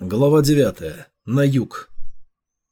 Глава 9. На юг.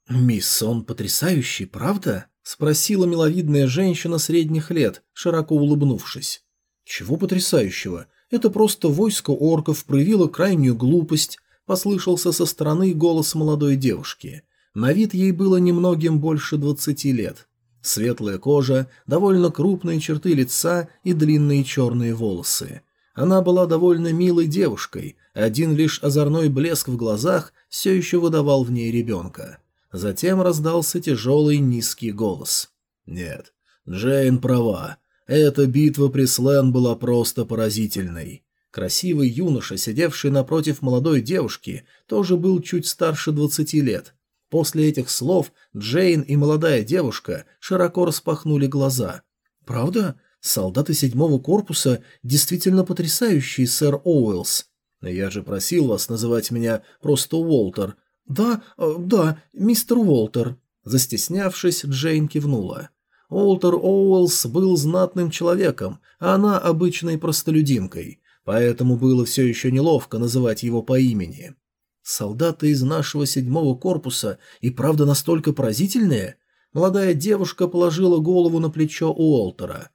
«Мисс, он потрясающий, правда?» – спросила миловидная женщина средних лет, широко улыбнувшись. «Чего потрясающего? Это просто войско орков проявило крайнюю глупость», – послышался со стороны голос молодой девушки. На вид ей было немногим больше двадцати лет. Светлая кожа, довольно крупные черты лица и длинные черные волосы. Она была довольно милой девушкой, один лишь озорной блеск в глазах все еще выдавал в ней ребенка. Затем раздался тяжелый низкий голос. «Нет, Джейн права. Эта битва при Слен была просто поразительной». Красивый юноша, сидевший напротив молодой девушки, тоже был чуть старше двадцати лет. После этих слов Джейн и молодая девушка широко распахнули глаза. «Правда? Солдаты седьмого корпуса действительно потрясающие, сэр Оуэллс. Я же просил вас называть меня просто Уолтер. Да, э, да, мистер Уолтер. Застеснявшись, Джейн кивнула. Уолтер Оуэллс был знатным человеком, а она обычной простолюдинкой, поэтому было все еще неловко называть его по имени. Солдаты из нашего седьмого корпуса и правда настолько поразительные? Молодая девушка положила голову на плечо Уолтера.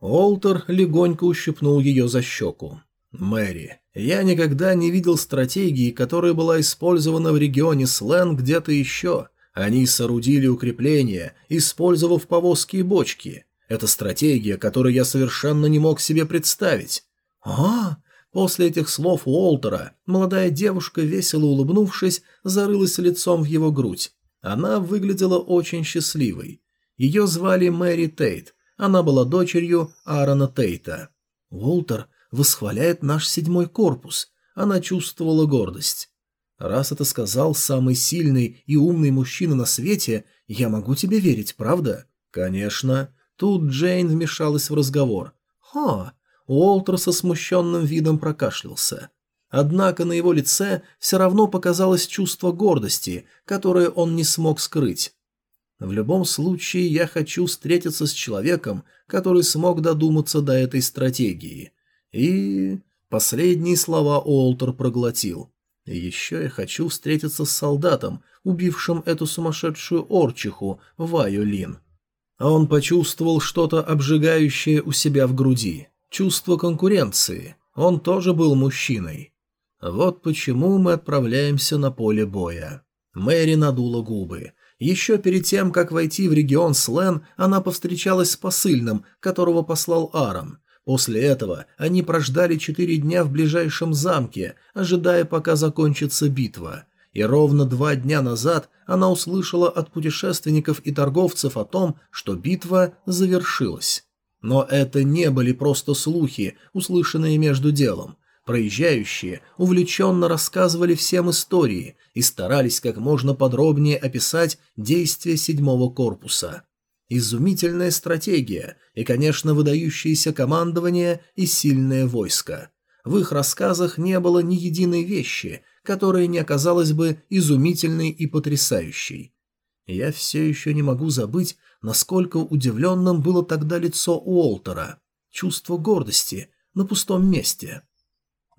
Олтер легонько ущипнул ее за щеку. «Мэри, я никогда не видел стратегии, которая была использована в регионе Слен где-то еще. Они соорудили укрепления, использовав повозки и бочки. Это стратегия, которую я совершенно не мог себе представить». «А, После этих слов Уолтера молодая девушка, весело улыбнувшись, зарылась лицом в его грудь. Она выглядела очень счастливой. Ее звали Мэри Тейт, она была дочерью Аарона Тейта. Уолтер восхваляет наш седьмой корпус. Она чувствовала гордость. Раз это сказал самый сильный и умный мужчина на свете, я могу тебе верить, правда? Конечно. Тут Джейн вмешалась в разговор. Ха! Уолтер со смущенным видом прокашлялся. Однако на его лице все равно показалось чувство гордости, которое он не смог скрыть. В любом случае, я хочу встретиться с человеком, который смог додуматься до этой стратегии. И... Последние слова Уолтер проглотил. Еще я хочу встретиться с солдатом, убившим эту сумасшедшую орчиху, Ваю Лин. А он почувствовал что-то обжигающее у себя в груди. Чувство конкуренции. Он тоже был мужчиной. Вот почему мы отправляемся на поле боя. Мэри надула губы. Еще перед тем, как войти в регион Слен, она повстречалась с посыльным, которого послал Арон. После этого они прождали четыре дня в ближайшем замке, ожидая, пока закончится битва. И ровно два дня назад она услышала от путешественников и торговцев о том, что битва завершилась. Но это не были просто слухи, услышанные между делом. Проезжающие увлеченно рассказывали всем истории и старались как можно подробнее описать действия седьмого корпуса. Изумительная стратегия и, конечно, выдающееся командование и сильное войско. В их рассказах не было ни единой вещи, которая не оказалась бы изумительной и потрясающей. Я все еще не могу забыть, насколько удивленным было тогда лицо Уолтера. Чувство гордости на пустом месте.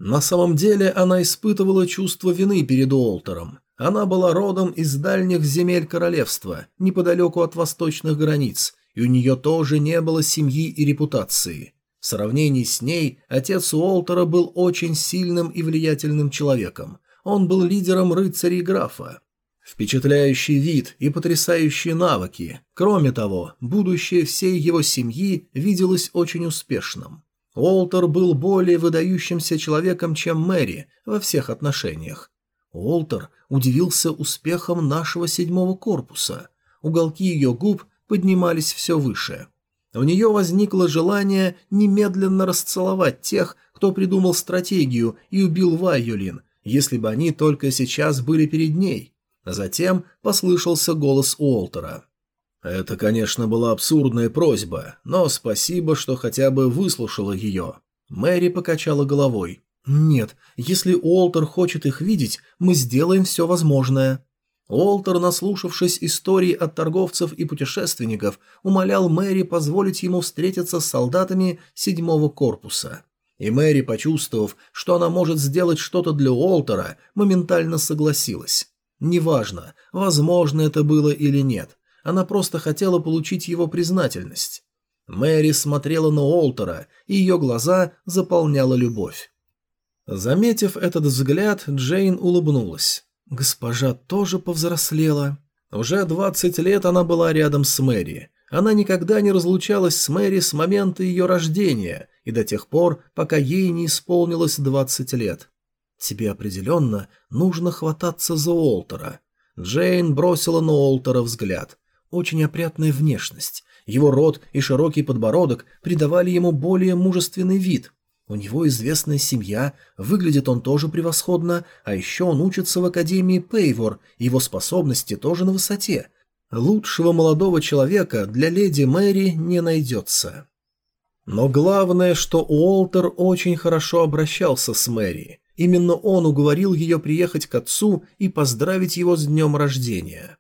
На самом деле она испытывала чувство вины перед Уолтером. Она была родом из дальних земель королевства, неподалеку от восточных границ, и у нее тоже не было семьи и репутации. В сравнении с ней отец Уолтера был очень сильным и влиятельным человеком. Он был лидером рыцарей графа. Впечатляющий вид и потрясающие навыки. Кроме того, будущее всей его семьи виделось очень успешным. Уолтер был более выдающимся человеком, чем Мэри во всех отношениях. Уолтер удивился успехом нашего седьмого корпуса. Уголки ее губ поднимались все выше. У нее возникло желание немедленно расцеловать тех, кто придумал стратегию и убил Вайолин, если бы они только сейчас были перед ней. Затем послышался голос Уолтера. Это, конечно, была абсурдная просьба, но спасибо, что хотя бы выслушала ее. Мэри покачала головой. «Нет, если Уолтер хочет их видеть, мы сделаем все возможное». Уолтер, наслушавшись историй от торговцев и путешественников, умолял Мэри позволить ему встретиться с солдатами седьмого корпуса. И Мэри, почувствовав, что она может сделать что-то для Уолтера, моментально согласилась. Неважно, возможно это было или нет, она просто хотела получить его признательность. Мэри смотрела на Уолтера, и ее глаза заполняла любовь. Заметив этот взгляд, Джейн улыбнулась. Госпожа тоже повзрослела. Уже двадцать лет она была рядом с Мэри. Она никогда не разлучалась с Мэри с момента ее рождения и до тех пор, пока ей не исполнилось двадцать лет. Тебе определенно нужно хвататься за Уолтера. Джейн бросила на Уолтера взгляд. Очень опрятная внешность. Его рот и широкий подбородок придавали ему более мужественный вид. У него известная семья, выглядит он тоже превосходно, а еще он учится в Академии Пейвор, его способности тоже на высоте. Лучшего молодого человека для леди Мэри не найдется. Но главное, что Уолтер очень хорошо обращался с Мэри. Именно он уговорил ее приехать к отцу и поздравить его с днем рождения.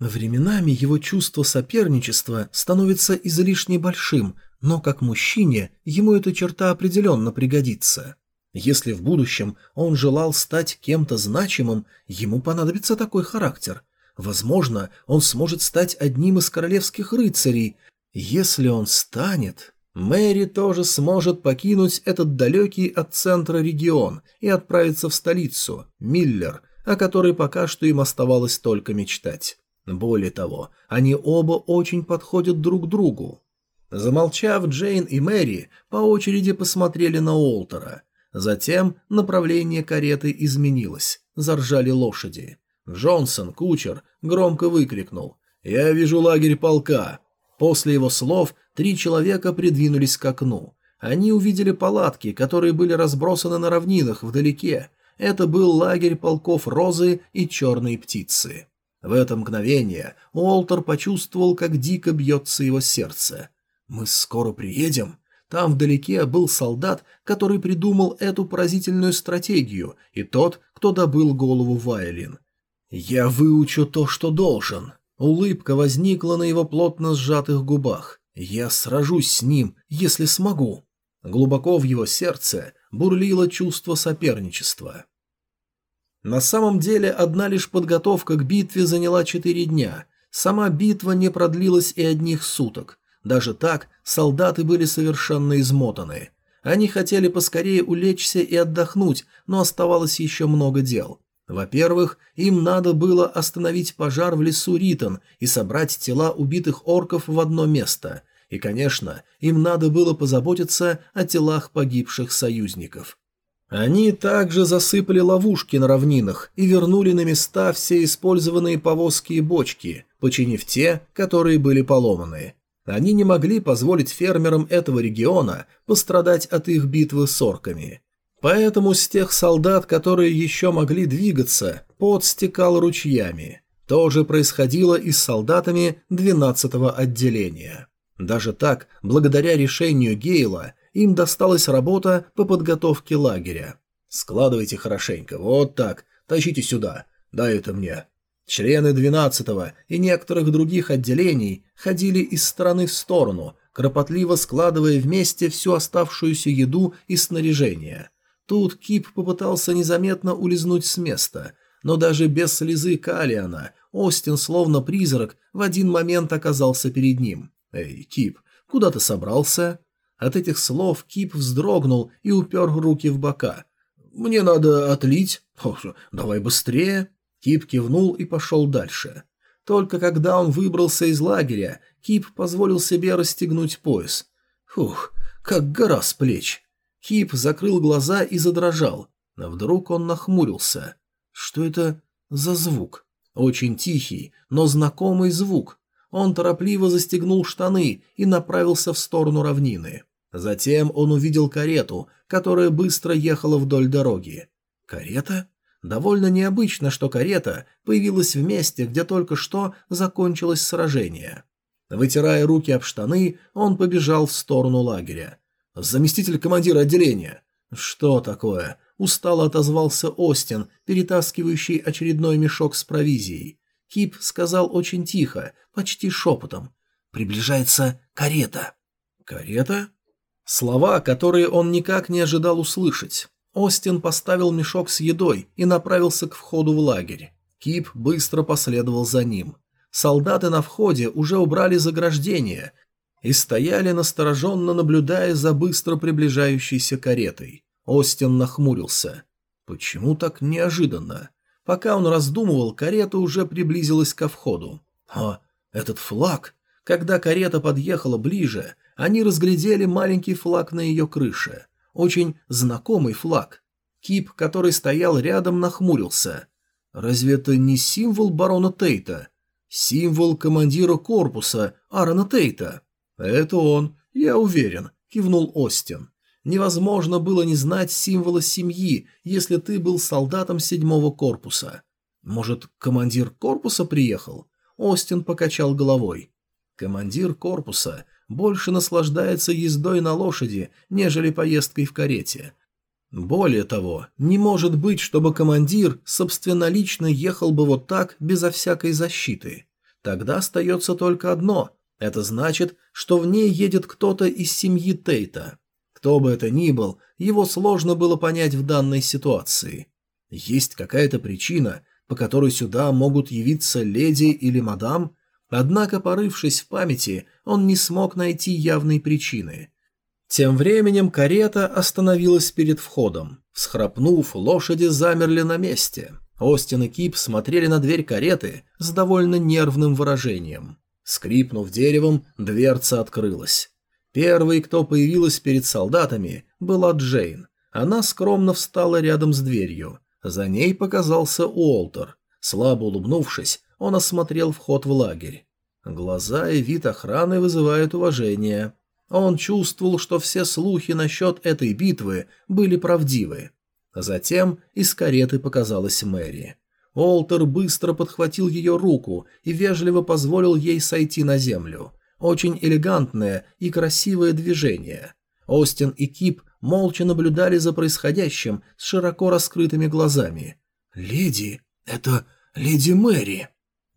Временами его чувство соперничества становится излишне большим, но как мужчине ему эта черта определенно пригодится. Если в будущем он желал стать кем-то значимым, ему понадобится такой характер. Возможно, он сможет стать одним из королевских рыцарей. Если он станет... Мэри тоже сможет покинуть этот далекий от центра регион и отправиться в столицу, Миллер, о которой пока что им оставалось только мечтать. Более того, они оба очень подходят друг другу. Замолчав, Джейн и Мэри по очереди посмотрели на Уолтера. Затем направление кареты изменилось, заржали лошади. Джонсон, кучер, громко выкрикнул «Я вижу лагерь полка». После его слов три человека придвинулись к окну. Они увидели палатки, которые были разбросаны на равнинах вдалеке. Это был лагерь полков Розы и Черной Птицы. В это мгновение Уолтер почувствовал, как дико бьется его сердце. «Мы скоро приедем?» Там вдалеке был солдат, который придумал эту поразительную стратегию, и тот, кто добыл голову Вайлин. «Я выучу то, что должен». Улыбка возникла на его плотно сжатых губах. «Я сражусь с ним, если смогу». Глубоко в его сердце бурлило чувство соперничества. На самом деле, одна лишь подготовка к битве заняла четыре дня. Сама битва не продлилась и одних суток. Даже так солдаты были совершенно измотаны. Они хотели поскорее улечься и отдохнуть, но оставалось еще много дел. Во-первых, им надо было остановить пожар в лесу Ритон и собрать тела убитых орков в одно место. И, конечно, им надо было позаботиться о телах погибших союзников. Они также засыпали ловушки на равнинах и вернули на места все использованные повозки и бочки, починив те, которые были поломаны. Они не могли позволить фермерам этого региона пострадать от их битвы с орками. Поэтому с тех солдат, которые еще могли двигаться, пот стекал ручьями. То же происходило и с солдатами 12-го отделения. Даже так, благодаря решению Гейла, им досталась работа по подготовке лагеря. «Складывайте хорошенько, вот так, тащите сюда, дай это мне». Члены 12-го и некоторых других отделений ходили из стороны в сторону, кропотливо складывая вместе всю оставшуюся еду и снаряжение. Тут Кип попытался незаметно улизнуть с места, но даже без слезы Калиана Остин, словно призрак, в один момент оказался перед ним. «Эй, Кип, куда ты собрался?» От этих слов Кип вздрогнул и упер руки в бока. «Мне надо отлить. давай быстрее!» Кип кивнул и пошел дальше. Только когда он выбрался из лагеря, Кип позволил себе расстегнуть пояс. Фух, как гора с плеч. Кип закрыл глаза и задрожал. А вдруг он нахмурился. Что это за звук? Очень тихий, но знакомый звук. Он торопливо застегнул штаны и направился в сторону равнины. Затем он увидел карету, которая быстро ехала вдоль дороги. Карета? Довольно необычно, что карета появилась в месте, где только что закончилось сражение. Вытирая руки об штаны, он побежал в сторону лагеря. «Заместитель командира отделения!» «Что такое?» – устало отозвался Остин, перетаскивающий очередной мешок с провизией. Кип сказал очень тихо, почти шепотом. «Приближается карета». «Карета?» Слова, которые он никак не ожидал услышать. Остин поставил мешок с едой и направился к входу в лагерь. Кип быстро последовал за ним. Солдаты на входе уже убрали заграждение и стояли настороженно, наблюдая за быстро приближающейся каретой. Остин нахмурился. Почему так неожиданно? Пока он раздумывал, карета уже приблизилась ко входу. А, этот флаг! Когда карета подъехала ближе, они разглядели маленький флаг на ее крыше. Очень знакомый флаг. Кип, который стоял рядом, нахмурился. Разве это не символ барона Тейта? Символ командира корпуса Аарона Тейта. Это он, я уверен, кивнул Остин. Невозможно было не знать символа семьи, если ты был солдатом седьмого корпуса. Может, командир корпуса приехал? Остин покачал головой. Командир корпуса больше наслаждается ездой на лошади, нежели поездкой в карете. Более того, не может быть, чтобы командир собственнолично ехал бы вот так, безо всякой защиты. Тогда остается только одно. Это значит, что в ней едет кто-то из семьи Тейта. Кто бы это ни был, его сложно было понять в данной ситуации. Есть какая-то причина, по которой сюда могут явиться леди или мадам, Однако, порывшись в памяти, он не смог найти явной причины. Тем временем карета остановилась перед входом. Всхрапнув, лошади замерли на месте. Остин и Кип смотрели на дверь кареты с довольно нервным выражением. Скрипнув деревом, дверца открылась. Первой, кто появилась перед солдатами, была Джейн. Она скромно встала рядом с дверью. За ней показался Уолтер. Слабо улыбнувшись, он осмотрел вход в лагерь. Глаза и вид охраны вызывают уважение. Он чувствовал, что все слухи насчет этой битвы были правдивы. Затем из кареты показалась Мэри. Олтер быстро подхватил ее руку и вежливо позволил ей сойти на землю. Очень элегантное и красивое движение. Остин и Кип молча наблюдали за происходящим с широко раскрытыми глазами. «Леди, это леди Мэри!»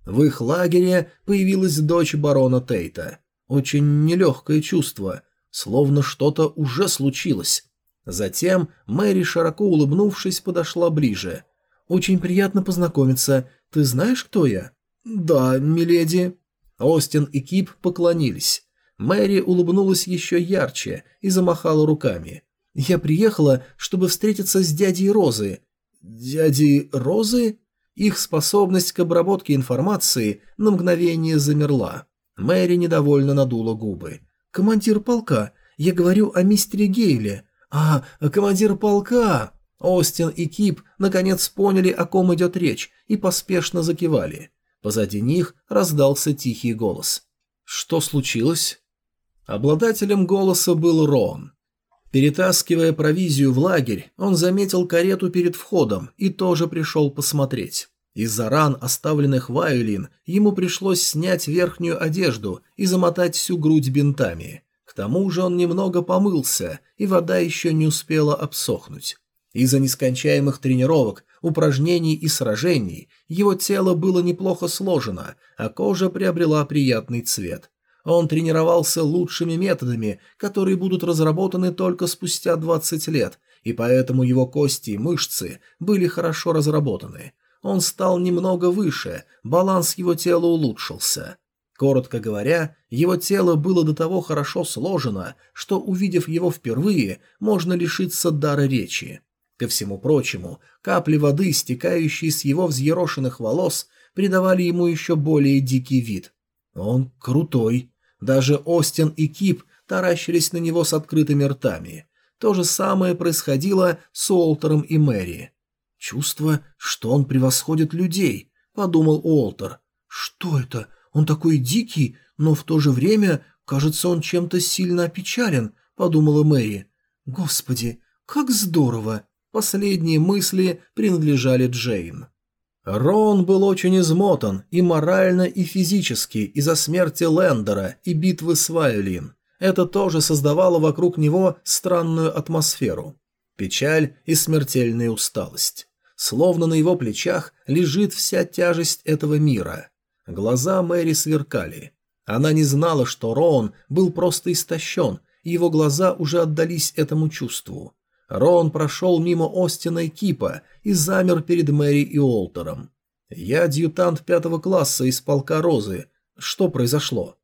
В их лагере появилась дочь барона Тейта. Очень нелегкое чувство, словно что-то уже случилось. Затем Мэри, широко улыбнувшись, подошла ближе. «Очень приятно познакомиться. Ты знаешь, кто я?» «Да, миледи». Остин и Кип поклонились. Мэри улыбнулась еще ярче и замахала руками. «Я приехала, чтобы встретиться с дядей Розы». «Дядей Розы?» Их способность к обработке информации на мгновение замерла. Мэри недовольно надула губы. «Командир полка, я говорю о мистере Гейле». «А, командир полка!» Остин и Кип наконец поняли, о ком идет речь, и поспешно закивали. Позади них раздался тихий голос. «Что случилось?» Обладателем голоса был Рон. Перетаскивая провизию в лагерь, он заметил карету перед входом и тоже пришел посмотреть. Из-за ран, оставленных Вайолин, ему пришлось снять верхнюю одежду и замотать всю грудь бинтами. К тому же он немного помылся, и вода еще не успела обсохнуть. Из-за нескончаемых тренировок, упражнений и сражений его тело было неплохо сложено, а кожа приобрела приятный цвет. Он тренировался лучшими методами, которые будут разработаны только спустя 20 лет, и поэтому его кости и мышцы были хорошо разработаны. Он стал немного выше, баланс его тела улучшился. Коротко говоря, его тело было до того хорошо сложено, что, увидев его впервые, можно лишиться дара речи. Ко всему прочему, капли воды, стекающие с его взъерошенных волос, придавали ему еще более дикий вид. Он крутой. Даже Остин и Кип таращились на него с открытыми ртами. То же самое происходило с Уолтером и Мэри. «Чувство, что он превосходит людей», — подумал Уолтер. «Что это? Он такой дикий, но в то же время, кажется, он чем-то сильно опечален», — подумала Мэри. «Господи, как здорово!» Последние мысли принадлежали Джейн. Рон был очень измотан и морально, и физически из-за смерти Лендера и битвы с Вайолин. Это тоже создавало вокруг него странную атмосферу. Печаль и смертельная усталость. Словно на его плечах лежит вся тяжесть этого мира. Глаза Мэри сверкали. Она не знала, что Рон был просто истощен, и его глаза уже отдались этому чувству. Рон прошел мимо Остина и Кипа и замер перед Мэри и Олтером. «Я адъютант пятого класса из полка Розы. Что произошло?»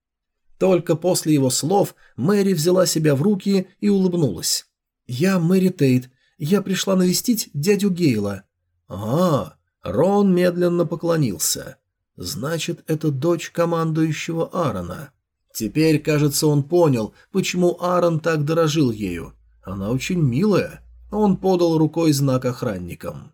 Только после его слов Мэри взяла себя в руки и улыбнулась. «Я Мэри Тейт. Я пришла навестить дядю Гейла». «А, Рон медленно поклонился. Значит, это дочь командующего Аарона. Теперь, кажется, он понял, почему Аарон так дорожил ею. Она очень милая. Он подал рукой знак охранникам.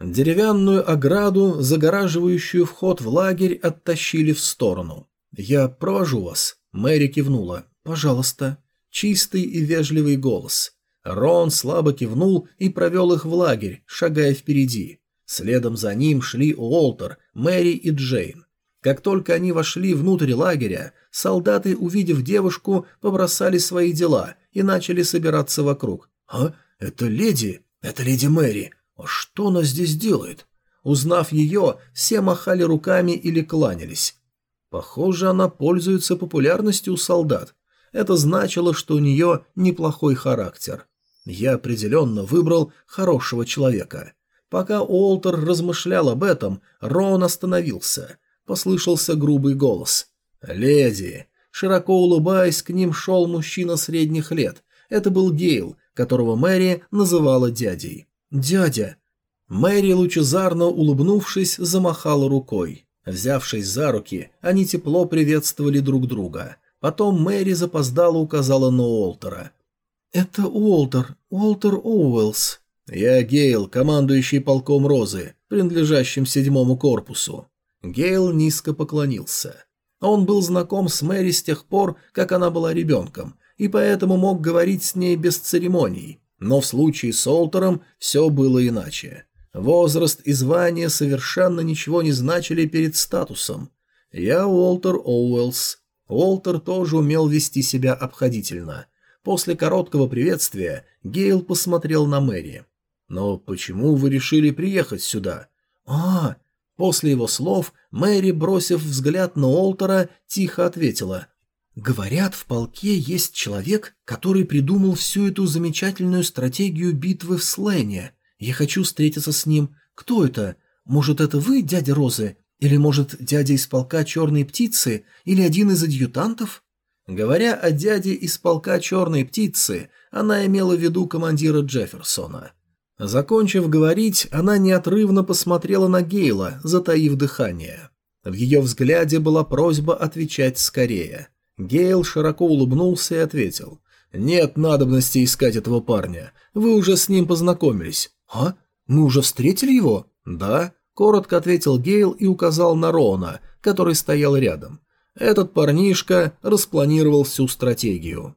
Деревянную ограду, загораживающую вход в лагерь, оттащили в сторону. «Я провожу вас», — Мэри кивнула. «Пожалуйста». Чистый и вежливый голос. Рон слабо кивнул и провел их в лагерь, шагая впереди. Следом за ним шли Уолтер, Мэри и Джейн. Как только они вошли внутрь лагеря, солдаты, увидев девушку, побросали свои дела и начали собираться вокруг. «А, это леди! Это леди Мэри! А что она здесь делает?» Узнав ее, все махали руками или кланялись. Похоже, она пользуется популярностью у солдат. Это значило, что у нее неплохой характер. Я определенно выбрал хорошего человека. Пока Уолтер размышлял об этом, Рон остановился. Послышался грубый голос. «Леди!» Широко улыбаясь, к ним шел мужчина средних лет. Это был Гейл, которого Мэри называла дядей. «Дядя!» Мэри, лучезарно улыбнувшись, замахала рукой. Взявшись за руки, они тепло приветствовали друг друга. Потом Мэри запоздало указала на Уолтера. «Это Уолтер, Уолтер Оуэллс». «Я Гейл, командующий полком Розы, принадлежащим седьмому корпусу». Гейл низко поклонился. Он был знаком с Мэри с тех пор, как она была ребенком, и поэтому мог говорить с ней без церемоний. Но в случае с Олтером все было иначе. Возраст и звание совершенно ничего не значили перед статусом. Я Уолтер Оуэллс. Уолтер тоже умел вести себя обходительно. После короткого приветствия Гейл посмотрел на Мэри. «Но почему вы решили приехать сюда?» «А...» После его слов Мэри, бросив взгляд на Олтера, тихо ответила. «Говорят, в полке есть человек, который придумал всю эту замечательную стратегию битвы в Слене. Я хочу встретиться с ним. Кто это? Может, это вы, дядя Розы? Или, может, дядя из полка Черной Птицы? Или один из адъютантов?» Говоря о дяде из полка Черной Птицы, она имела в виду командира Джефферсона. Закончив говорить, она неотрывно посмотрела на Гейла, затаив дыхание. В ее взгляде была просьба отвечать скорее. Гейл широко улыбнулся и ответил. «Нет надобности искать этого парня. Вы уже с ним познакомились». «А? Мы уже встретили его?» «Да», — коротко ответил Гейл и указал на Рона, который стоял рядом. Этот парнишка распланировал всю стратегию.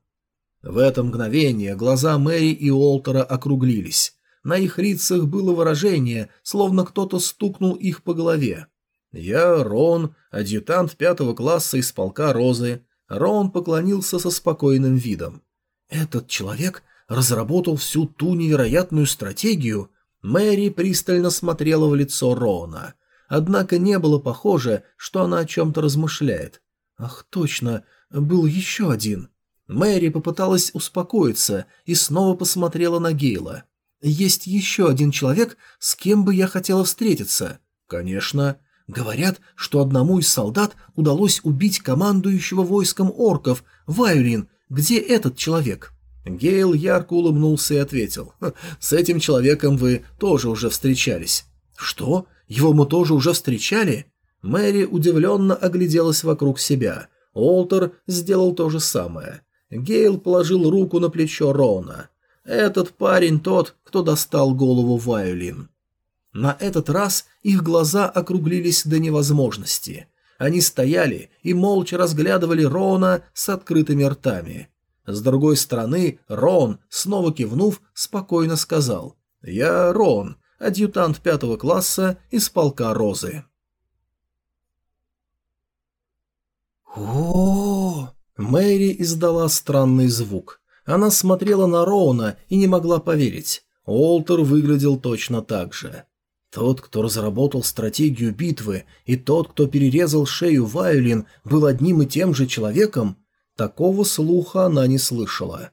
В это мгновение глаза Мэри и Уолтера округлились. На их лицах было выражение, словно кто-то стукнул их по голове. «Я Рон, адъютант пятого класса из полка Розы». Рон поклонился со спокойным видом. «Этот человек разработал всю ту невероятную стратегию?» Мэри пристально смотрела в лицо Рона. Однако не было похоже, что она о чем-то размышляет. «Ах, точно, был еще один». Мэри попыталась успокоиться и снова посмотрела на Гейла. Есть еще один человек, с кем бы я хотела встретиться. Конечно. Говорят, что одному из солдат удалось убить командующего войском орков, Вайолин. Где этот человек? Гейл ярко улыбнулся и ответил. «С этим человеком вы тоже уже встречались». «Что? Его мы тоже уже встречали?» Мэри удивленно огляделась вокруг себя. Олтер сделал то же самое. Гейл положил руку на плечо Рона. Этот парень тот, кто достал голову Вайолин. На этот раз их глаза округлились до невозможности. Они стояли и молча разглядывали Рона с открытыми ртами. С другой стороны, Рон, снова кивнув, спокойно сказал «Я Рон, адъютант пятого класса из полка Розы». о Мэри издала странный звук. Она смотрела на Роуна и не могла поверить. Уолтер выглядел точно так же. Тот, кто разработал стратегию битвы, и тот, кто перерезал шею Вайолин, был одним и тем же человеком? Такого слуха она не слышала.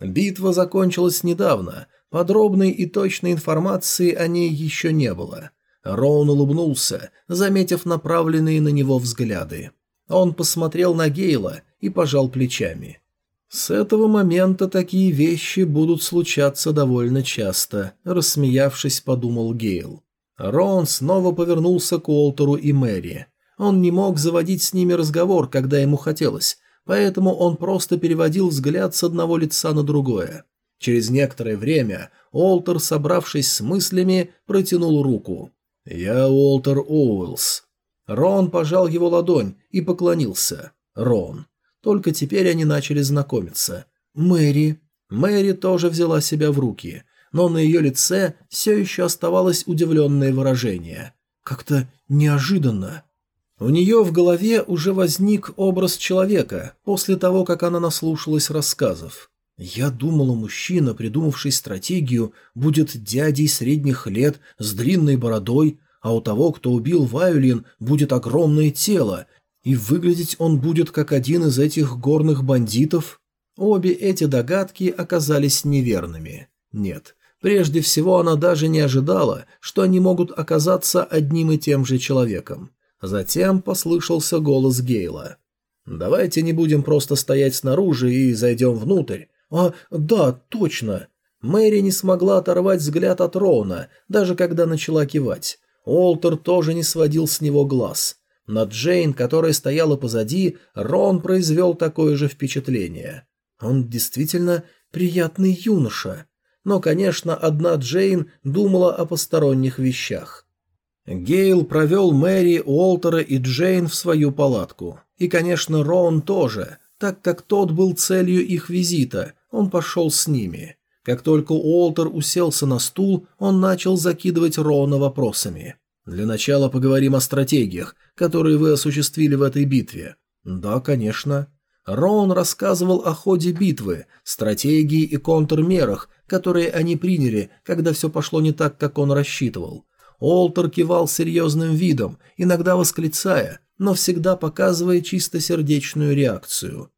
Битва закончилась недавно, подробной и точной информации о ней еще не было. Роун улыбнулся, заметив направленные на него взгляды. Он посмотрел на Гейла и пожал плечами. «С этого момента такие вещи будут случаться довольно часто», – рассмеявшись, подумал Гейл. Роун снова повернулся к Уолтеру и Мэри. Он не мог заводить с ними разговор, когда ему хотелось, поэтому он просто переводил взгляд с одного лица на другое. Через некоторое время Уолтер, собравшись с мыслями, протянул руку. «Я Уолтер Оуэллс». Рон пожал его ладонь и поклонился. Рон. Только теперь они начали знакомиться. «Мэри». Мэри тоже взяла себя в руки, но на ее лице все еще оставалось удивленное выражение. Как-то неожиданно. У нее в голове уже возник образ человека после того, как она наслушалась рассказов. Я думала, мужчина, придумавший стратегию, будет дядей средних лет с длинной бородой, а у того, кто убил Вайолин, будет огромное тело, и выглядеть он будет как один из этих горных бандитов. Обе эти догадки оказались неверными. Нет, прежде всего она даже не ожидала, что они могут оказаться одним и тем же человеком. Затем послышался голос Гейла. «Давайте не будем просто стоять снаружи и зайдем внутрь. А, да, точно!» Мэри не смогла оторвать взгляд от Роуна, даже когда начала кивать. Олтер тоже не сводил с него глаз. На Джейн, которая стояла позади, Рон произвел такое же впечатление. Он действительно приятный юноша. Но, конечно, одна Джейн думала о посторонних вещах. Гейл провел Мэри, Уолтера и Джейн в свою палатку. И, конечно, Рон тоже, так как тот был целью их визита, он пошел с ними. Как только Уолтер уселся на стул, он начал закидывать Рона вопросами. «Для начала поговорим о стратегиях, которые вы осуществили в этой битве». «Да, конечно». Рон рассказывал о ходе битвы, стратегии и контрмерах, которые они приняли, когда все пошло не так, как он рассчитывал. Олтер кивал серьезным видом, иногда восклицая, но всегда показывая чистосердечную реакцию.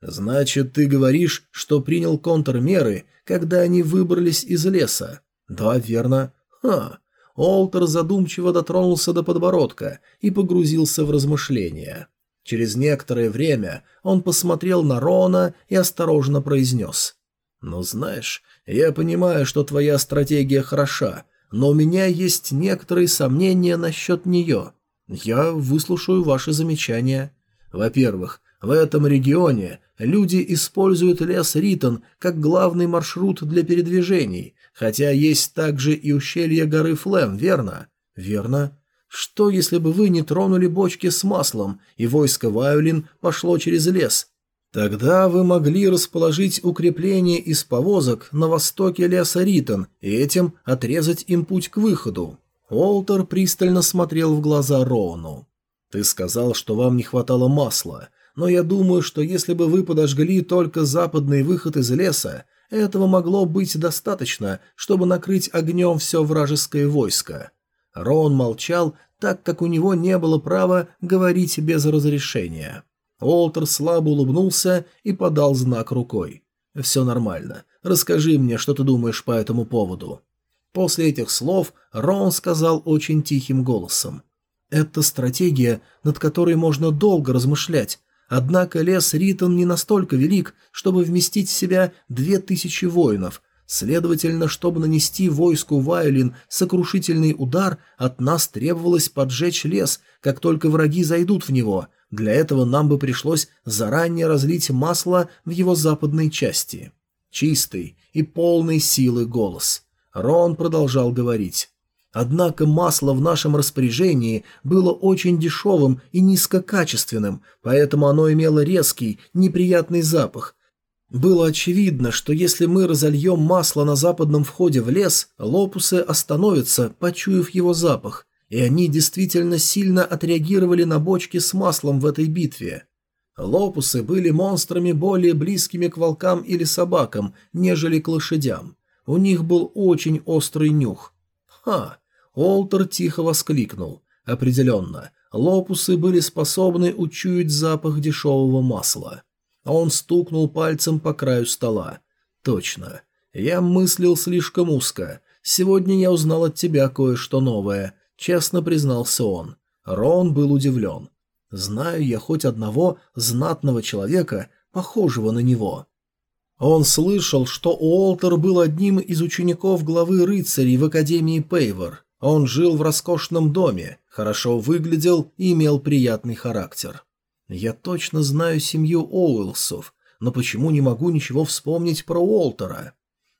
«Значит, ты говоришь, что принял контрмеры, когда они выбрались из леса?» «Да, верно». «Ха». Олтер задумчиво дотронулся до подбородка и погрузился в размышления. Через некоторое время он посмотрел на Рона и осторожно произнес. «Ну, знаешь, я понимаю, что твоя стратегия хороша, но у меня есть некоторые сомнения насчет нее. Я выслушаю ваши замечания. Во-первых, в этом регионе люди используют лес Ритон как главный маршрут для передвижений, хотя есть также и ущелье горы Флем, верно? Верно. Что, если бы вы не тронули бочки с маслом, и войско Вайолин пошло через лес? Тогда вы могли расположить укрепление из повозок на востоке леса Ритон и этим отрезать им путь к выходу. Уолтер пристально смотрел в глаза Роуну. «Ты сказал, что вам не хватало масла, но я думаю, что если бы вы подожгли только западный выход из леса, этого могло быть достаточно, чтобы накрыть огнем все вражеское войско». Роун молчал, так как у него не было права говорить без разрешения. Уолтер слабо улыбнулся и подал знак рукой. «Все нормально. Расскажи мне, что ты думаешь по этому поводу». После этих слов Рон сказал очень тихим голосом. «Это стратегия, над которой можно долго размышлять, однако лес Ритон не настолько велик, чтобы вместить в себя две тысячи воинов, следовательно, чтобы нанести войску Вайолин сокрушительный удар, от нас требовалось поджечь лес, как только враги зайдут в него, для этого нам бы пришлось заранее разлить масло в его западной части. Чистый и полный силы голос. Рон продолжал говорить. Однако масло в нашем распоряжении было очень дешевым и низкокачественным, поэтому оно имело резкий, неприятный запах. Было очевидно, что если мы разольем масло на западном входе в лес, лопусы остановятся, почуяв его запах, и они действительно сильно отреагировали на бочки с маслом в этой битве. Лопусы были монстрами более близкими к волкам или собакам, нежели к лошадям. У них был очень острый нюх. Ха! Олтер тихо воскликнул. Определенно, лопусы были способны учуять запах дешевого масла. он стукнул пальцем по краю стола. «Точно. Я мыслил слишком узко. Сегодня я узнал от тебя кое-что новое», — честно признался он. Рон был удивлен. «Знаю я хоть одного знатного человека, похожего на него». Он слышал, что Уолтер был одним из учеников главы рыцарей в Академии Пейвор. Он жил в роскошном доме, хорошо выглядел и имел приятный характер. Я точно знаю семью Оуэлсов, но почему не могу ничего вспомнить про Уолтера?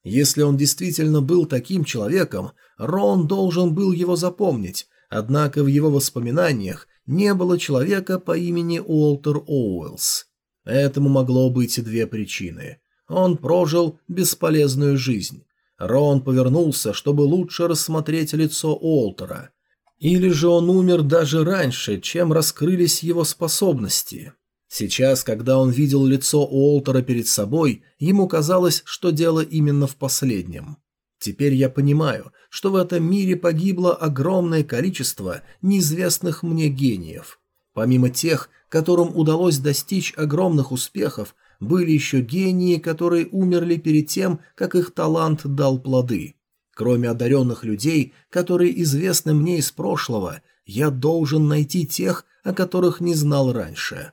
Если он действительно был таким человеком, Рон должен был его запомнить, однако в его воспоминаниях не было человека по имени Уолтер Оуэлс. Этому могло быть две причины. Он прожил бесполезную жизнь. Рон повернулся, чтобы лучше рассмотреть лицо Уолтера. Или же он умер даже раньше, чем раскрылись его способности. Сейчас, когда он видел лицо Уолтера перед собой, ему казалось, что дело именно в последнем. Теперь я понимаю, что в этом мире погибло огромное количество неизвестных мне гениев. Помимо тех, которым удалось достичь огромных успехов, были еще гении, которые умерли перед тем, как их талант дал плоды. Кроме одаренных людей, которые известны мне из прошлого, я должен найти тех, о которых не знал раньше.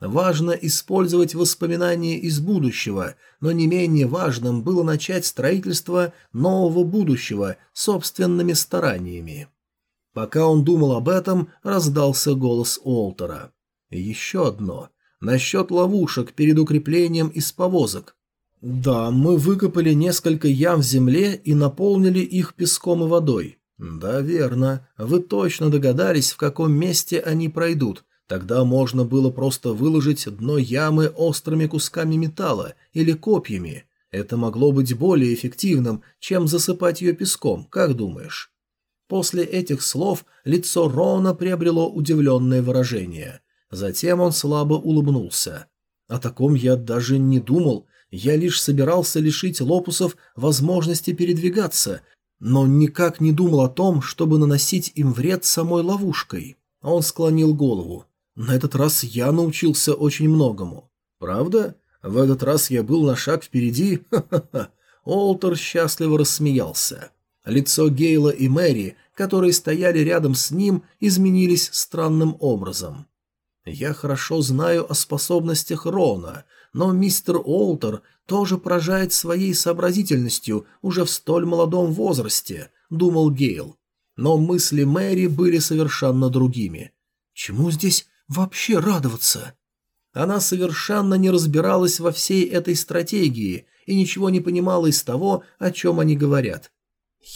Важно использовать воспоминания из будущего, но не менее важным было начать строительство нового будущего собственными стараниями. Пока он думал об этом, раздался голос Олтера. Еще одно. Насчет ловушек перед укреплением из повозок. Да, мы выкопали несколько ям в земле и наполнили их песком и водой. Да, верно. Вы точно догадались, в каком месте они пройдут. Тогда можно было просто выложить дно ямы острыми кусками металла или копьями. Это могло быть более эффективным, чем засыпать ее песком, как думаешь? После этих слов лицо Рона приобрело удивленное выражение. Затем он слабо улыбнулся. О таком я даже не думал. Я лишь собирался лишить лопусов возможности передвигаться, но никак не думал о том, чтобы наносить им вред самой ловушкой. Он склонил голову. На этот раз я научился очень многому. Правда? В этот раз я был на шаг впереди? Ха-ха-ха. Олтер счастливо рассмеялся. Лицо Гейла и Мэри, которые стояли рядом с ним, изменились странным образом. Я хорошо знаю о способностях Рона, но мистер Олтер тоже поражает своей сообразительностью уже в столь молодом возрасте, думал Гейл. Но мысли Мэри были совершенно другими. Чему здесь вообще радоваться? Она совершенно не разбиралась во всей этой стратегии и ничего не понимала из того, о чем они говорят.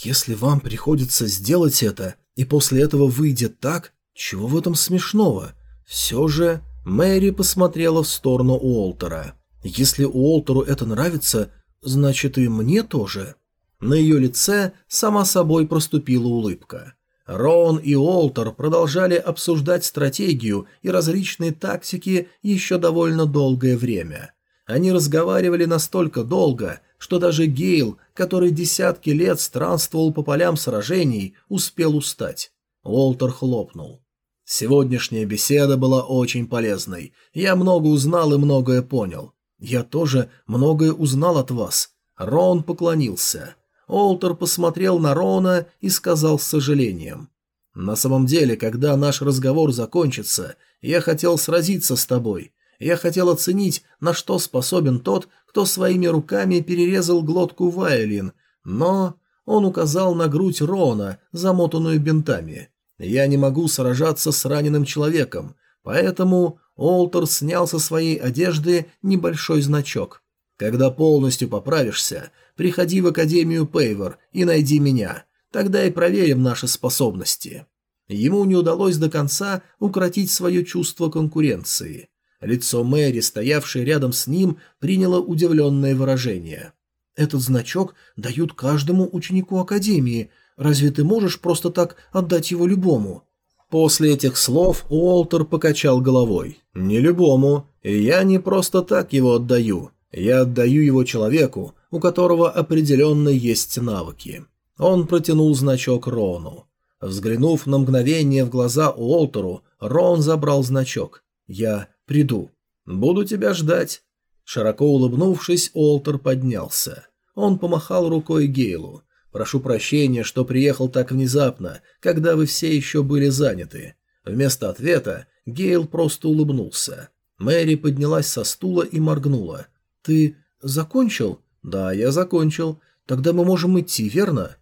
Если вам приходится сделать это, и после этого выйдет так, чего в этом смешного? Все же Мэри посмотрела в сторону Уолтера. Если Уолтеру это нравится, значит и мне тоже. На ее лице сама собой проступила улыбка. Рон и Уолтер продолжали обсуждать стратегию и различные тактики еще довольно долгое время. Они разговаривали настолько долго, что даже Гейл, который десятки лет странствовал по полям сражений, успел устать. Уолтер хлопнул. Сегодняшняя беседа была очень полезной. Я много узнал и многое понял. Я тоже многое узнал от вас. Рон поклонился. Олтер посмотрел на Рона и сказал с сожалением. «На самом деле, когда наш разговор закончится, я хотел сразиться с тобой. Я хотел оценить, на что способен тот, кто своими руками перерезал глотку Вайлин, но...» Он указал на грудь Рона, замотанную бинтами. «Я не могу сражаться с раненым человеком, поэтому Олтер снял со своей одежды небольшой значок. Когда полностью поправишься, Приходи в Академию Пейвор и найди меня. Тогда и проверим наши способности». Ему не удалось до конца укротить свое чувство конкуренции. Лицо Мэри, стоявшей рядом с ним, приняло удивленное выражение. «Этот значок дают каждому ученику Академии. Разве ты можешь просто так отдать его любому?» После этих слов Уолтер покачал головой. «Не любому. Я не просто так его отдаю. Я отдаю его человеку, у которого определенно есть навыки. Он протянул значок Рону. Взглянув на мгновение в глаза Уолтеру, Рон забрал значок. «Я приду. Буду тебя ждать». Широко улыбнувшись, Олтер поднялся. Он помахал рукой Гейлу. «Прошу прощения, что приехал так внезапно, когда вы все еще были заняты». Вместо ответа Гейл просто улыбнулся. Мэри поднялась со стула и моргнула. «Ты закончил?» «Да, я закончил. Тогда мы можем идти, верно?»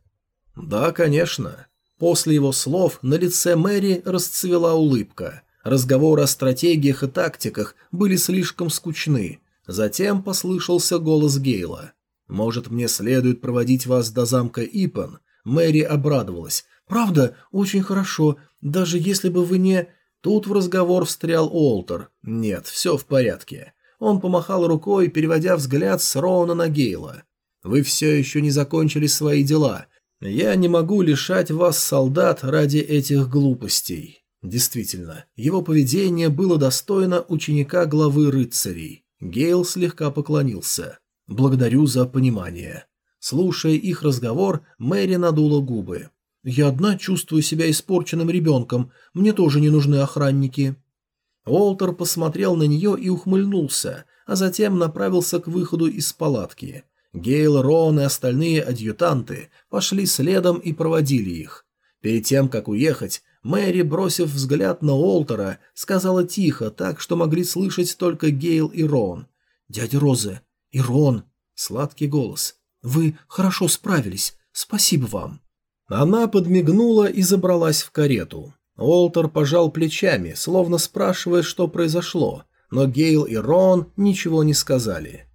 «Да, конечно». После его слов на лице Мэри расцвела улыбка. Разговоры о стратегиях и тактиках были слишком скучны. Затем послышался голос Гейла. «Может, мне следует проводить вас до замка Ипан?» Мэри обрадовалась. «Правда? Очень хорошо. Даже если бы вы не...» Тут в разговор встрял Уолтер. «Нет, все в порядке». Он помахал рукой, переводя взгляд с Роуна на Гейла. «Вы все еще не закончили свои дела. Я не могу лишать вас, солдат, ради этих глупостей». Действительно, его поведение было достойно ученика главы рыцарей. Гейл слегка поклонился. «Благодарю за понимание». Слушая их разговор, Мэри надула губы. «Я одна чувствую себя испорченным ребенком. Мне тоже не нужны охранники». Уолтер посмотрел на нее и ухмыльнулся, а затем направился к выходу из палатки. Гейл, Рон и остальные адъютанты пошли следом и проводили их. Перед тем, как уехать, Мэри, бросив взгляд на Уолтера, сказала тихо, так что могли слышать только Гейл и Рон. «Дядя Розы и Рон!» Сладкий голос. «Вы хорошо справились. Спасибо вам». Она подмигнула и забралась в карету. Уолтер пожал плечами, словно спрашивая, что произошло, но Гейл и Рон ничего не сказали.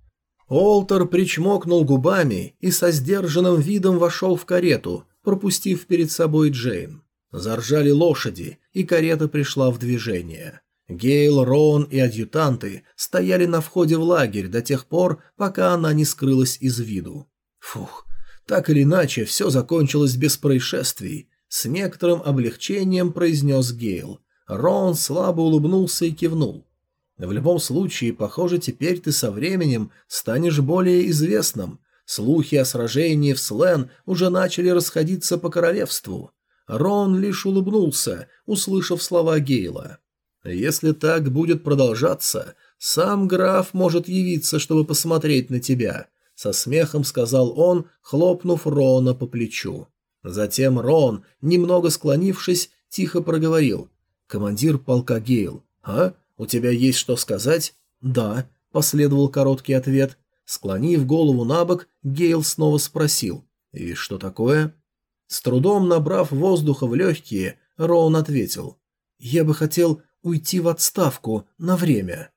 Уолтер причмокнул губами и со сдержанным видом вошел в карету, пропустив перед собой Джейн. Заржали лошади, и карета пришла в движение. Гейл, Рон и адъютанты стояли на входе в лагерь до тех пор, пока она не скрылась из виду. Фух, так или иначе, все закончилось без происшествий. С некоторым облегчением произнес Гейл. Рон слабо улыбнулся и кивнул. В любом случае, похоже, теперь ты со временем станешь более известным. Слухи о сражении в Слен уже начали расходиться по королевству. Рон лишь улыбнулся, услышав слова Гейла. «Если так будет продолжаться, сам граф может явиться, чтобы посмотреть на тебя», — со смехом сказал он, хлопнув Рона по плечу. Затем Рон, немного склонившись, тихо проговорил. «Командир полка Гейл, а? У тебя есть что сказать?» «Да», — последовал короткий ответ. Склонив голову на бок, Гейл снова спросил. «И что такое?» С трудом набрав воздуха в легкие, Роун ответил. «Я бы хотел уйти в отставку на время».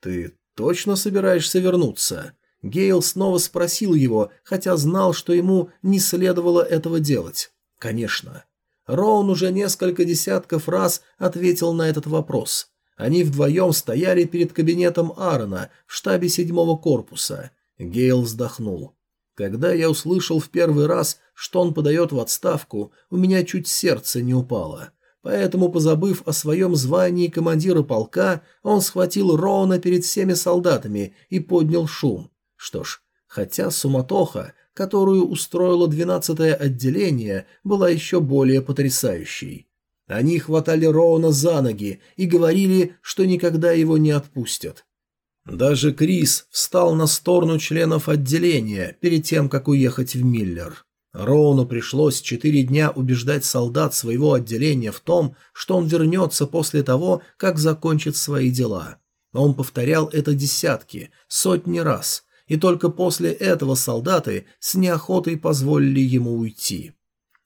«Ты точно собираешься вернуться?» Гейл снова спросил его, хотя знал, что ему не следовало этого делать. «Конечно». Роун уже несколько десятков раз ответил на этот вопрос. Они вдвоем стояли перед кабинетом Аарона в штабе седьмого корпуса. Гейл вздохнул. Когда я услышал в первый раз, что он подает в отставку, у меня чуть сердце не упало. Поэтому, позабыв о своем звании командира полка, он схватил Роуна перед всеми солдатами и поднял шум. Что ж, хотя суматоха, которую устроило 12-е отделение, была еще более потрясающей. Они хватали Роуна за ноги и говорили, что никогда его не отпустят. Даже Крис встал на сторону членов отделения перед тем, как уехать в Миллер. Роуну пришлось четыре дня убеждать солдат своего отделения в том, что он вернется после того, как закончит свои дела. Он повторял это десятки, сотни раз, и только после этого солдаты с неохотой позволили ему уйти.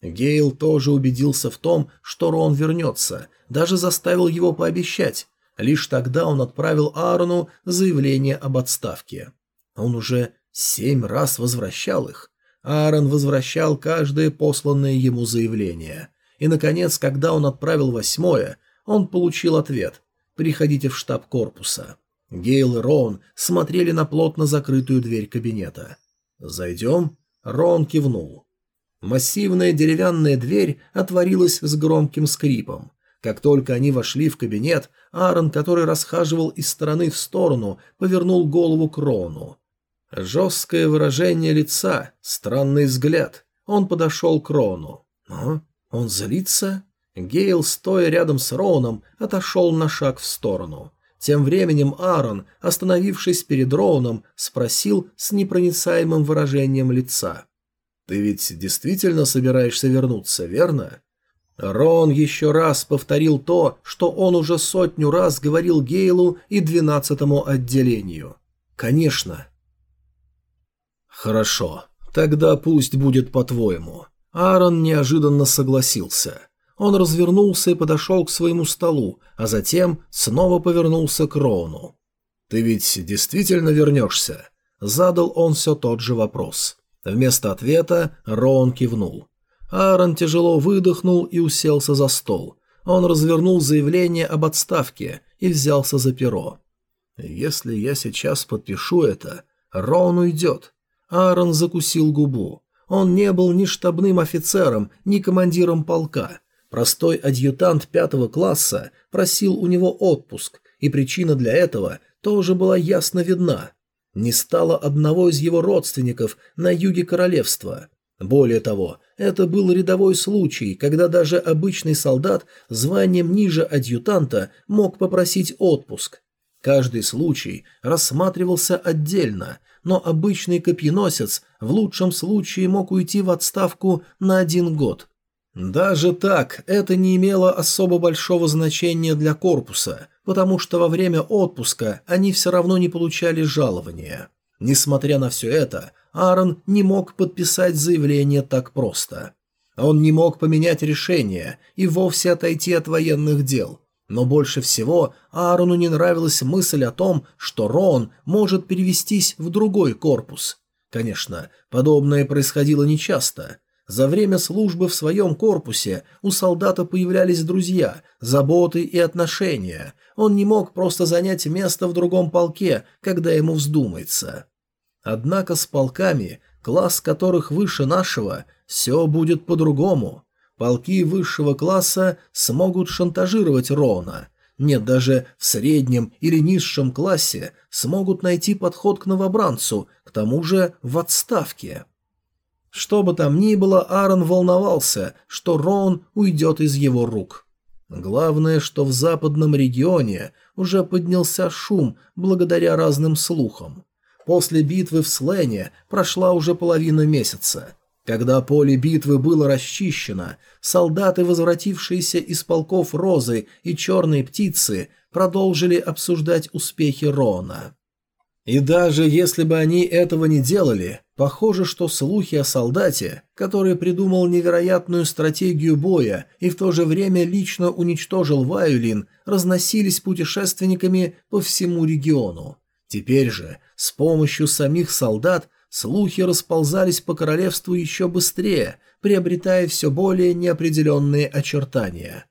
Гейл тоже убедился в том, что Рон вернется, даже заставил его пообещать, Лишь тогда он отправил Аарону заявление об отставке. Он уже семь раз возвращал их. Аарон возвращал каждое посланное ему заявление. И, наконец, когда он отправил восьмое, он получил ответ «Приходите в штаб корпуса». Гейл и Рон смотрели на плотно закрытую дверь кабинета. «Зайдем?» Рон кивнул. Массивная деревянная дверь отворилась с громким скрипом. Как только они вошли в кабинет, Аарон, который расхаживал из стороны в сторону, повернул голову к Рону. Жесткое выражение лица, странный взгляд. Он подошел к Рону. «А? Он злится?» Гейл, стоя рядом с Роуном, отошел на шаг в сторону. Тем временем Аарон, остановившись перед Роуном, спросил с непроницаемым выражением лица. «Ты ведь действительно собираешься вернуться, верно?» Рон еще раз повторил то, что он уже сотню раз говорил Гейлу и двенадцатому отделению. «Конечно». «Хорошо, тогда пусть будет по-твоему». Аарон неожиданно согласился. Он развернулся и подошел к своему столу, а затем снова повернулся к Роуну. «Ты ведь действительно вернешься?» Задал он все тот же вопрос. Вместо ответа Роун кивнул. Аарон тяжело выдохнул и уселся за стол. Он развернул заявление об отставке и взялся за перо. «Если я сейчас подпишу это, Роун уйдет». Аарон закусил губу. Он не был ни штабным офицером, ни командиром полка. Простой адъютант пятого класса просил у него отпуск, и причина для этого тоже была ясно видна. Не стало одного из его родственников на юге королевства. Более того, это был рядовой случай, когда даже обычный солдат званием ниже адъютанта мог попросить отпуск. Каждый случай рассматривался отдельно, но обычный копьеносец в лучшем случае мог уйти в отставку на один год – даже так, это не имело особо большого значения для корпуса, потому что во время отпуска они все равно не получали жалования. Несмотря на все это, Аарон не мог подписать заявление так просто. Он не мог поменять решение и вовсе отойти от военных дел. Но больше всего Аарону не нравилась мысль о том, что Рон может перевестись в другой корпус. Конечно, подобное происходило нечасто – за время службы в своем корпусе у солдата появлялись друзья, заботы и отношения. Он не мог просто занять место в другом полке, когда ему вздумается. Однако с полками, класс которых выше нашего, все будет по-другому. Полки высшего класса смогут шантажировать Рона. Нет, даже в среднем или низшем классе смогут найти подход к новобранцу, к тому же в отставке. Что бы там ни было, Аарон волновался, что Рон уйдет из его рук. Главное, что в западном регионе уже поднялся шум благодаря разным слухам. После битвы в Слене прошла уже половина месяца. Когда поле битвы было расчищено, солдаты, возвратившиеся из полков Розы и Черной Птицы, продолжили обсуждать успехи Рона. И даже если бы они этого не делали, похоже, что слухи о солдате, который придумал невероятную стратегию боя и в то же время лично уничтожил Вайолин, разносились путешественниками по всему региону. Теперь же, с помощью самих солдат, слухи расползались по королевству еще быстрее, приобретая все более неопределенные очертания.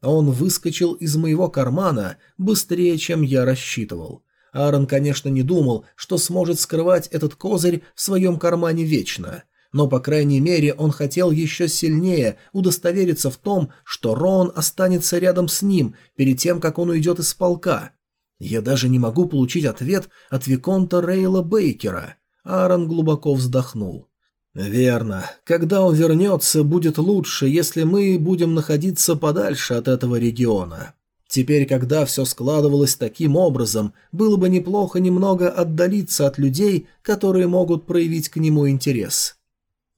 Он выскочил из моего кармана быстрее, чем я рассчитывал – Аарон, конечно, не думал, что сможет скрывать этот козырь в своем кармане вечно, но, по крайней мере, он хотел еще сильнее удостовериться в том, что Рон останется рядом с ним перед тем, как он уйдет из полка. Я даже не могу получить ответ от Виконта Рейла Бейкера. Аарон глубоко вздохнул. «Верно. Когда он вернется, будет лучше, если мы будем находиться подальше от этого региона. Теперь, когда все складывалось таким образом, было бы неплохо немного отдалиться от людей, которые могут проявить к нему интерес.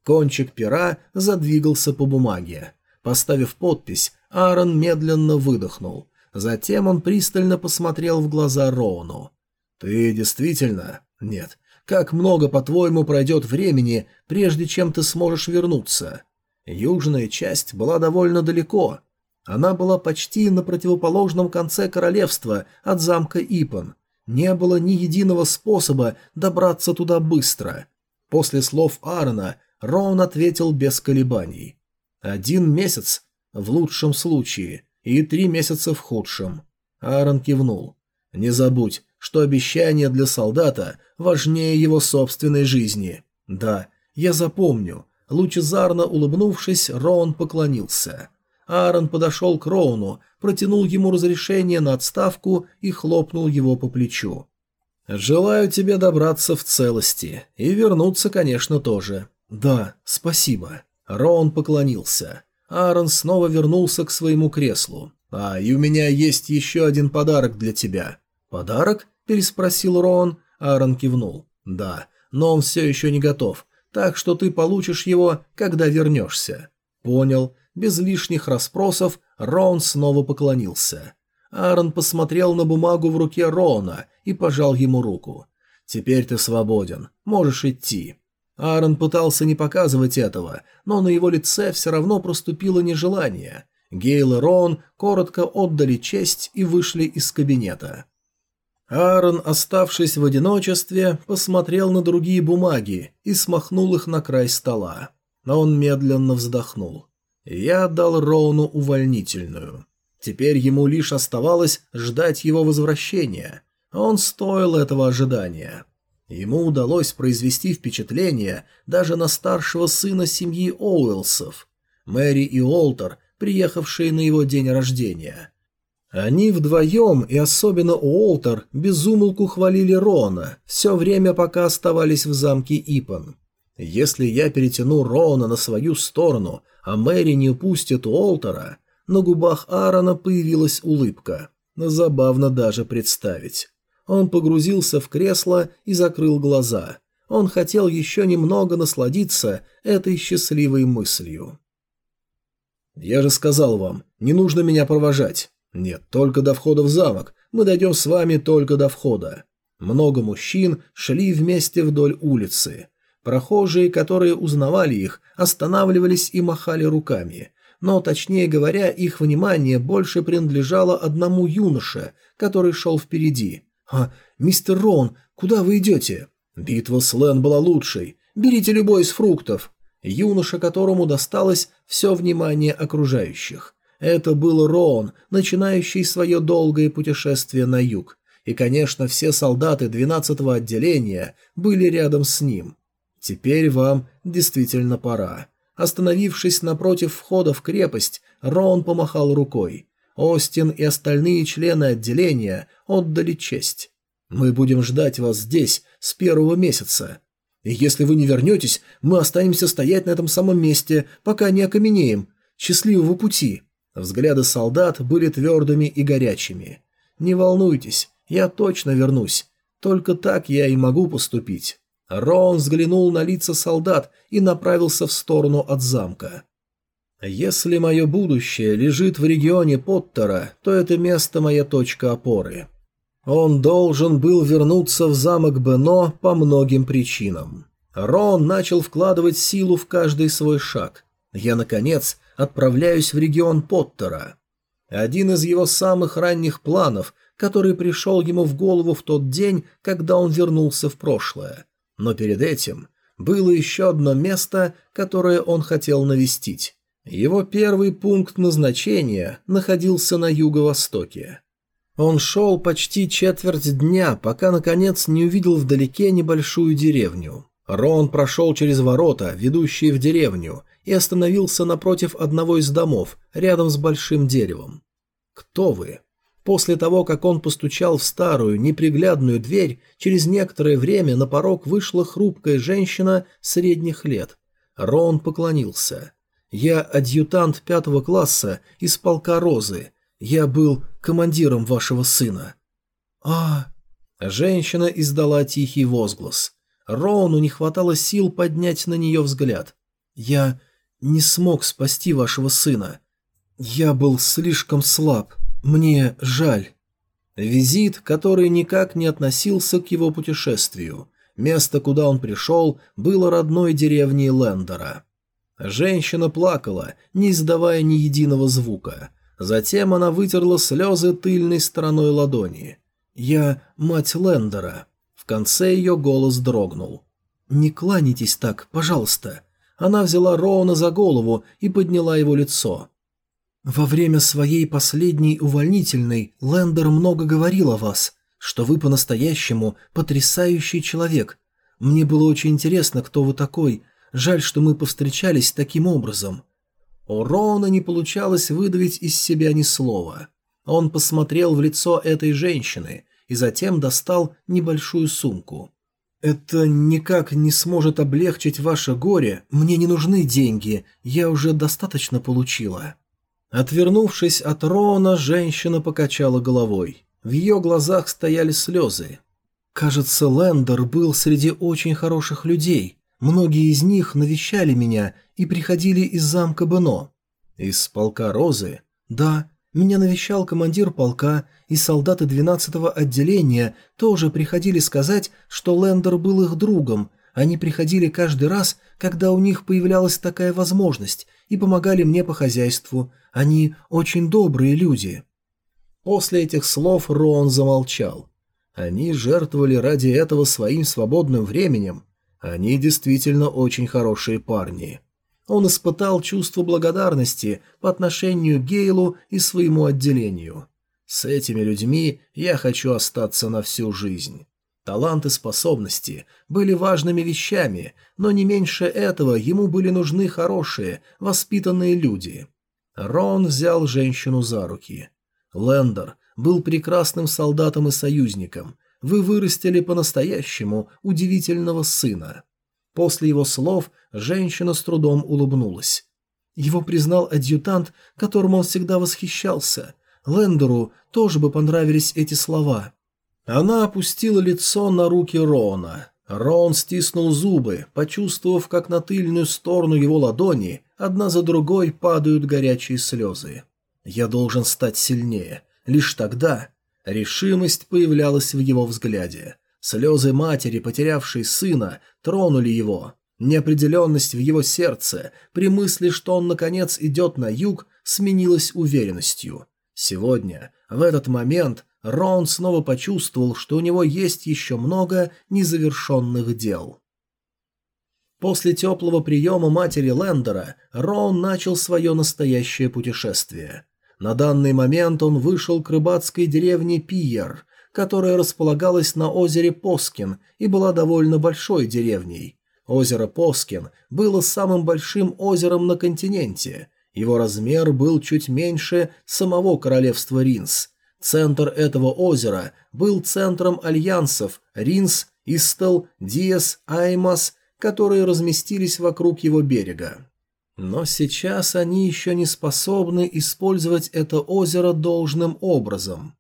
Кончик пера задвигался по бумаге. Поставив подпись, Аарон медленно выдохнул. Затем он пристально посмотрел в глаза Роуну. «Ты действительно...» «Нет. Как много, по-твоему, пройдет времени, прежде чем ты сможешь вернуться?» Южная часть была довольно далеко, она была почти на противоположном конце королевства от замка Ипан. Не было ни единого способа добраться туда быстро. После слов Аарона Роун ответил без колебаний. «Один месяц в лучшем случае и три месяца в худшем». Аарон кивнул. «Не забудь, что обещание для солдата важнее его собственной жизни». «Да, я запомню». Лучезарно улыбнувшись, Роун поклонился. Аарон подошел к Роуну, протянул ему разрешение на отставку и хлопнул его по плечу. «Желаю тебе добраться в целости. И вернуться, конечно, тоже». «Да, спасибо». Роун поклонился. Аарон снова вернулся к своему креслу. «А, и у меня есть еще один подарок для тебя». «Подарок?» – переспросил Рон. Аарон кивнул. «Да, но он все еще не готов, так что ты получишь его, когда вернешься». «Понял». Без лишних расспросов Рон снова поклонился. Аарон посмотрел на бумагу в руке Рона и пожал ему руку. «Теперь ты свободен. Можешь идти». Аарон пытался не показывать этого, но на его лице все равно проступило нежелание. Гейл и Рон коротко отдали честь и вышли из кабинета. Аарон, оставшись в одиночестве, посмотрел на другие бумаги и смахнул их на край стола. Но он медленно вздохнул. Я дал Роуну увольнительную. Теперь ему лишь оставалось ждать его возвращения. Он стоил этого ожидания. Ему удалось произвести впечатление даже на старшего сына семьи Оуэлсов. Мэри и Олтер, приехавшие на его день рождения. Они вдвоем, и особенно Уолтер, безумолку хвалили Рона, все время пока оставались в замке Ипан. Если я перетяну Рона на свою сторону, а Мэри не упустит Уолтера, на губах Аарона появилась улыбка. Забавно даже представить. Он погрузился в кресло и закрыл глаза. Он хотел еще немного насладиться этой счастливой мыслью. «Я же сказал вам, не нужно меня провожать. Нет, только до входа в замок. Мы дойдем с вами только до входа». Много мужчин шли вместе вдоль улицы. Прохожие, которые узнавали их, останавливались и махали руками. Но, точнее говоря, их внимание больше принадлежало одному юноше, который шел впереди. «А, мистер Рон, куда вы идете?» «Битва с Лэн была лучшей. Берите любой из фруктов». Юноша, которому досталось все внимание окружающих. Это был Рон, начинающий свое долгое путешествие на юг. И, конечно, все солдаты 12-го отделения были рядом с ним. Теперь вам действительно пора. Остановившись напротив входа в крепость, Рон помахал рукой. Остин и остальные члены отделения отдали честь. «Мы будем ждать вас здесь с первого месяца. И если вы не вернетесь, мы останемся стоять на этом самом месте, пока не окаменеем. Счастливого пути!» Взгляды солдат были твердыми и горячими. «Не волнуйтесь, я точно вернусь. Только так я и могу поступить». Рон взглянул на лица солдат и направился в сторону от замка. «Если мое будущее лежит в регионе Поттера, то это место моя точка опоры. Он должен был вернуться в замок Бено по многим причинам. Рон начал вкладывать силу в каждый свой шаг. Я, наконец, отправляюсь в регион Поттера. Один из его самых ранних планов, который пришел ему в голову в тот день, когда он вернулся в прошлое. Но перед этим было еще одно место, которое он хотел навестить. Его первый пункт назначения находился на юго-востоке. Он шел почти четверть дня, пока наконец не увидел вдалеке небольшую деревню. Рон прошел через ворота, ведущие в деревню, и остановился напротив одного из домов, рядом с большим деревом. «Кто вы?» После того, как он постучал в старую, неприглядную дверь, через некоторое время на порог вышла хрупкая женщина средних лет. Рон поклонился. «Я адъютант пятого класса из полка Розы. Я был командиром вашего сына». «А...» Женщина издала тихий возглас. Роуну не хватало сил поднять на нее взгляд. «Я не смог спасти вашего сына. Я был слишком слаб. Мне жаль». Визит, который никак не относился к его путешествию. Место, куда он пришел, было родной деревней Лендера. Женщина плакала, не издавая ни единого звука. Затем она вытерла слезы тыльной стороной ладони. «Я мать Лендера». Конце ее голос дрогнул. «Не кланяйтесь так, пожалуйста». Она взяла Роуна за голову и подняла его лицо. «Во время своей последней увольнительной Лендер много говорил о вас, что вы по-настоящему потрясающий человек. Мне было очень интересно, кто вы такой. Жаль, что мы повстречались таким образом». У Роуна не получалось выдавить из себя ни слова. Он посмотрел в лицо этой женщины и затем достал небольшую сумку. «Это никак не сможет облегчить ваше горе. Мне не нужны деньги. Я уже достаточно получила». Отвернувшись от Рона, женщина покачала головой. В ее глазах стояли слезы. Кажется, Лендер был среди очень хороших людей. Многие из них навещали меня и приходили из замка Бено. Из полка Розы? Да, меня навещал командир полка, и солдаты 12-го отделения тоже приходили сказать, что Лендер был их другом. Они приходили каждый раз, когда у них появлялась такая возможность, и помогали мне по хозяйству. Они очень добрые люди. После этих слов Рон замолчал. Они жертвовали ради этого своим свободным временем. Они действительно очень хорошие парни. Он испытал чувство благодарности по отношению к Гейлу и своему отделению. С этими людьми я хочу остаться на всю жизнь. Талант и способности были важными вещами, но не меньше этого ему были нужны хорошие, воспитанные люди. Рон взял женщину за руки. Лендер был прекрасным солдатом и союзником. Вы вырастили по-настоящему удивительного сына. После его слов женщина с трудом улыбнулась. Его признал адъютант, которому он всегда восхищался. Лендеру тоже бы понравились эти слова. Она опустила лицо на руки Рона. Рон стиснул зубы, почувствовав, как на тыльную сторону его ладони одна за другой падают горячие слезы. «Я должен стать сильнее. Лишь тогда...» Решимость появлялась в его взгляде. Слезы матери, потерявшей сына, тронули его. Неопределенность в его сердце при мысли, что он наконец идет на юг, сменилась уверенностью. Сегодня, в этот момент, Рон снова почувствовал, что у него есть еще много незавершенных дел. После теплого приема матери Лендера Рон начал свое настоящее путешествие. На данный момент он вышел к рыбацкой деревне Пиер, которая располагалась на озере Поскин и была довольно большой деревней. Озеро Поскин было самым большим озером на континенте. Его размер был чуть меньше самого королевства Ринс. Центр этого озера был центром альянсов Ринс, Истел, Диас, Аймас, которые разместились вокруг его берега. Но сейчас они еще не способны использовать это озеро должным образом.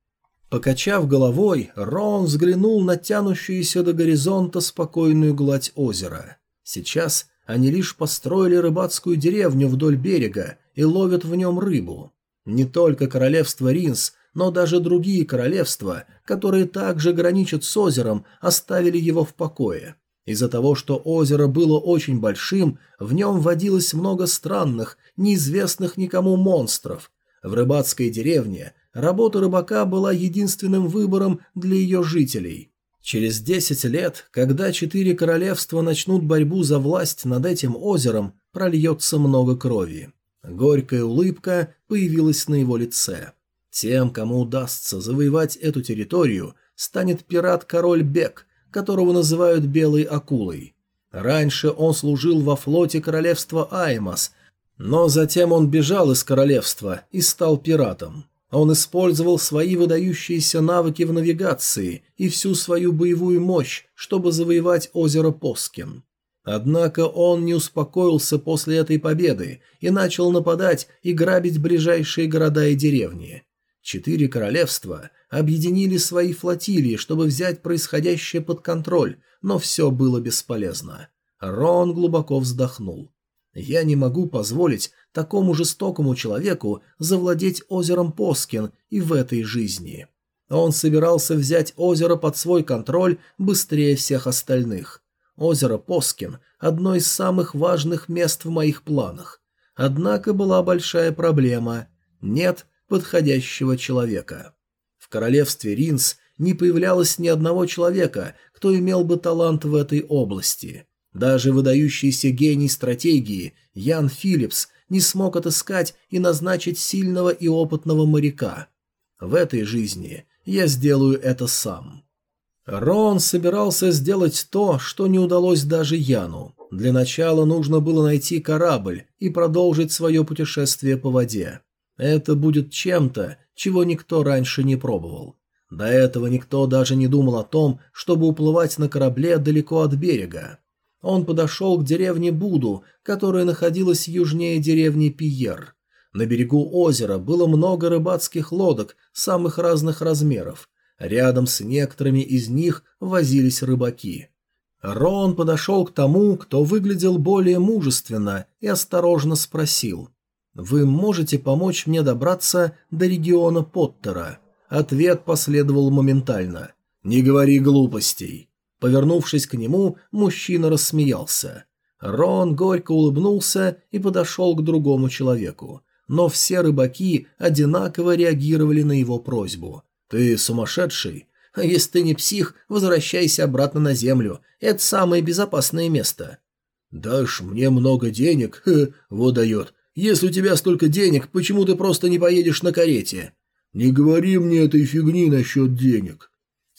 Покачав головой, Рон взглянул на тянущуюся до горизонта спокойную гладь озера. Сейчас они лишь построили рыбацкую деревню вдоль берега и ловят в нем рыбу. Не только королевство Ринс, но даже другие королевства, которые также граничат с озером, оставили его в покое. Из-за того, что озеро было очень большим, в нем водилось много странных, неизвестных никому монстров. В рыбацкой деревне работа рыбака была единственным выбором для ее жителей. Через 10 лет, когда четыре королевства начнут борьбу за власть над этим озером, прольется много крови. Горькая улыбка появилась на его лице. Тем, кому удастся завоевать эту территорию, станет пират-король Бек, которого называют Белой Акулой. Раньше он служил во флоте королевства Аймас, но затем он бежал из королевства и стал пиратом. Он использовал свои выдающиеся навыки в навигации и всю свою боевую мощь, чтобы завоевать озеро Поскин. Однако он не успокоился после этой победы и начал нападать и грабить ближайшие города и деревни. Четыре королевства объединили свои флотилии, чтобы взять происходящее под контроль, но все было бесполезно. Рон глубоко вздохнул. Я не могу позволить такому жестокому человеку завладеть озером Поскин и в этой жизни. Он собирался взять озеро под свой контроль быстрее всех остальных. Озеро Поскин – одно из самых важных мест в моих планах. Однако была большая проблема – нет подходящего человека. В королевстве Ринс не появлялось ни одного человека, кто имел бы талант в этой области – даже выдающийся гений стратегии Ян Филлипс не смог отыскать и назначить сильного и опытного моряка. В этой жизни я сделаю это сам. Рон собирался сделать то, что не удалось даже Яну. Для начала нужно было найти корабль и продолжить свое путешествие по воде. Это будет чем-то, чего никто раньше не пробовал. До этого никто даже не думал о том, чтобы уплывать на корабле далеко от берега. Он подошел к деревне Буду, которая находилась южнее деревни Пиер. На берегу озера было много рыбацких лодок самых разных размеров. Рядом с некоторыми из них возились рыбаки. Рон подошел к тому, кто выглядел более мужественно, и осторожно спросил. «Вы можете помочь мне добраться до региона Поттера?» Ответ последовал моментально. «Не говори глупостей». Повернувшись к нему, мужчина рассмеялся. Рон горько улыбнулся и подошел к другому человеку. Но все рыбаки одинаково реагировали на его просьбу. «Ты сумасшедший? А если ты не псих, возвращайся обратно на землю. Это самое безопасное место». «Дашь мне много денег? Ха, вот дает. Если у тебя столько денег, почему ты просто не поедешь на карете?» «Не говори мне этой фигни насчет денег».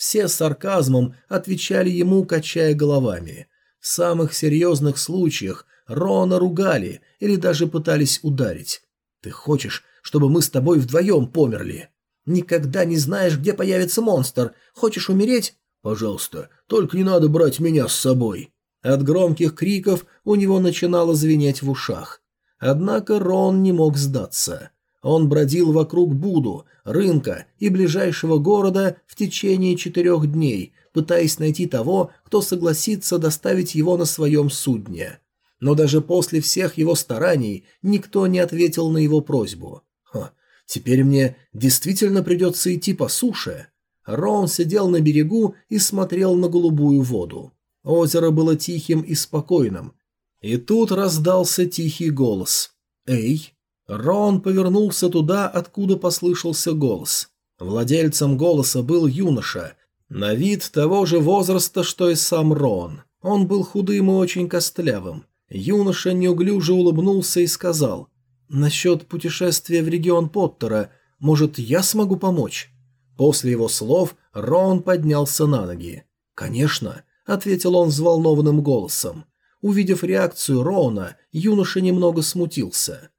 Все с сарказмом отвечали ему, качая головами. В самых серьезных случаях Рона ругали или даже пытались ударить. «Ты хочешь, чтобы мы с тобой вдвоем померли?» Никогда не знаешь, где появится монстр. Хочешь умереть? Пожалуйста, только не надо брать меня с собой. От громких криков у него начинало звенеть в ушах. Однако Рон не мог сдаться. Он бродил вокруг Буду, рынка и ближайшего города в течение четырех дней, пытаясь найти того, кто согласится доставить его на своем судне. Но даже после всех его стараний никто не ответил на его просьбу. Ха, Теперь мне действительно придется идти по суше. Рон сидел на берегу и смотрел на голубую воду. Озеро было тихим и спокойным. И тут раздался тихий голос. «Эй!» Рон повернулся туда, откуда послышался голос. Владельцем голоса был юноша, на вид того же возраста, что и сам Рон. Он был худым и очень костлявым. Юноша неуклюже улыбнулся и сказал «Насчет путешествия в регион Поттера, может, я смогу помочь?» После его слов Рон поднялся на ноги. «Конечно», — ответил он взволнованным голосом. Увидев реакцию Рона, юноша немного смутился.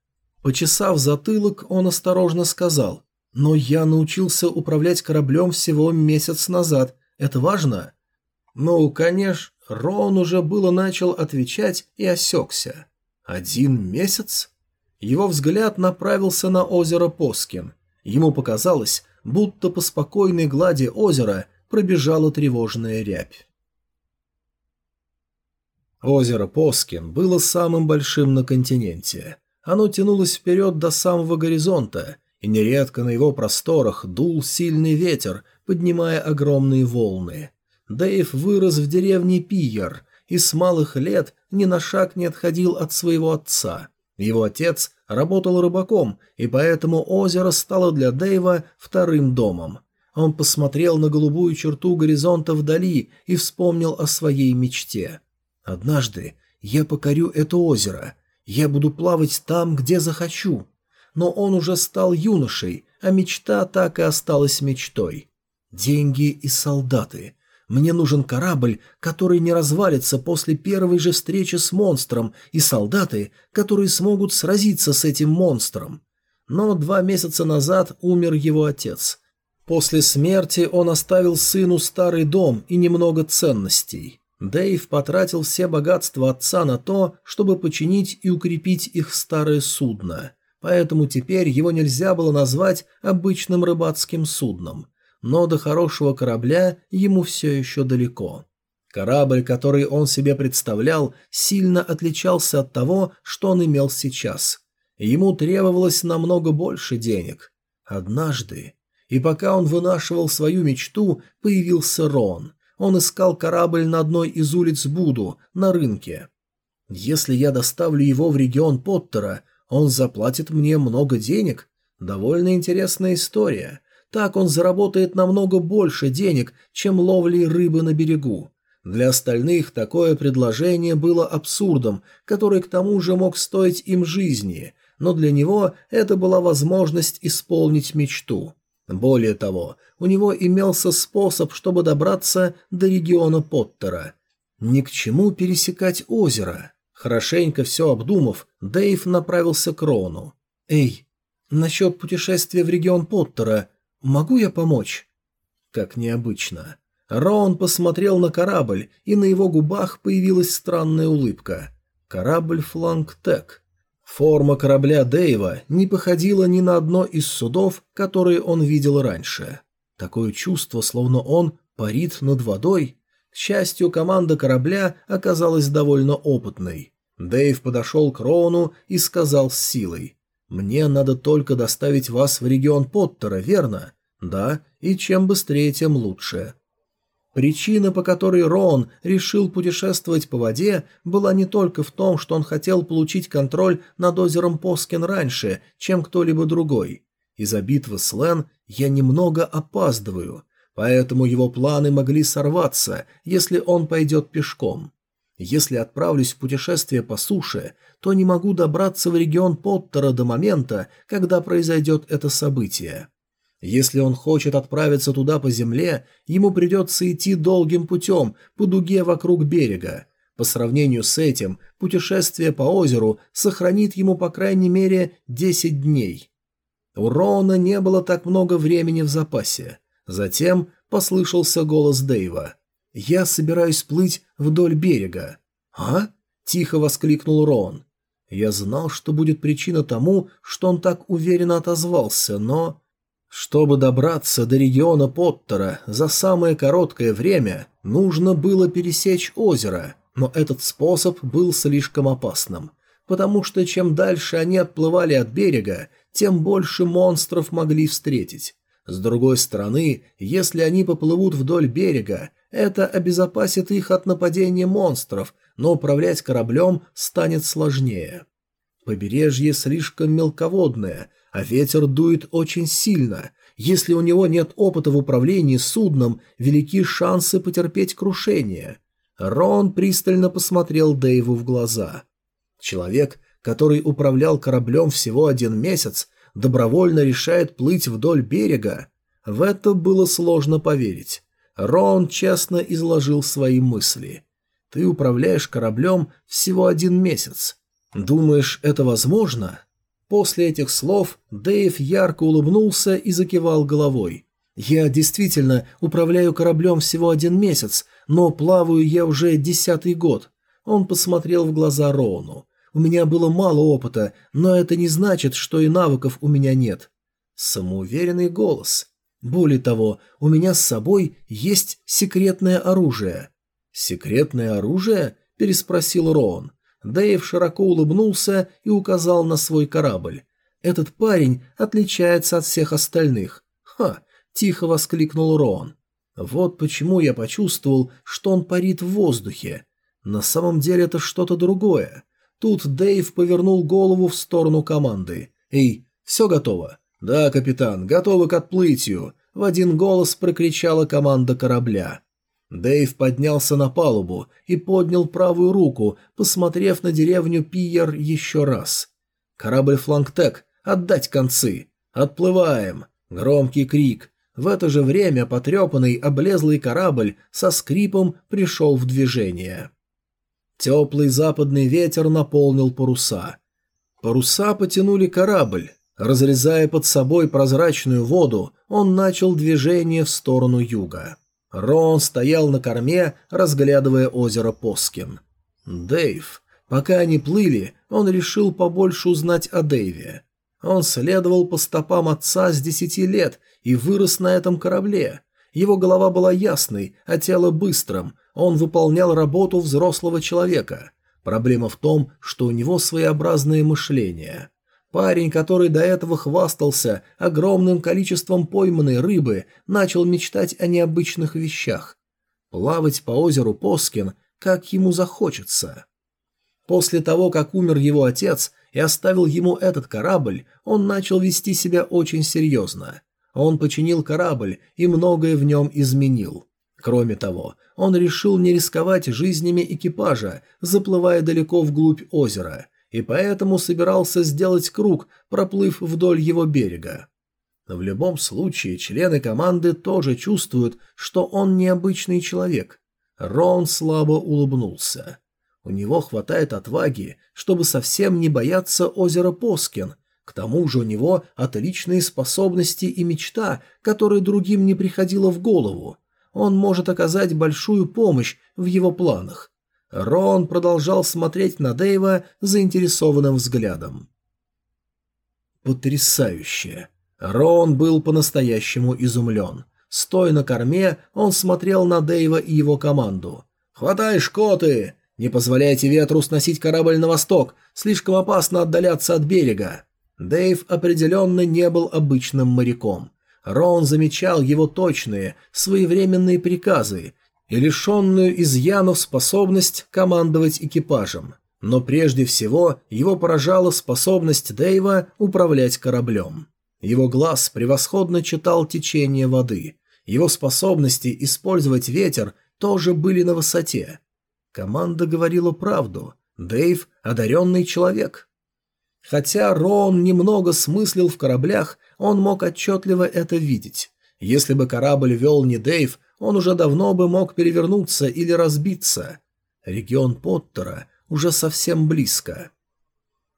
Почесав затылок, он осторожно сказал, «Но я научился управлять кораблем всего месяц назад. Это важно?» «Ну, конечно». Рон уже было начал отвечать и осекся. «Один месяц?» Его взгляд направился на озеро Поскин. Ему показалось, будто по спокойной глади озера пробежала тревожная рябь. Озеро Поскин было самым большим на континенте. Оно тянулось вперед до самого горизонта, и нередко на его просторах дул сильный ветер, поднимая огромные волны. Дэйв вырос в деревне Пиер и с малых лет ни на шаг не отходил от своего отца. Его отец работал рыбаком, и поэтому озеро стало для Дэйва вторым домом. Он посмотрел на голубую черту горизонта вдали и вспомнил о своей мечте. «Однажды я покорю это озеро. Я буду плавать там, где захочу». Но он уже стал юношей, а мечта так и осталась мечтой. Деньги и солдаты. Мне нужен корабль, который не развалится после первой же встречи с монстром, и солдаты, которые смогут сразиться с этим монстром. Но два месяца назад умер его отец. После смерти он оставил сыну старый дом и немного ценностей. Дэйв потратил все богатства отца на то, чтобы починить и укрепить их старое судно. Поэтому теперь его нельзя было назвать обычным рыбацким судном но до хорошего корабля ему все еще далеко. Корабль, который он себе представлял, сильно отличался от того, что он имел сейчас. Ему требовалось намного больше денег. Однажды, и пока он вынашивал свою мечту, появился Рон. Он искал корабль на одной из улиц Буду, на рынке. Если я доставлю его в регион Поттера, он заплатит мне много денег. Довольно интересная история. Так он заработает намного больше денег, чем ловли рыбы на берегу. Для остальных такое предложение было абсурдом, который к тому же мог стоить им жизни, но для него это была возможность исполнить мечту. Более того, у него имелся способ, чтобы добраться до региона Поттера. Ни к чему пересекать озеро. Хорошенько все обдумав, Дэйв направился к Рону. «Эй, насчет путешествия в регион Поттера, Могу я помочь?» Как необычно. Роун посмотрел на корабль, и на его губах появилась странная улыбка. Корабль «Флангтек». Форма корабля Дэйва не походила ни на одно из судов, которые он видел раньше. Такое чувство, словно он парит над водой. К счастью, команда корабля оказалась довольно опытной. Дэйв подошел к Роуну и сказал с силой. «Мне надо только доставить вас в регион Поттера, верно? Да, и чем быстрее, тем лучше». Причина, по которой Роун решил путешествовать по воде, была не только в том, что он хотел получить контроль над озером Поскин раньше, чем кто-либо другой. Из-за битвы с Лен я немного опаздываю, поэтому его планы могли сорваться, если он пойдет пешком. Если отправлюсь в путешествие по суше, то не могу добраться в регион Поттера до момента, когда произойдет это событие. Если он хочет отправиться туда по земле, ему придется идти долгим путем по дуге вокруг берега. По сравнению с этим, путешествие по озеру сохранит ему по крайней мере 10 дней. У Роуна не было так много времени в запасе. Затем послышался голос Дэйва. «Я собираюсь плыть вдоль берега». «А?» – тихо воскликнул Роун. Я знал, что будет причина тому, что он так уверенно отозвался, но... Чтобы добраться до региона Поттера за самое короткое время, нужно было пересечь озеро, но этот способ был слишком опасным, потому что чем дальше они отплывали от берега, тем больше монстров могли встретить. С другой стороны, если они поплывут вдоль берега, это обезопасит их от нападения монстров, но управлять кораблем станет сложнее. Побережье слишком мелководное – а ветер дует очень сильно. Если у него нет опыта в управлении судном, велики шансы потерпеть крушение. Рон пристально посмотрел Дэйву в глаза. Человек, который управлял кораблем всего один месяц, добровольно решает плыть вдоль берега. В это было сложно поверить. Рон честно изложил свои мысли. «Ты управляешь кораблем всего один месяц. Думаешь, это возможно?» После этих слов Дэйв ярко улыбнулся и закивал головой. «Я действительно управляю кораблем всего один месяц, но плаваю я уже десятый год». Он посмотрел в глаза Роуну. «У меня было мало опыта, но это не значит, что и навыков у меня нет». Самоуверенный голос. Более того, у меня с собой есть секретное оружие. «Секретное оружие?» – переспросил Роун. Дэйв широко улыбнулся и указал на свой корабль. «Этот парень отличается от всех остальных». «Ха!» – тихо воскликнул Рон. «Вот почему я почувствовал, что он парит в воздухе. На самом деле это что-то другое». Тут Дэйв повернул голову в сторону команды. «Эй, все готово?» «Да, капитан, готовы к отплытию», – в один голос прокричала команда корабля. Дэйв поднялся на палубу и поднял правую руку, посмотрев на деревню Пиер еще раз. «Корабль Флангтек, отдать концы! Отплываем!» Громкий крик. В это же время потрепанный облезлый корабль со скрипом пришел в движение. Теплый западный ветер наполнил паруса. Паруса потянули корабль. Разрезая под собой прозрачную воду, он начал движение в сторону юга. Рон стоял на корме, разглядывая озеро Поскин. Дэйв. Пока они плыли, он решил побольше узнать о Дэйве. Он следовал по стопам отца с десяти лет и вырос на этом корабле. Его голова была ясной, а тело быстрым. Он выполнял работу взрослого человека. Проблема в том, что у него своеобразное мышление. Парень, который до этого хвастался огромным количеством пойманной рыбы, начал мечтать о необычных вещах. Плавать по озеру Поскин, как ему захочется. После того, как умер его отец и оставил ему этот корабль, он начал вести себя очень серьезно. Он починил корабль и многое в нем изменил. Кроме того, он решил не рисковать жизнями экипажа, заплывая далеко вглубь озера – и поэтому собирался сделать круг, проплыв вдоль его берега. В любом случае, члены команды тоже чувствуют, что он необычный человек. Рон слабо улыбнулся. У него хватает отваги, чтобы совсем не бояться озера Поскин. К тому же у него отличные способности и мечта, которые другим не приходило в голову. Он может оказать большую помощь в его планах. Рон продолжал смотреть на Дэйва заинтересованным взглядом. Потрясающе. Рон был по-настоящему изумлен. Стоя на корме, он смотрел на Дэйва и его команду. «Хватай шкоты! Не позволяйте ветру сносить корабль на восток, слишком опасно отдаляться от берега». Дэйв определенно не был обычным моряком. Рон замечал его точные, своевременные приказы и лишенную изъянов способность командовать экипажем. Но прежде всего его поражала способность Дэйва управлять кораблем. Его глаз превосходно читал течение воды. Его способности использовать ветер тоже были на высоте. Команда говорила правду. Дэйв – одаренный человек. Хотя Рон немного смыслил в кораблях, он мог отчетливо это видеть. Если бы корабль вел не Дэйв, он уже давно бы мог перевернуться или разбиться. Регион Поттера уже совсем близко.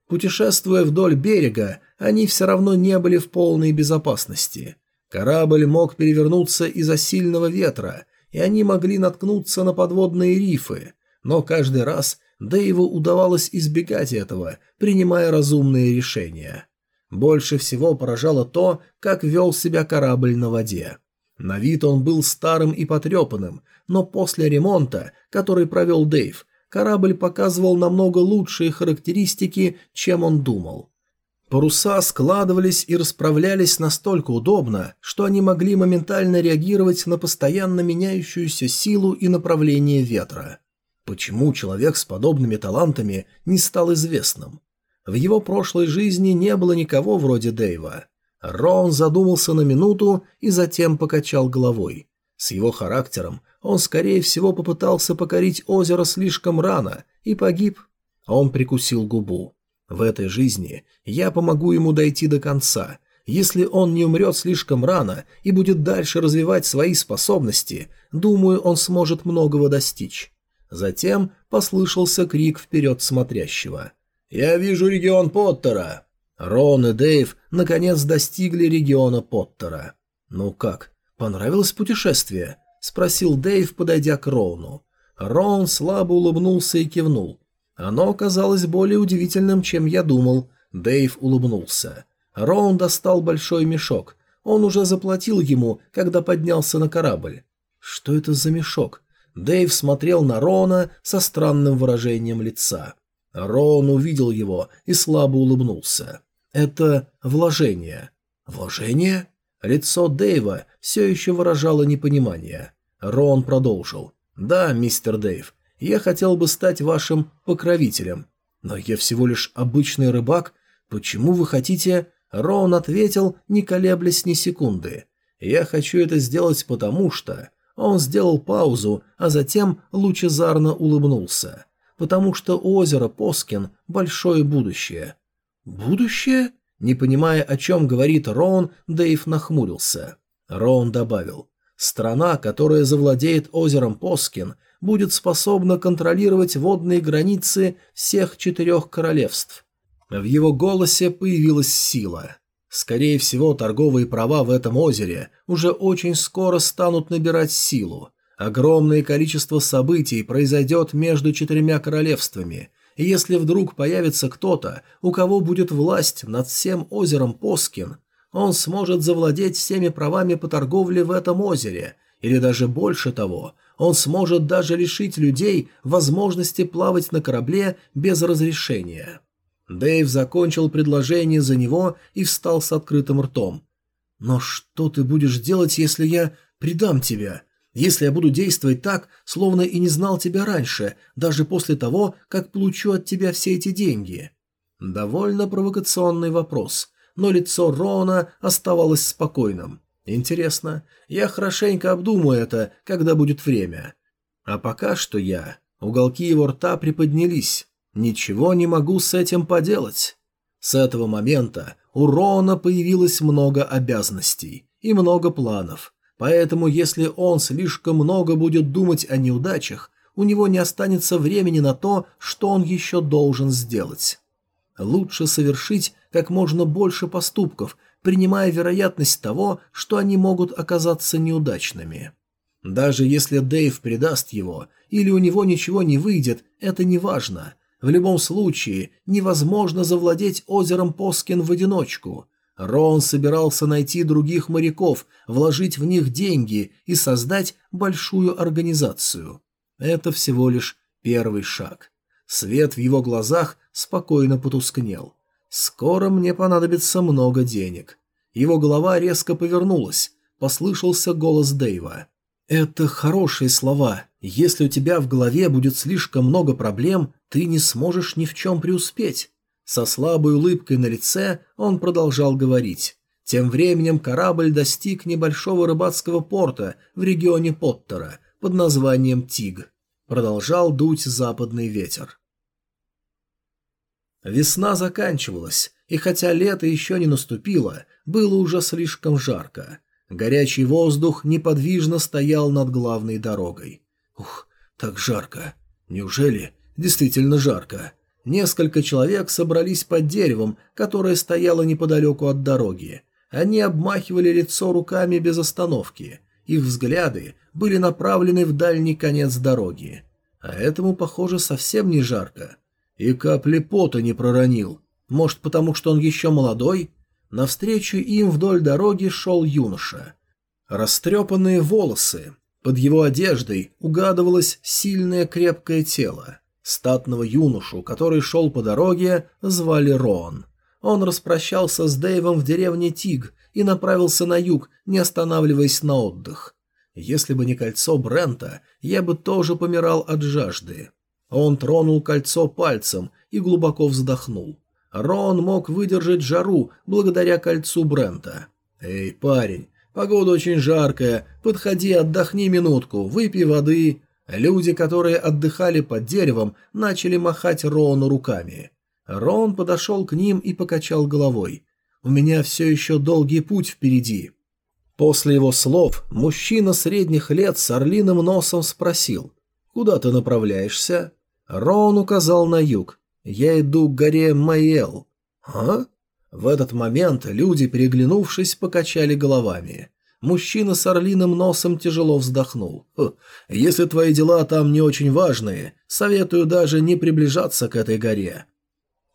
Путешествуя вдоль берега, они все равно не были в полной безопасности. Корабль мог перевернуться из-за сильного ветра, и они могли наткнуться на подводные рифы, но каждый раз Дэйву удавалось избегать этого, принимая разумные решения. Больше всего поражало то, как вел себя корабль на воде. На вид он был старым и потрепанным, но после ремонта, который провел Дэйв, корабль показывал намного лучшие характеристики, чем он думал. Паруса складывались и расправлялись настолько удобно, что они могли моментально реагировать на постоянно меняющуюся силу и направление ветра. Почему человек с подобными талантами не стал известным? В его прошлой жизни не было никого вроде Дэйва. Рон задумался на минуту и затем покачал головой. С его характером он, скорее всего, попытался покорить озеро слишком рано и погиб. Он прикусил губу. В этой жизни я помогу ему дойти до конца. Если он не умрет слишком рано и будет дальше развивать свои способности, думаю, он сможет многого достичь. Затем послышался крик вперед смотрящего. «Я вижу регион Поттера!» Рон и Дэйв наконец достигли региона Поттера. «Ну как, понравилось путешествие?» – спросил Дэйв, подойдя к Роуну. Рон слабо улыбнулся и кивнул. Оно оказалось более удивительным, чем я думал. Дэйв улыбнулся. Роун достал большой мешок. Он уже заплатил ему, когда поднялся на корабль. Что это за мешок? Дэйв смотрел на Рона со странным выражением лица. Рон увидел его и слабо улыбнулся. «Это вложение». «Вложение?» Лицо Дэйва все еще выражало непонимание. Рон продолжил. «Да, мистер Дэйв, я хотел бы стать вашим покровителем. Но я всего лишь обычный рыбак. Почему вы хотите...» Рон ответил, не колеблясь ни секунды. «Я хочу это сделать потому, что...» Он сделал паузу, а затем лучезарно улыбнулся. Потому что у озера Поскин большое будущее. «Будущее?» Не понимая, о чем говорит Рон, Дэйв нахмурился. Рон добавил. «Страна, которая завладеет озером Поскин, будет способна контролировать водные границы всех четырех королевств». В его голосе появилась сила. Скорее всего, торговые права в этом озере уже очень скоро станут набирать силу. Огромное количество событий произойдет между четырьмя королевствами, и если вдруг появится кто-то, у кого будет власть над всем озером Поскин, он сможет завладеть всеми правами по торговле в этом озере, или даже больше того, он сможет даже лишить людей возможности плавать на корабле без разрешения. Дэйв закончил предложение за него и встал с открытым ртом. «Но что ты будешь делать, если я предам тебя? Если я буду действовать так, словно и не знал тебя раньше, даже после того, как получу от тебя все эти деньги?» Довольно провокационный вопрос, но лицо Рона оставалось спокойным. «Интересно, я хорошенько обдумаю это, когда будет время. А пока что я...» Уголки его рта приподнялись. Ничего не могу с этим поделать. С этого момента у Рона появилось много обязанностей и много планов, поэтому если он слишком много будет думать о неудачах, у него не останется времени на то, что он еще должен сделать. Лучше совершить как можно больше поступков, принимая вероятность того, что они могут оказаться неудачными. Даже если Дэйв предаст его, или у него ничего не выйдет, это не важно. В любом случае, невозможно завладеть озером Поскин в одиночку. Рон собирался найти других моряков, вложить в них деньги и создать большую организацию. Это всего лишь первый шаг. Свет в его глазах спокойно потускнел. «Скоро мне понадобится много денег». Его голова резко повернулась. Послышался голос Дэйва. «Это хорошие слова. Если у тебя в голове будет слишком много проблем, ты не сможешь ни в чем преуспеть». Со слабой улыбкой на лице он продолжал говорить. Тем временем корабль достиг небольшого рыбацкого порта в регионе Поттера под названием Тиг. Продолжал дуть западный ветер. Весна заканчивалась, и хотя лето еще не наступило, было уже слишком жарко. Горячий воздух неподвижно стоял над главной дорогой. Ух, так жарко. Неужели действительно жарко? Несколько человек собрались под деревом, которое стояло неподалеку от дороги. Они обмахивали лицо руками без остановки. Их взгляды были направлены в дальний конец дороги. А этому, похоже, совсем не жарко. И капли пота не проронил. Может, потому что он еще молодой? Навстречу им вдоль дороги шел юноша. Растрепанные волосы. Под его одеждой угадывалось сильное крепкое тело. Статного юношу, который шел по дороге, звали Рон. Он распрощался с Дэйвом в деревне Тиг и направился на юг, не останавливаясь на отдых. Если бы не кольцо Брента, я бы тоже помирал от жажды. Он тронул кольцо пальцем и глубоко вздохнул. Рон мог выдержать жару благодаря кольцу Брента. «Эй, парень, погода очень жаркая, подходи, отдохни минутку, выпей воды». Люди, которые отдыхали под деревом, начали махать Рону руками. Рон подошел к ним и покачал головой. «У меня все еще долгий путь впереди». После его слов мужчина средних лет с орлиным носом спросил «Куда ты направляешься?» Рон указал на юг. Я иду к горе Майел. А? В этот момент люди, переглянувшись, покачали головами. Мужчина с орлиным носом тяжело вздохнул. «Если твои дела там не очень важные, советую даже не приближаться к этой горе».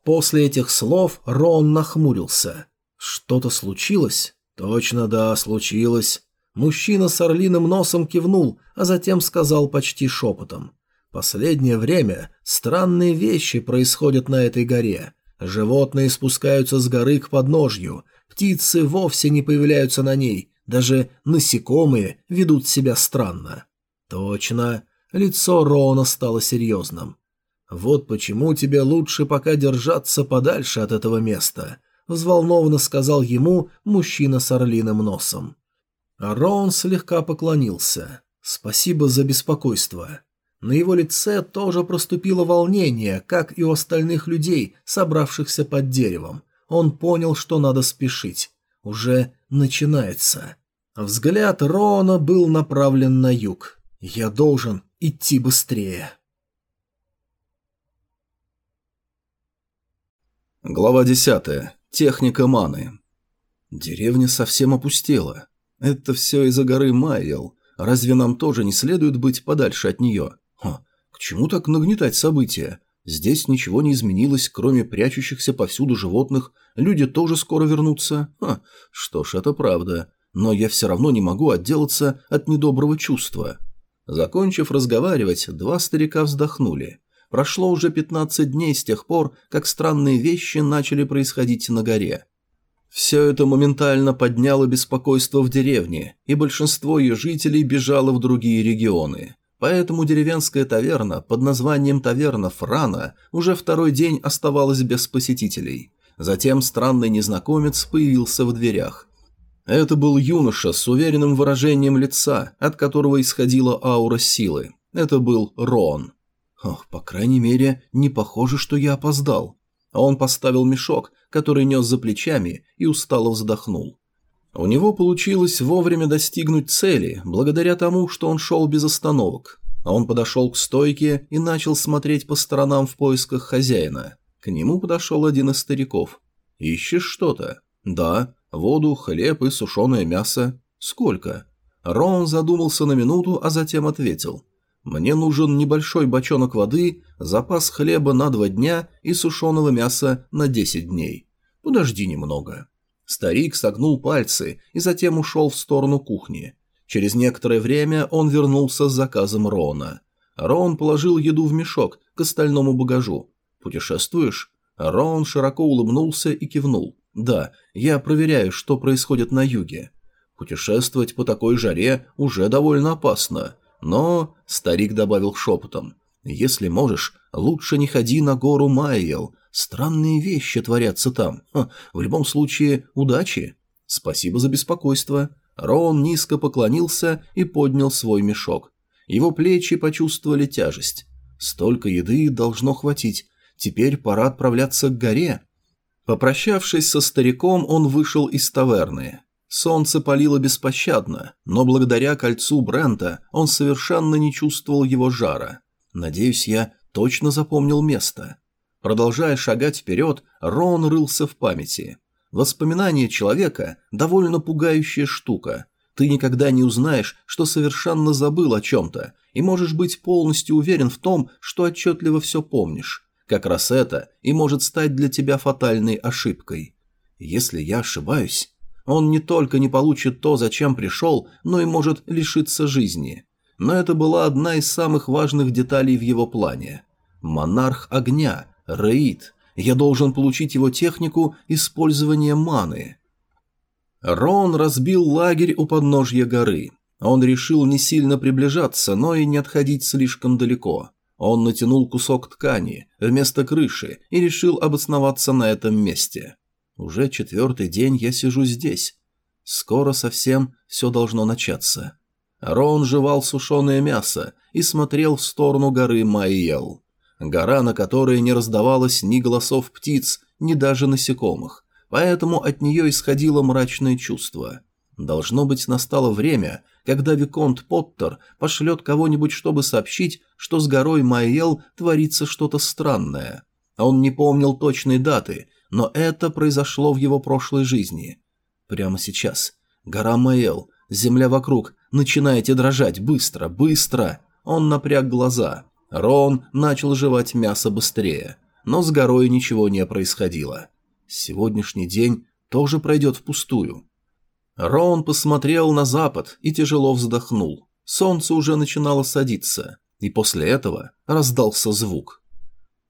После этих слов Рон нахмурился. «Что-то случилось?» «Точно да, случилось». Мужчина с орлиным носом кивнул, а затем сказал почти шепотом. Последнее время странные вещи происходят на этой горе. Животные спускаются с горы к подножью, птицы вовсе не появляются на ней, даже насекомые ведут себя странно. Точно, лицо Рона стало серьезным. Вот почему тебе лучше пока держаться подальше от этого места, взволнованно сказал ему мужчина с орлиным носом. Рон слегка поклонился. Спасибо за беспокойство. На его лице тоже проступило волнение, как и у остальных людей, собравшихся под деревом. Он понял, что надо спешить. Уже начинается. Взгляд Рона был направлен на юг. «Я должен идти быстрее». Глава 10. Техника маны. Деревня совсем опустела. Это все из-за горы Майел. Разве нам тоже не следует быть подальше от нее? Ха, к чему так нагнетать события? Здесь ничего не изменилось, кроме прячущихся повсюду животных. Люди тоже скоро вернутся. Ха, что ж, это правда. Но я все равно не могу отделаться от недоброго чувства. Закончив разговаривать, два старика вздохнули. Прошло уже 15 дней с тех пор, как странные вещи начали происходить на горе. Все это моментально подняло беспокойство в деревне, и большинство ее жителей бежало в другие регионы. Поэтому деревенская таверна под названием таверна Франа уже второй день оставалась без посетителей. Затем странный незнакомец появился в дверях. Это был юноша с уверенным выражением лица, от которого исходила аура силы. Это был Рон. Ох, по крайней мере, не похоже, что я опоздал. Он поставил мешок, который нес за плечами, и устало вздохнул. У него получилось вовремя достигнуть цели, благодаря тому, что он шел без остановок. А он подошел к стойке и начал смотреть по сторонам в поисках хозяина. К нему подошел один из стариков. «Ищешь что-то?» «Да. Воду, хлеб и сушеное мясо. Сколько?» Рон задумался на минуту, а затем ответил. «Мне нужен небольшой бочонок воды, запас хлеба на два дня и сушеного мяса на десять дней. Подожди немного». Старик согнул пальцы и затем ушел в сторону кухни. Через некоторое время он вернулся с заказом Рона. Рон положил еду в мешок к остальному багажу. «Путешествуешь?» Рон широко улыбнулся и кивнул. «Да, я проверяю, что происходит на юге. Путешествовать по такой жаре уже довольно опасно. Но, старик добавил шепотом, если можешь, лучше не ходи на гору Майел. Странные вещи творятся там. Ха, в любом случае, удачи. Спасибо за беспокойство. Рон низко поклонился и поднял свой мешок. Его плечи почувствовали тяжесть. Столько еды должно хватить. Теперь пора отправляться к горе. Попрощавшись со стариком, он вышел из таверны. Солнце палило беспощадно, но благодаря кольцу Брента он совершенно не чувствовал его жара. Надеюсь, я точно запомнил место. Продолжая шагать вперед, Рон рылся в памяти. Воспоминание человека – довольно пугающая штука. Ты никогда не узнаешь, что совершенно забыл о чем-то, и можешь быть полностью уверен в том, что отчетливо все помнишь. Как раз это и может стать для тебя фатальной ошибкой. Если я ошибаюсь, он не только не получит то, зачем пришел, но и может лишиться жизни. Но это была одна из самых важных деталей в его плане. Монарх огня, Рейд. Я должен получить его технику использования маны. Рон разбил лагерь у подножья горы. Он решил не сильно приближаться, но и не отходить слишком далеко. Он натянул кусок ткани вместо крыши и решил обосноваться на этом месте. Уже четвертый день я сижу здесь. Скоро совсем все должно начаться. Рон жевал сушеное мясо и смотрел в сторону горы Майел. Гора, на которой не раздавалось ни голосов птиц, ни даже насекомых, поэтому от нее исходило мрачное чувство. Должно быть, настало время, когда Виконт Поттер пошлет кого-нибудь, чтобы сообщить, что с горой Майел творится что-то странное. Он не помнил точной даты, но это произошло в его прошлой жизни. Прямо сейчас. Гора Маэл, земля вокруг, начинаете дрожать, быстро, быстро. Он напряг глаза. Рон начал жевать мясо быстрее, но с горой ничего не происходило. Сегодняшний день тоже пройдет впустую. Рон посмотрел на запад и тяжело вздохнул. Солнце уже начинало садиться, и после этого раздался звук.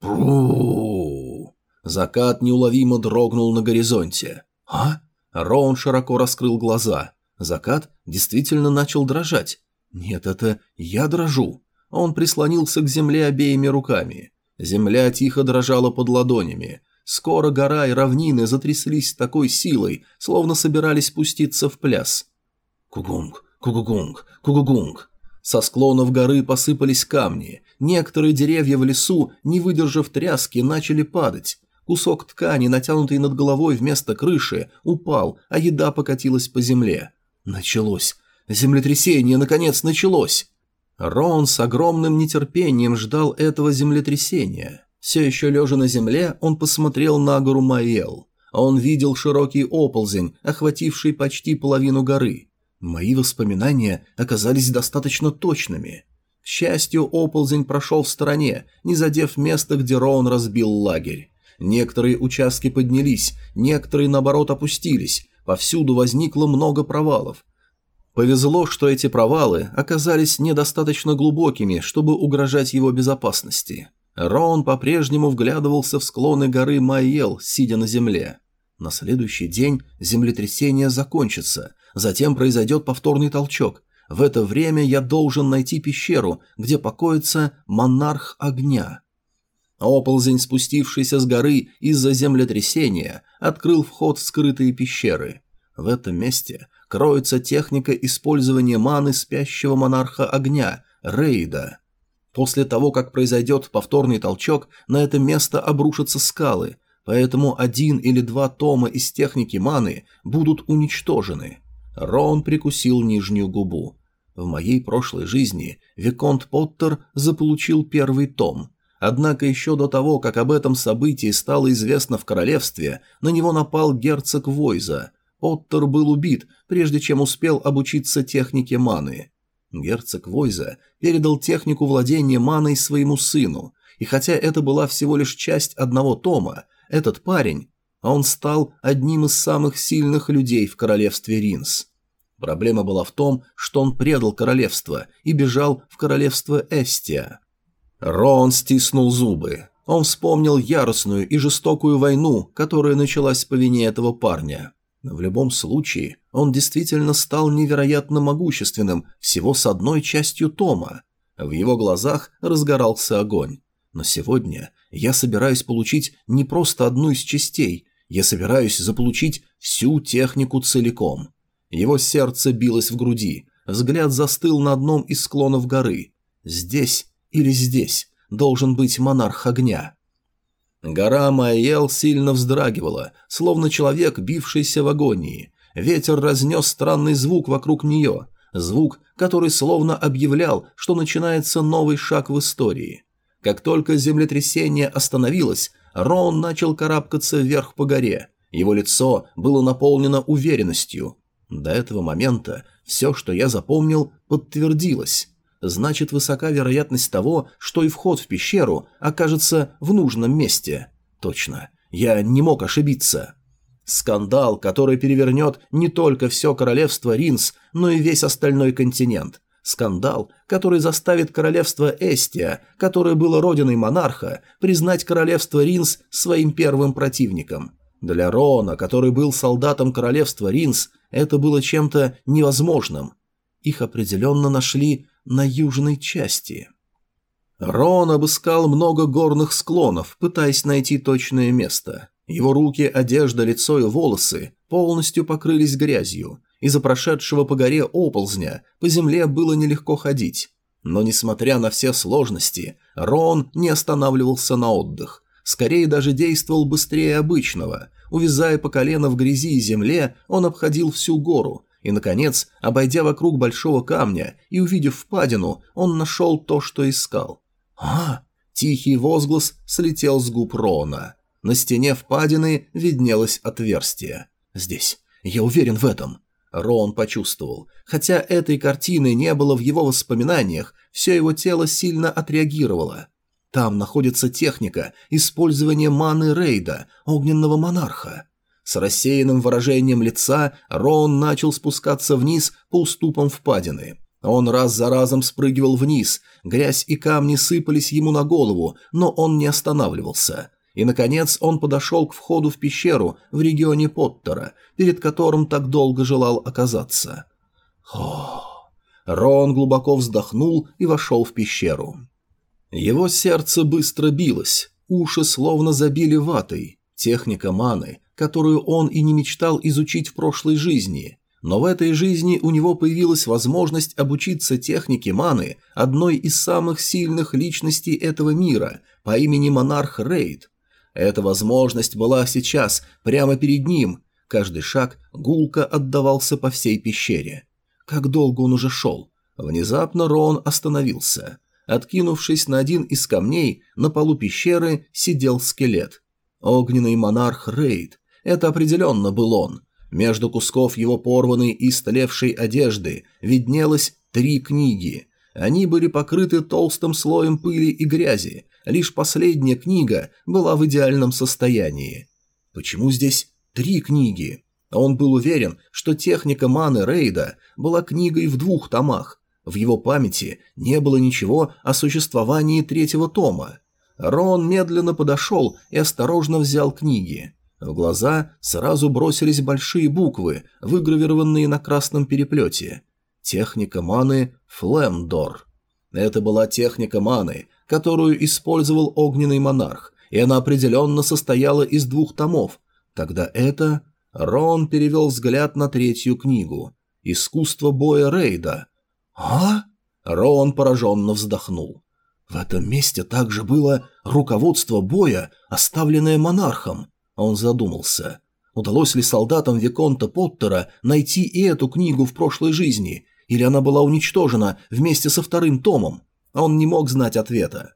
«Пру!» Закат неуловимо дрогнул на горизонте. «А?» Роун широко раскрыл глаза. Закат действительно начал дрожать. «Нет, это я дрожу». Он прислонился к земле обеими руками. Земля тихо дрожала под ладонями. Скоро гора и равнины затряслись такой силой, словно собирались спуститься в пляс. Кугунг, кугугунг, кугугунг. Со склонов горы посыпались камни. Некоторые деревья в лесу, не выдержав тряски, начали падать. Кусок ткани, натянутый над головой вместо крыши, упал, а еда покатилась по земле. Началось. Землетрясение, наконец, началось. Рон с огромным нетерпением ждал этого землетрясения. Все еще лежа на земле, он посмотрел на гору Маэл. Он видел широкий оползень, охвативший почти половину горы. Мои воспоминания оказались достаточно точными. К счастью, оползень прошел в стороне, не задев место, где Рон разбил лагерь. Некоторые участки поднялись, некоторые, наоборот, опустились. Повсюду возникло много провалов. Повезло, что эти провалы оказались недостаточно глубокими, чтобы угрожать его безопасности. Рон по-прежнему вглядывался в склоны горы Майел, сидя на земле. На следующий день землетрясение закончится, затем произойдет повторный толчок. В это время я должен найти пещеру, где покоится монарх огня. Оползень, спустившийся с горы из-за землетрясения, открыл вход в скрытые пещеры. В этом месте кроется техника использования маны спящего монарха огня, Рейда. После того, как произойдет повторный толчок, на это место обрушатся скалы, поэтому один или два тома из техники маны будут уничтожены. Рон прикусил нижнюю губу. В моей прошлой жизни Виконт Поттер заполучил первый том – Однако еще до того, как об этом событии стало известно в королевстве, на него напал герцог Войза. Поттер был убит, прежде чем успел обучиться технике маны. Герцог Войза передал технику владения маной своему сыну, и хотя это была всего лишь часть одного тома, этот парень, он стал одним из самых сильных людей в королевстве Ринс. Проблема была в том, что он предал королевство и бежал в королевство Эстия. Рон стиснул зубы. Он вспомнил яростную и жестокую войну, которая началась по вине этого парня. В любом случае, он действительно стал невероятно могущественным всего с одной частью Тома. В его глазах разгорался огонь. Но сегодня я собираюсь получить не просто одну из частей, я собираюсь заполучить всю технику целиком. Его сердце билось в груди, взгляд застыл на одном из склонов горы. Здесь или здесь должен быть монарх огня. Гора Майел сильно вздрагивала, словно человек, бившийся в агонии. Ветер разнес странный звук вокруг нее, звук, который словно объявлял, что начинается новый шаг в истории. Как только землетрясение остановилось, Рон начал карабкаться вверх по горе. Его лицо было наполнено уверенностью. До этого момента все, что я запомнил, подтвердилось. Значит, высока вероятность того, что и вход в пещеру окажется в нужном месте. Точно, я не мог ошибиться. Скандал, который перевернет не только все королевство Ринс, но и весь остальной континент. Скандал, который заставит королевство Эстия, которое было родиной монарха, признать королевство Ринс своим первым противником. Для Рона, который был солдатом королевства Ринс, это было чем-то невозможным. Их определенно нашли на южной части. Рон обыскал много горных склонов, пытаясь найти точное место. Его руки, одежда, лицо и волосы полностью покрылись грязью. Из-за прошедшего по горе оползня по земле было нелегко ходить. Но, несмотря на все сложности, Рон не останавливался на отдых. Скорее даже действовал быстрее обычного. Увязая по колено в грязи и земле, он обходил всю гору. И, наконец, обойдя вокруг большого камня и увидев впадину, он нашел то, что искал. «А!» Тихий возглас слетел с губ Рона. На стене впадины виднелось отверстие. «Здесь. Я уверен в этом». Рон почувствовал. Хотя этой картины не было в его воспоминаниях, все его тело сильно отреагировало. Там находится техника использования маны Рейда, огненного монарха. С рассеянным выражением лица Рон начал спускаться вниз по уступам впадины. Он раз за разом спрыгивал вниз, грязь и камни сыпались ему на голову, но он не останавливался. И, наконец, он подошел к входу в пещеру в регионе Поттера, перед которым так долго желал оказаться. О! Рон глубоко вздохнул и вошел в пещеру. Его сердце быстро билось, уши словно забили ватой. Техника маны, которую он и не мечтал изучить в прошлой жизни. Но в этой жизни у него появилась возможность обучиться технике маны одной из самых сильных личностей этого мира по имени Монарх Рейд. Эта возможность была сейчас прямо перед ним. Каждый шаг гулко отдавался по всей пещере. Как долго он уже шел? Внезапно Рон остановился. Откинувшись на один из камней, на полу пещеры сидел скелет. Огненный монарх Рейд. Это определенно был он. Между кусков его порванной и истлевшей одежды виднелось три книги. Они были покрыты толстым слоем пыли и грязи. Лишь последняя книга была в идеальном состоянии. Почему здесь три книги? Он был уверен, что техника маны Рейда была книгой в двух томах, в его памяти не было ничего о существовании третьего тома. Рон медленно подошел и осторожно взял книги. В глаза сразу бросились большие буквы, выгравированные на красном переплете. Техника маны Флемдор. Это была техника маны, которую использовал огненный монарх, и она определенно состояла из двух томов. Тогда это... Рон перевел взгляд на третью книгу. «Искусство боя Рейда», «А?» Роан пораженно вздохнул. В этом месте также было руководство боя, оставленное монархом. Он задумался. Удалось ли солдатам Виконта Поттера найти и эту книгу в прошлой жизни, или она была уничтожена вместе со вторым томом? Он не мог знать ответа.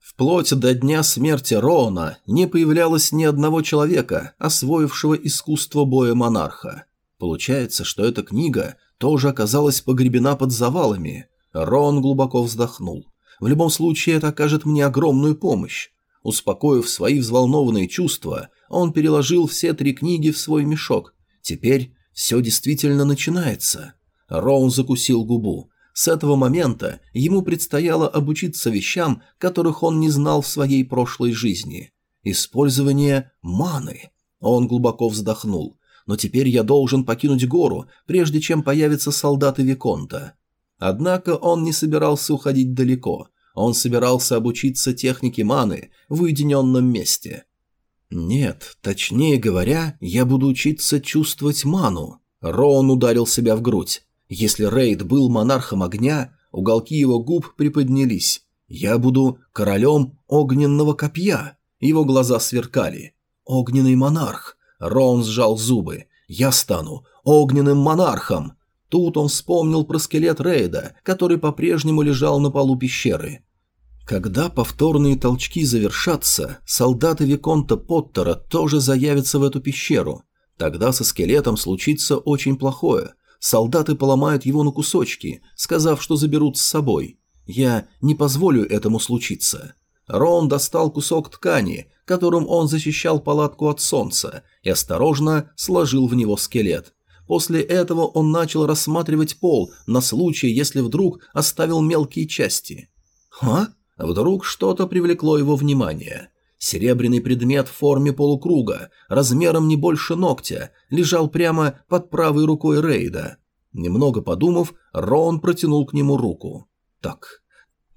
Вплоть до дня смерти Роана не появлялось ни одного человека, освоившего искусство боя монарха. Получается, что эта книга тоже оказалась погребена под завалами. Рон глубоко вздохнул. В любом случае, это окажет мне огромную помощь. Успокоив свои взволнованные чувства, он переложил все три книги в свой мешок. Теперь все действительно начинается. Роун закусил губу. С этого момента ему предстояло обучиться вещам, которых он не знал в своей прошлой жизни. Использование маны. Он глубоко вздохнул. Но теперь я должен покинуть гору, прежде чем появятся солдаты Виконта. Однако он не собирался уходить далеко. Он собирался обучиться технике маны в уединенном месте. Нет, точнее говоря, я буду учиться чувствовать ману. Роун ударил себя в грудь. Если Рейд был монархом огня, уголки его губ приподнялись. Я буду королем огненного копья. Его глаза сверкали. Огненный монарх. Роун сжал зубы. Я стану огненным монархом. Тут он вспомнил про скелет Рейда, который по-прежнему лежал на полу пещеры. Когда повторные толчки завершатся, солдаты Виконта Поттера тоже заявятся в эту пещеру. Тогда со скелетом случится очень плохое. Солдаты поломают его на кусочки, сказав, что заберут с собой. Я не позволю этому случиться. Рон достал кусок ткани, которым он защищал палатку от солнца, и осторожно сложил в него скелет. После этого он начал рассматривать пол на случай, если вдруг оставил мелкие части. «А?» Вдруг что-то привлекло его внимание. Серебряный предмет в форме полукруга, размером не больше ногтя, лежал прямо под правой рукой Рейда. Немного подумав, Рон протянул к нему руку. Так.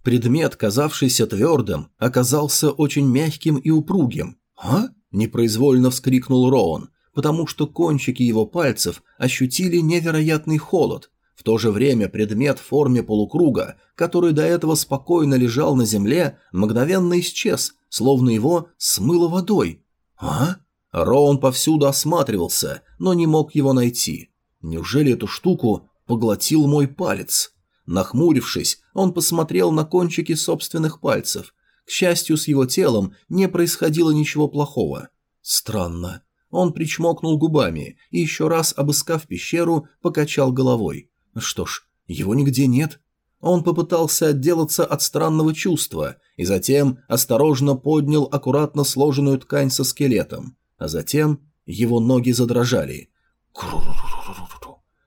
Предмет, казавшийся твердым, оказался очень мягким и упругим. «А?» – непроизвольно вскрикнул Роун, потому что кончики его пальцев ощутили невероятный холод, в то же время предмет в форме полукруга, который до этого спокойно лежал на земле, мгновенно исчез, словно его смыло водой. «А?» Роун повсюду осматривался, но не мог его найти. Неужели эту штуку поглотил мой палец? Нахмурившись, он посмотрел на кончики собственных пальцев. К счастью, с его телом не происходило ничего плохого. Странно. Он причмокнул губами и, еще раз обыскав пещеру, покачал головой. Что ж, его нигде нет. Он попытался отделаться от странного чувства и затем осторожно поднял аккуратно сложенную ткань со скелетом, а затем его ноги задрожали.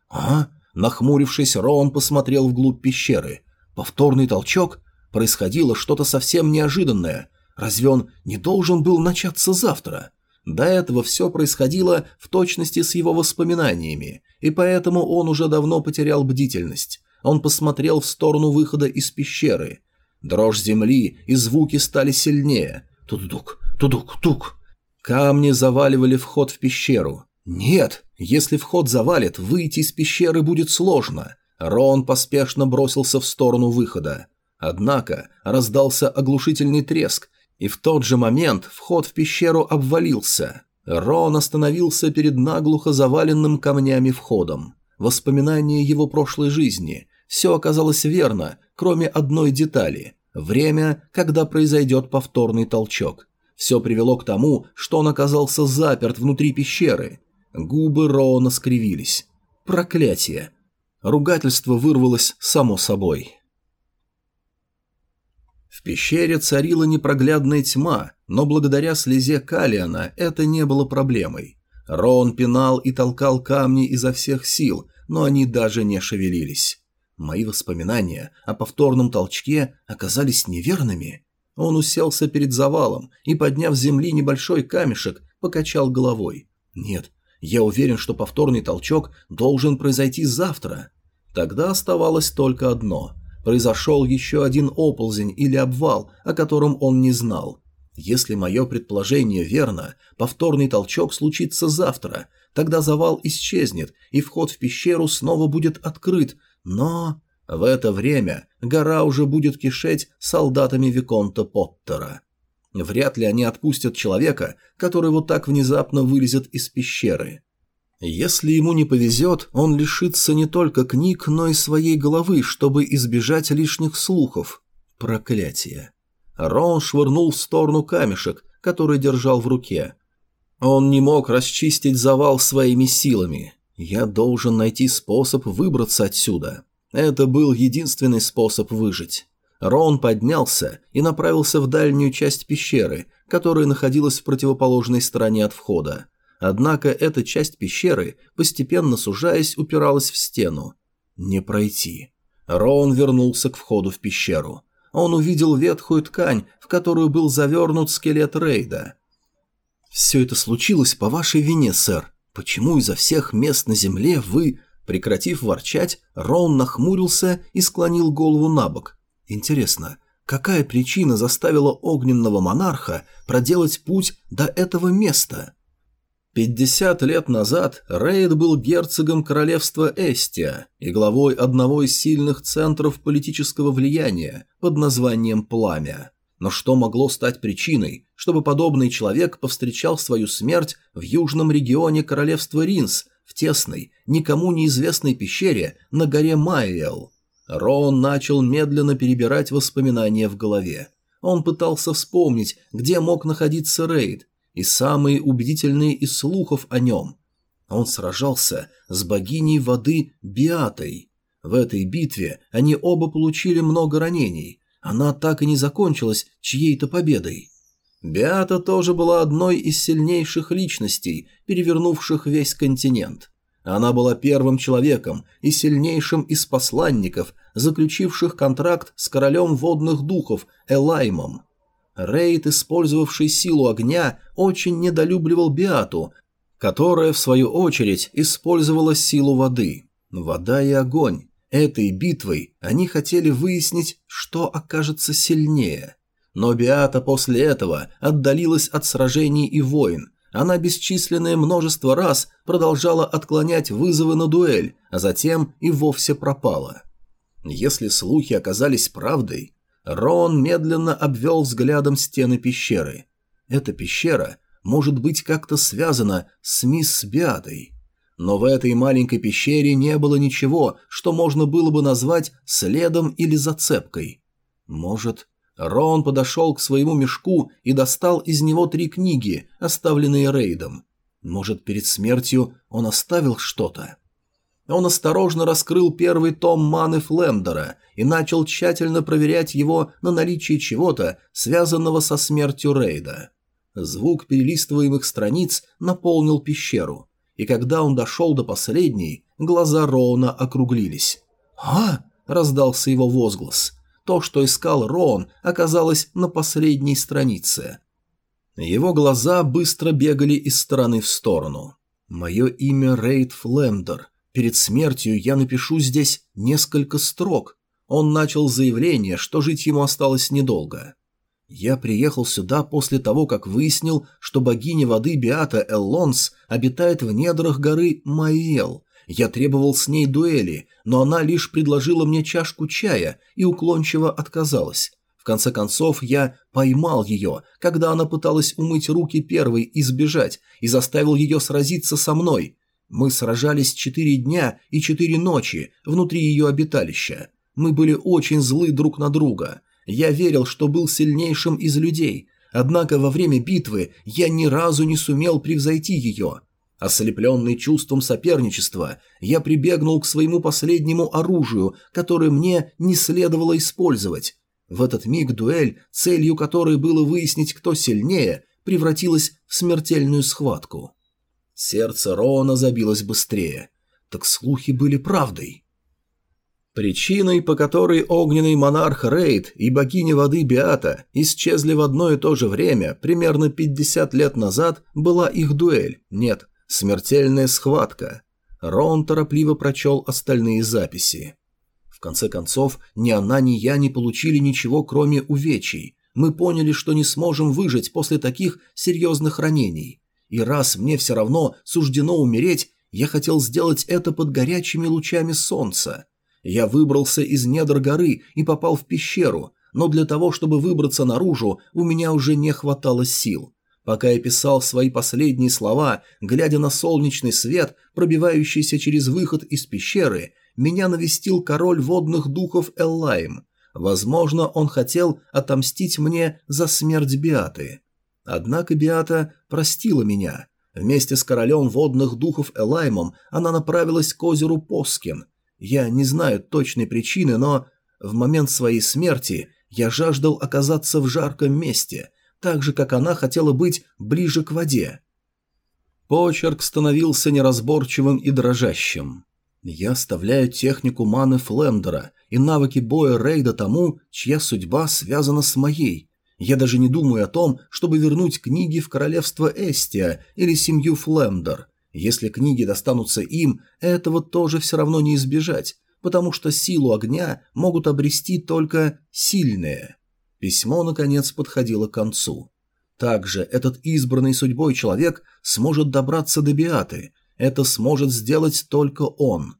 «А?» Нахмурившись, Роан посмотрел вглубь пещеры. Повторный толчок? Происходило что-то совсем неожиданное. Разве он не должен был начаться завтра? До этого все происходило в точности с его воспоминаниями, и поэтому он уже давно потерял бдительность. Он посмотрел в сторону выхода из пещеры. Дрожь земли и звуки стали сильнее. Тудук, тудук, тук. Камни заваливали вход в пещеру. Нет, если вход завалит, выйти из пещеры будет сложно. Рон поспешно бросился в сторону выхода. Однако раздался оглушительный треск, и в тот же момент вход в пещеру обвалился. Рон остановился перед наглухо заваленным камнями входом. Воспоминания его прошлой жизни. Все оказалось верно, кроме одной детали. Время, когда произойдет повторный толчок. Все привело к тому, что он оказался заперт внутри пещеры. Губы Роона скривились. Проклятие. Ругательство вырвалось само собой. В пещере царила непроглядная тьма, но благодаря слезе Калиана это не было проблемой. Рон пинал и толкал камни изо всех сил, но они даже не шевелились. Мои воспоминания о повторном толчке оказались неверными. Он уселся перед завалом и, подняв с земли небольшой камешек, покачал головой. «Нет, я уверен, что повторный толчок должен произойти завтра». Тогда оставалось только одно – произошел еще один оползень или обвал, о котором он не знал. Если мое предположение верно, повторный толчок случится завтра, тогда завал исчезнет, и вход в пещеру снова будет открыт, но... В это время гора уже будет кишеть солдатами Виконта Поттера. Вряд ли они отпустят человека, который вот так внезапно вылезет из пещеры. Если ему не повезет, он лишится не только книг, но и своей головы, чтобы избежать лишних слухов. Проклятие. Рон швырнул в сторону камешек, который держал в руке. Он не мог расчистить завал своими силами. Я должен найти способ выбраться отсюда. Это был единственный способ выжить. Рон поднялся и направился в дальнюю часть пещеры, которая находилась в противоположной стороне от входа. Однако эта часть пещеры, постепенно сужаясь, упиралась в стену. Не пройти. Рон вернулся к входу в пещеру. Он увидел ветхую ткань, в которую был завернут скелет Рейда. «Все это случилось по вашей вине, сэр. Почему изо всех мест на земле вы...» Прекратив ворчать, Рон нахмурился и склонил голову на бок. «Интересно, какая причина заставила огненного монарха проделать путь до этого места?» Пятьдесят лет назад Рейд был герцогом королевства Эстия и главой одного из сильных центров политического влияния под названием Пламя. Но что могло стать причиной, чтобы подобный человек повстречал свою смерть в южном регионе королевства Ринс, в тесной, никому неизвестной пещере на горе Майел? Рон начал медленно перебирать воспоминания в голове. Он пытался вспомнить, где мог находиться Рейд, и самые убедительные из слухов о нем. Он сражался с богиней воды Биатой. В этой битве они оба получили много ранений, она так и не закончилась чьей-то победой. Беата тоже была одной из сильнейших личностей, перевернувших весь континент. Она была первым человеком и сильнейшим из посланников, заключивших контракт с королем водных духов Элаймом. Рейд, использовавший силу огня, очень недолюбливал Биату, которая, в свою очередь, использовала силу воды. Вода и огонь Этой битвой они хотели выяснить, что окажется сильнее. Но Биата после этого отдалилась от сражений и войн. Она бесчисленное множество раз продолжала отклонять вызовы на дуэль, а затем и вовсе пропала. Если слухи оказались правдой, Рон медленно обвел взглядом стены пещеры. Эта пещера может быть как-то связана с мисс Биатой. Но в этой маленькой пещере не было ничего, что можно было бы назвать следом или зацепкой. Может, Рон подошел к своему мешку и достал из него три книги, оставленные Рейдом. Может, перед смертью он оставил что-то? Он осторожно раскрыл первый том маны Флендера и начал тщательно проверять его на наличие чего-то, связанного со смертью Рейда. Звук перелистываемых страниц наполнил пещеру и когда он дошел до последней, глаза Роуна округлились. «А!» – раздался его возглас. То, что искал Роун, оказалось на последней странице. Его глаза быстро бегали из стороны в сторону. «Мое имя Рейд Флендер. Перед смертью я напишу здесь несколько строк». Он начал заявление, что жить ему осталось недолго. Я приехал сюда после того, как выяснил, что богиня воды Биата Эллонс обитает в недрах горы Майел. Я требовал с ней дуэли, но она лишь предложила мне чашку чая и уклончиво отказалась. В конце концов, я поймал ее, когда она пыталась умыть руки первой и сбежать, и заставил ее сразиться со мной. Мы сражались четыре дня и четыре ночи внутри ее обиталища. Мы были очень злы друг на друга. Я верил, что был сильнейшим из людей, однако во время битвы я ни разу не сумел превзойти ее. Ослепленный чувством соперничества, я прибегнул к своему последнему оружию, которое мне не следовало использовать. В этот миг дуэль, целью которой было выяснить, кто сильнее, превратилась в смертельную схватку. Сердце Роана забилось быстрее. Так слухи были правдой. Причиной, по которой огненный монарх Рейд и богиня воды Биата исчезли в одно и то же время, примерно 50 лет назад, была их дуэль, нет, смертельная схватка. Рон торопливо прочел остальные записи. В конце концов, ни она, ни я не получили ничего, кроме увечий. Мы поняли, что не сможем выжить после таких серьезных ранений. И раз мне все равно суждено умереть, я хотел сделать это под горячими лучами солнца. Я выбрался из недр горы и попал в пещеру, но для того, чтобы выбраться наружу, у меня уже не хватало сил. Пока я писал свои последние слова, глядя на солнечный свет, пробивающийся через выход из пещеры, меня навестил король водных духов Эллайм. Возможно, он хотел отомстить мне за смерть Биаты. Однако Биата простила меня. Вместе с королем водных духов Элаймом она направилась к озеру Поскин. Я не знаю точной причины, но в момент своей смерти я жаждал оказаться в жарком месте, так же, как она хотела быть ближе к воде. Почерк становился неразборчивым и дрожащим. Я оставляю технику маны Флендера и навыки боя Рейда тому, чья судьба связана с моей. Я даже не думаю о том, чтобы вернуть книги в королевство Эстия или семью Флендер. Если книги достанутся им, этого тоже все равно не избежать, потому что силу огня могут обрести только сильные. Письмо, наконец, подходило к концу. Также этот избранный судьбой человек сможет добраться до Биаты. Это сможет сделать только он.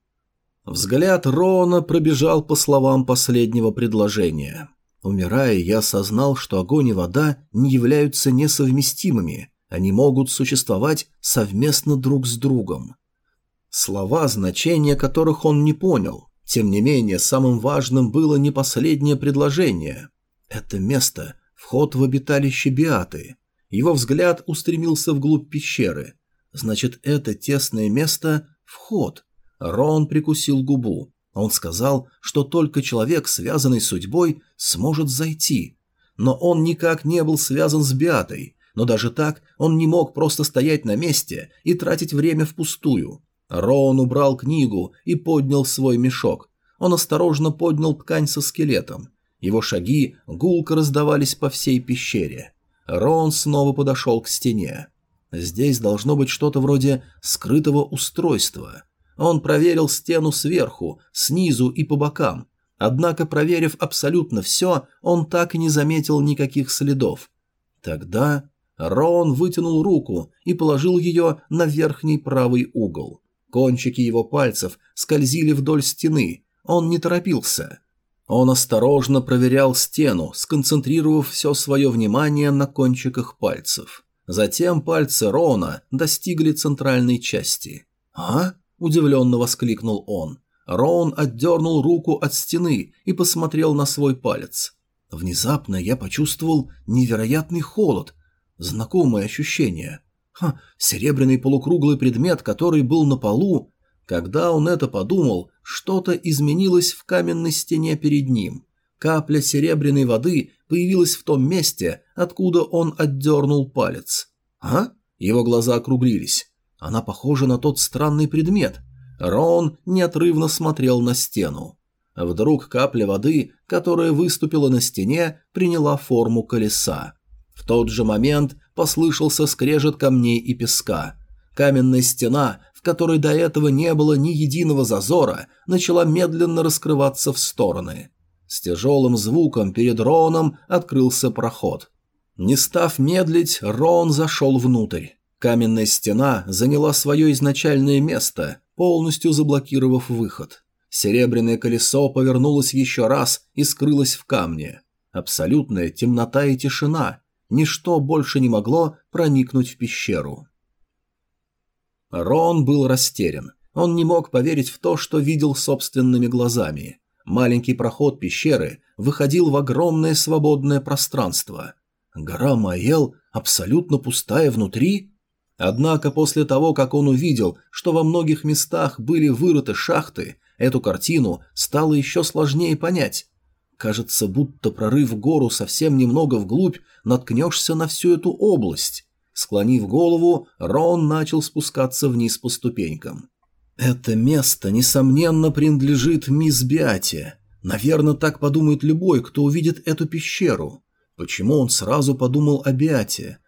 Взгляд Рона пробежал по словам последнего предложения. Умирая, я осознал, что огонь и вода не являются несовместимыми, они могут существовать совместно друг с другом. Слова, значения которых он не понял. Тем не менее, самым важным было не последнее предложение. Это место – вход в обиталище Биаты. Его взгляд устремился вглубь пещеры. Значит, это тесное место – вход. Рон прикусил губу. Он сказал, что только человек, связанный судьбой, сможет зайти. Но он никак не был связан с Биатой, но даже так он не мог просто стоять на месте и тратить время впустую. Роун убрал книгу и поднял свой мешок. Он осторожно поднял ткань со скелетом. Его шаги гулко раздавались по всей пещере. Роун снова подошел к стене. Здесь должно быть что-то вроде скрытого устройства. Он проверил стену сверху, снизу и по бокам. Однако, проверив абсолютно все, он так и не заметил никаких следов. Тогда Рон вытянул руку и положил ее на верхний правый угол. Кончики его пальцев скользили вдоль стены. Он не торопился. Он осторожно проверял стену, сконцентрировав все свое внимание на кончиках пальцев. Затем пальцы Рона достигли центральной части. «А?» – удивленно воскликнул он. Роун отдернул руку от стены и посмотрел на свой палец. Внезапно я почувствовал невероятный холод, знакомое ощущение. Ха, серебряный полукруглый предмет, который был на полу. Когда он это подумал, что-то изменилось в каменной стене перед ним. Капля серебряной воды появилась в том месте, откуда он отдернул палец. А? Его глаза округлились. Она похожа на тот странный предмет. Рон неотрывно смотрел на стену. Вдруг капля воды, которая выступила на стене, приняла форму колеса. В тот же момент послышался скрежет камней и песка. Каменная стена, в которой до этого не было ни единого зазора, начала медленно раскрываться в стороны. С тяжелым звуком перед Роном открылся проход. Не став медлить, Рон зашел внутрь. Каменная стена заняла свое изначальное место, полностью заблокировав выход. Серебряное колесо повернулось еще раз и скрылось в камне. Абсолютная темнота и тишина. Ничто больше не могло проникнуть в пещеру. Рон был растерян. Он не мог поверить в то, что видел собственными глазами. Маленький проход пещеры выходил в огромное свободное пространство. Гора Маэл абсолютно пустая внутри? Однако после того, как он увидел, что во многих местах были вырыты шахты, эту картину стало еще сложнее понять. Кажется, будто прорыв гору совсем немного вглубь, наткнешься на всю эту область. Склонив голову, Рон начал спускаться вниз по ступенькам. Это место, несомненно, принадлежит мисс Биате. Наверное, так подумает любой, кто увидит эту пещеру. Почему он сразу подумал о Биате?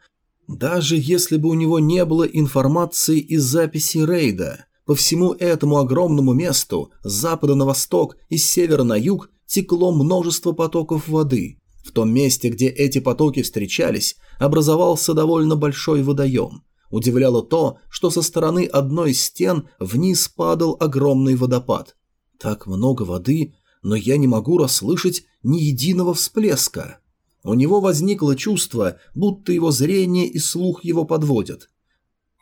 Даже если бы у него не было информации из записи рейда, по всему этому огромному месту с запада на восток и с севера на юг текло множество потоков воды. В том месте, где эти потоки встречались, образовался довольно большой водоем. Удивляло то, что со стороны одной из стен вниз падал огромный водопад. Так много воды, но я не могу расслышать ни единого всплеска. У него возникло чувство, будто его зрение и слух его подводят.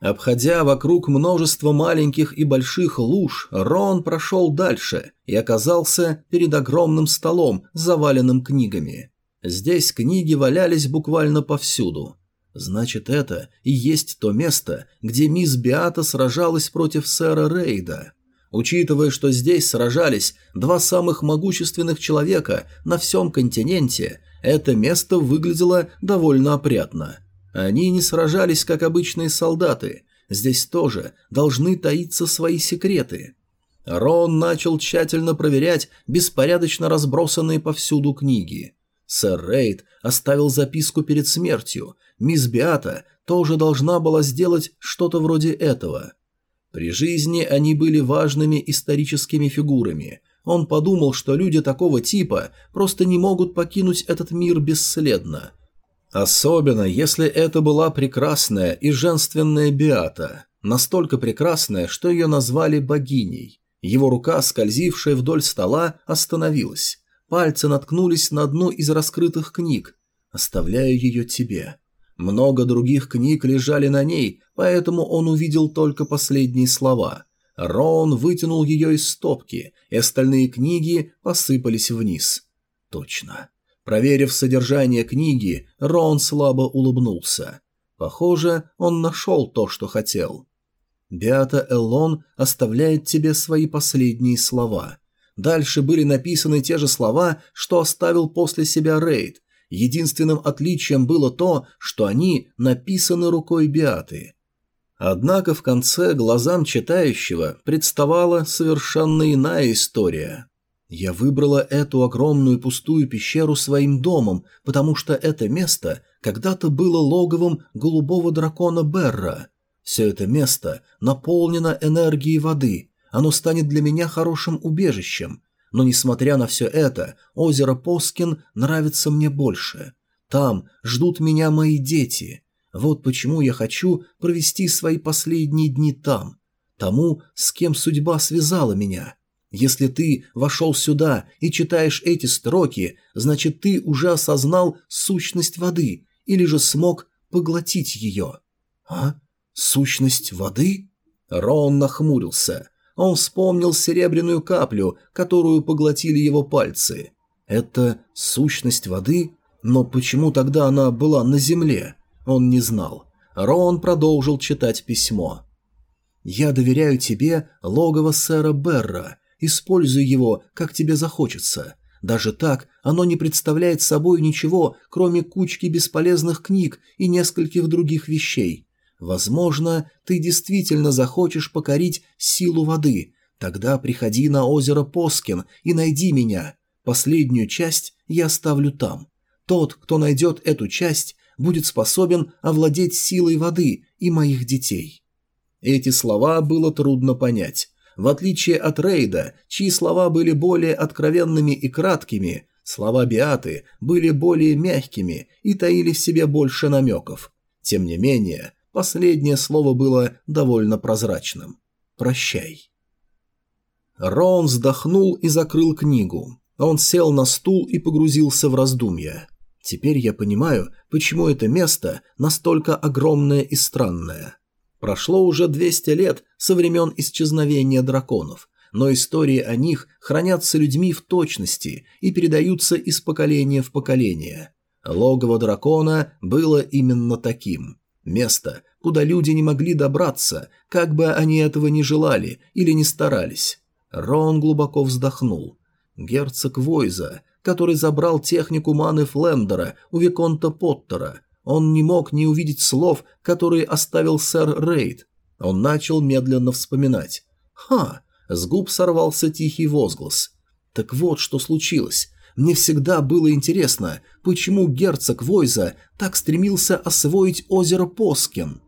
Обходя вокруг множество маленьких и больших луж, Рон прошел дальше и оказался перед огромным столом, заваленным книгами. Здесь книги валялись буквально повсюду. Значит, это и есть то место, где мисс Биата сражалась против сэра Рейда. Учитывая, что здесь сражались два самых могущественных человека на всем континенте, это место выглядело довольно опрятно. Они не сражались, как обычные солдаты. Здесь тоже должны таиться свои секреты. Рон начал тщательно проверять беспорядочно разбросанные повсюду книги. Сэр Рейд оставил записку перед смертью. Мисс Биата тоже должна была сделать что-то вроде этого. При жизни они были важными историческими фигурами. Он подумал, что люди такого типа просто не могут покинуть этот мир бесследно. Особенно, если это была прекрасная и женственная Биата. Настолько прекрасная, что ее назвали богиней. Его рука, скользившая вдоль стола, остановилась. Пальцы наткнулись на одну из раскрытых книг. «Оставляю ее тебе». Много других книг лежали на ней, поэтому он увидел только последние слова. Рон вытянул ее из стопки, и остальные книги посыпались вниз. Точно. Проверив содержание книги, Рон слабо улыбнулся. Похоже, он нашел то, что хотел. Беата Эллон оставляет тебе свои последние слова. Дальше были написаны те же слова, что оставил после себя Рейд. Единственным отличием было то, что они написаны рукой Беаты. Однако в конце глазам читающего представала совершенно иная история. Я выбрала эту огромную пустую пещеру своим домом, потому что это место когда-то было логовом голубого дракона Берра – все это место наполнено энергией воды, оно станет для меня хорошим убежищем. Но несмотря на все это, озеро Поскин нравится мне больше. Там ждут меня мои дети. Вот почему я хочу провести свои последние дни там. Тому, с кем судьба связала меня. Если ты вошел сюда и читаешь эти строки, значит ты уже осознал сущность воды или же смог поглотить ее. А? Сущность воды? Рон нахмурился. Он вспомнил серебряную каплю, которую поглотили его пальцы. Это сущность воды? Но почему тогда она была на земле? Он не знал. Рон продолжил читать письмо. «Я доверяю тебе логово сэра Берра. Используй его, как тебе захочется. Даже так оно не представляет собой ничего, кроме кучки бесполезных книг и нескольких других вещей. Возможно, ты действительно захочешь покорить силу воды. Тогда приходи на озеро Поскин и найди меня. Последнюю часть я оставлю там. Тот, кто найдет эту часть, будет способен овладеть силой воды и моих детей». Эти слова было трудно понять. В отличие от Рейда, чьи слова были более откровенными и краткими, слова Биаты были более мягкими и таили в себе больше намеков. Тем не менее, Последнее слово было довольно прозрачным. «Прощай». Рон вздохнул и закрыл книгу. Он сел на стул и погрузился в раздумья. Теперь я понимаю, почему это место настолько огромное и странное. Прошло уже 200 лет со времен исчезновения драконов, но истории о них хранятся людьми в точности и передаются из поколения в поколение. Логово дракона было именно таким. Место, куда люди не могли добраться, как бы они этого не желали или не старались. Рон глубоко вздохнул. Герцог Войза, который забрал технику маны Флендера у Виконта Поттера, он не мог не увидеть слов, которые оставил сэр Рейд. Он начал медленно вспоминать. «Ха!» – с губ сорвался тихий возглас. «Так вот, что случилось. Мне всегда было интересно, почему герцог Войза так стремился освоить озеро Поскин.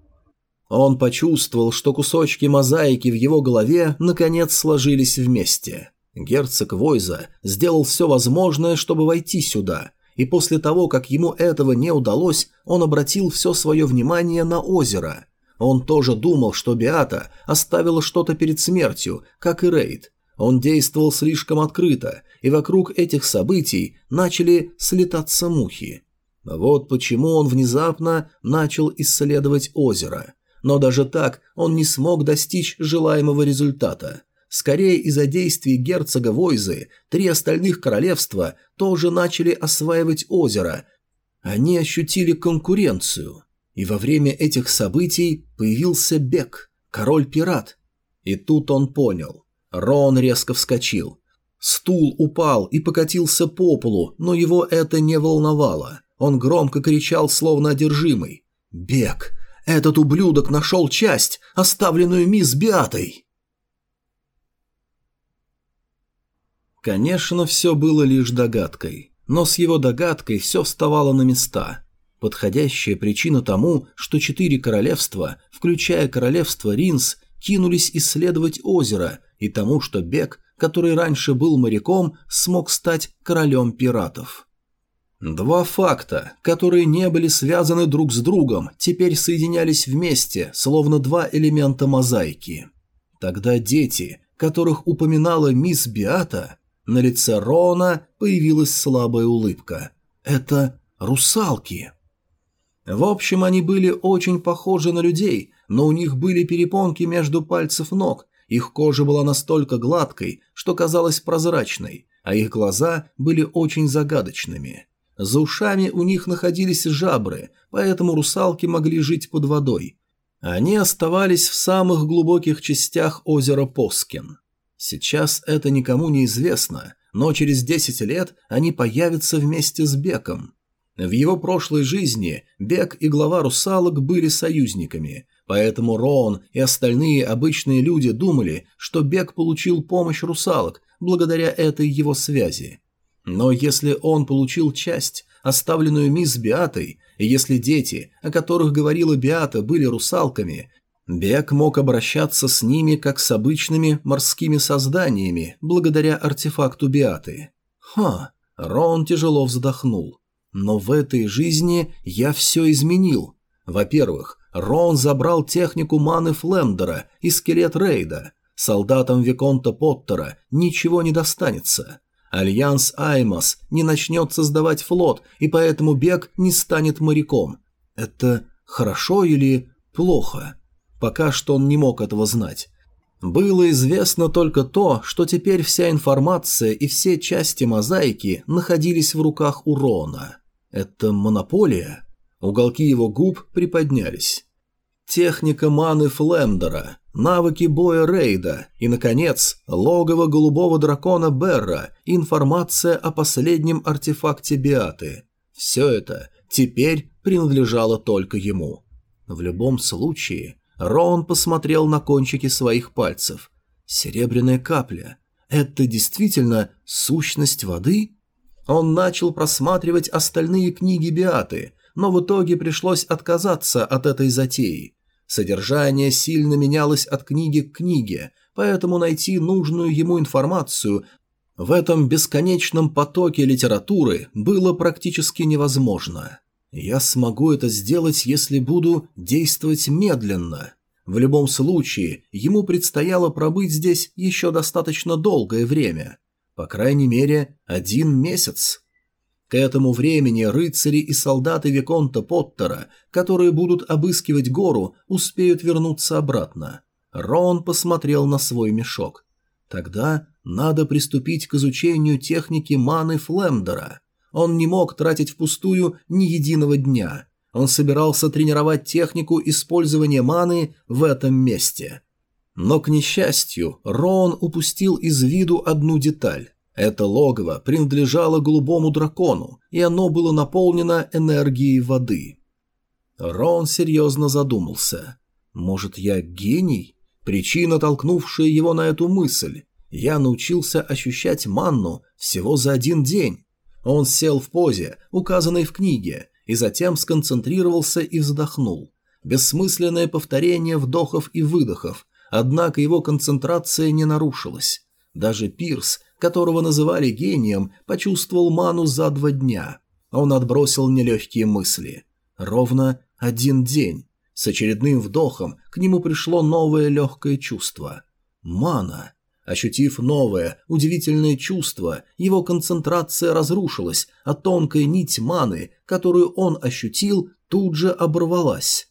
Он почувствовал, что кусочки мозаики в его голове наконец сложились вместе. Герцог Войза сделал все возможное, чтобы войти сюда, и после того, как ему этого не удалось, он обратил все свое внимание на озеро. Он тоже думал, что Биата оставила что-то перед смертью, как и Рейд, он действовал слишком открыто, и вокруг этих событий начали слетаться мухи. Вот почему он внезапно начал исследовать озеро. Но даже так он не смог достичь желаемого результата. Скорее из-за действий герцога Войзы три остальных королевства тоже начали осваивать озеро. Они ощутили конкуренцию. И во время этих событий появился Бек, король-пират. И тут он понял. Рон резко вскочил. Стул упал и покатился по полу, но его это не волновало. Он громко кричал, словно одержимый. «Бег! Этот ублюдок нашел часть, оставленную мисс Биатой!» Конечно, все было лишь догадкой, но с его догадкой все вставало на места. Подходящая причина тому, что четыре королевства, включая королевство Ринс, кинулись исследовать озеро, и тому, что Бек, который раньше был моряком, смог стать королем пиратов. Два факта, которые не были связаны друг с другом, теперь соединялись вместе, словно два элемента мозаики. Тогда дети, которых упоминала мисс Биата, на лице Рона появилась слабая улыбка. Это русалки. В общем, они были очень похожи на людей, но у них были перепонки между пальцев ног, их кожа была настолько гладкой, что казалась прозрачной, а их глаза были очень загадочными. За ушами у них находились жабры, поэтому русалки могли жить под водой. Они оставались в самых глубоких частях озера Поскин. Сейчас это никому не известно, но через 10 лет они появятся вместе с Беком. В его прошлой жизни Бек и глава русалок были союзниками, поэтому Роун и остальные обычные люди думали, что Бек получил помощь русалок благодаря этой его связи. Но если он получил часть, оставленную мисс Биатой, и если дети, о которых говорила Биата, были русалками, Бек мог обращаться с ними как с обычными морскими созданиями, благодаря артефакту Биаты. Ха, Рон тяжело вздохнул. Но в этой жизни я все изменил. Во-первых, Рон забрал технику маны Флендера и скелет Рейда. Солдатам Виконта Поттера ничего не достанется. Альянс Аймас не начнет создавать флот, и поэтому Бег не станет моряком. Это хорошо или плохо? Пока что он не мог этого знать. Было известно только то, что теперь вся информация и все части мозаики находились в руках у Рона. Это монополия? Уголки его губ приподнялись. Техника маны Флемдера, навыки боя Рейда и, наконец, логово голубого дракона Берра информация о последнем артефакте Биаты. Все это теперь принадлежало только ему. В любом случае, Рон посмотрел на кончики своих пальцев. Серебряная капля. Это действительно сущность воды? Он начал просматривать остальные книги Биаты, но в итоге пришлось отказаться от этой затеи. Содержание сильно менялось от книги к книге, поэтому найти нужную ему информацию в этом бесконечном потоке литературы было практически невозможно. Я смогу это сделать, если буду действовать медленно. В любом случае, ему предстояло пробыть здесь еще достаточно долгое время. По крайней мере, один месяц. К этому времени рыцари и солдаты Виконта Поттера, которые будут обыскивать гору, успеют вернуться обратно. Рон посмотрел на свой мешок. Тогда надо приступить к изучению техники маны Флемдера. Он не мог тратить впустую ни единого дня. Он собирался тренировать технику использования маны в этом месте. Но, к несчастью, Рон упустил из виду одну деталь. Это логово принадлежало голубому дракону, и оно было наполнено энергией воды. Рон серьезно задумался. «Может, я гений?» Причина, толкнувшая его на эту мысль. Я научился ощущать манну всего за один день. Он сел в позе, указанной в книге, и затем сконцентрировался и вздохнул. Бессмысленное повторение вдохов и выдохов, однако его концентрация не нарушилась. Даже Пирс, которого называли гением, почувствовал ману за два дня. Он отбросил нелегкие мысли. Ровно один день. С очередным вдохом к нему пришло новое легкое чувство. Мана. Ощутив новое, удивительное чувство, его концентрация разрушилась, а тонкая нить маны, которую он ощутил, тут же оборвалась.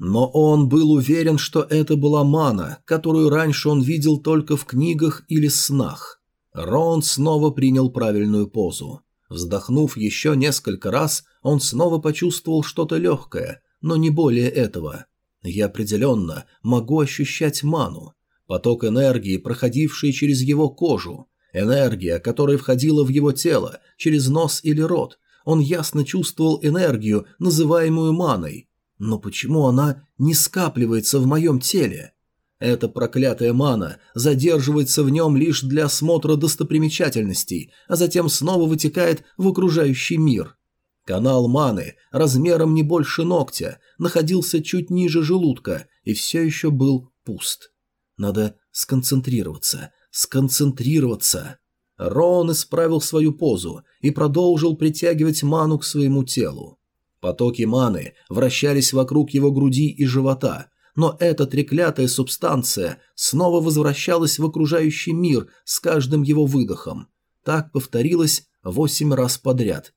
Но он был уверен, что это была мана, которую раньше он видел только в книгах или снах. Рон снова принял правильную позу. Вздохнув еще несколько раз, он снова почувствовал что-то легкое, но не более этого. Я определенно могу ощущать ману. Поток энергии, проходивший через его кожу. Энергия, которая входила в его тело, через нос или рот. Он ясно чувствовал энергию, называемую маной. Но почему она не скапливается в моем теле? Эта проклятая мана задерживается в нем лишь для осмотра достопримечательностей, а затем снова вытекает в окружающий мир. Канал маны, размером не больше ногтя, находился чуть ниже желудка и все еще был пуст. Надо сконцентрироваться, сконцентрироваться. Рон исправил свою позу и продолжил притягивать ману к своему телу. Потоки маны вращались вокруг его груди и живота, но эта треклятая субстанция снова возвращалась в окружающий мир с каждым его выдохом. Так повторилось восемь раз подряд.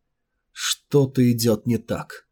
Что-то идет не так.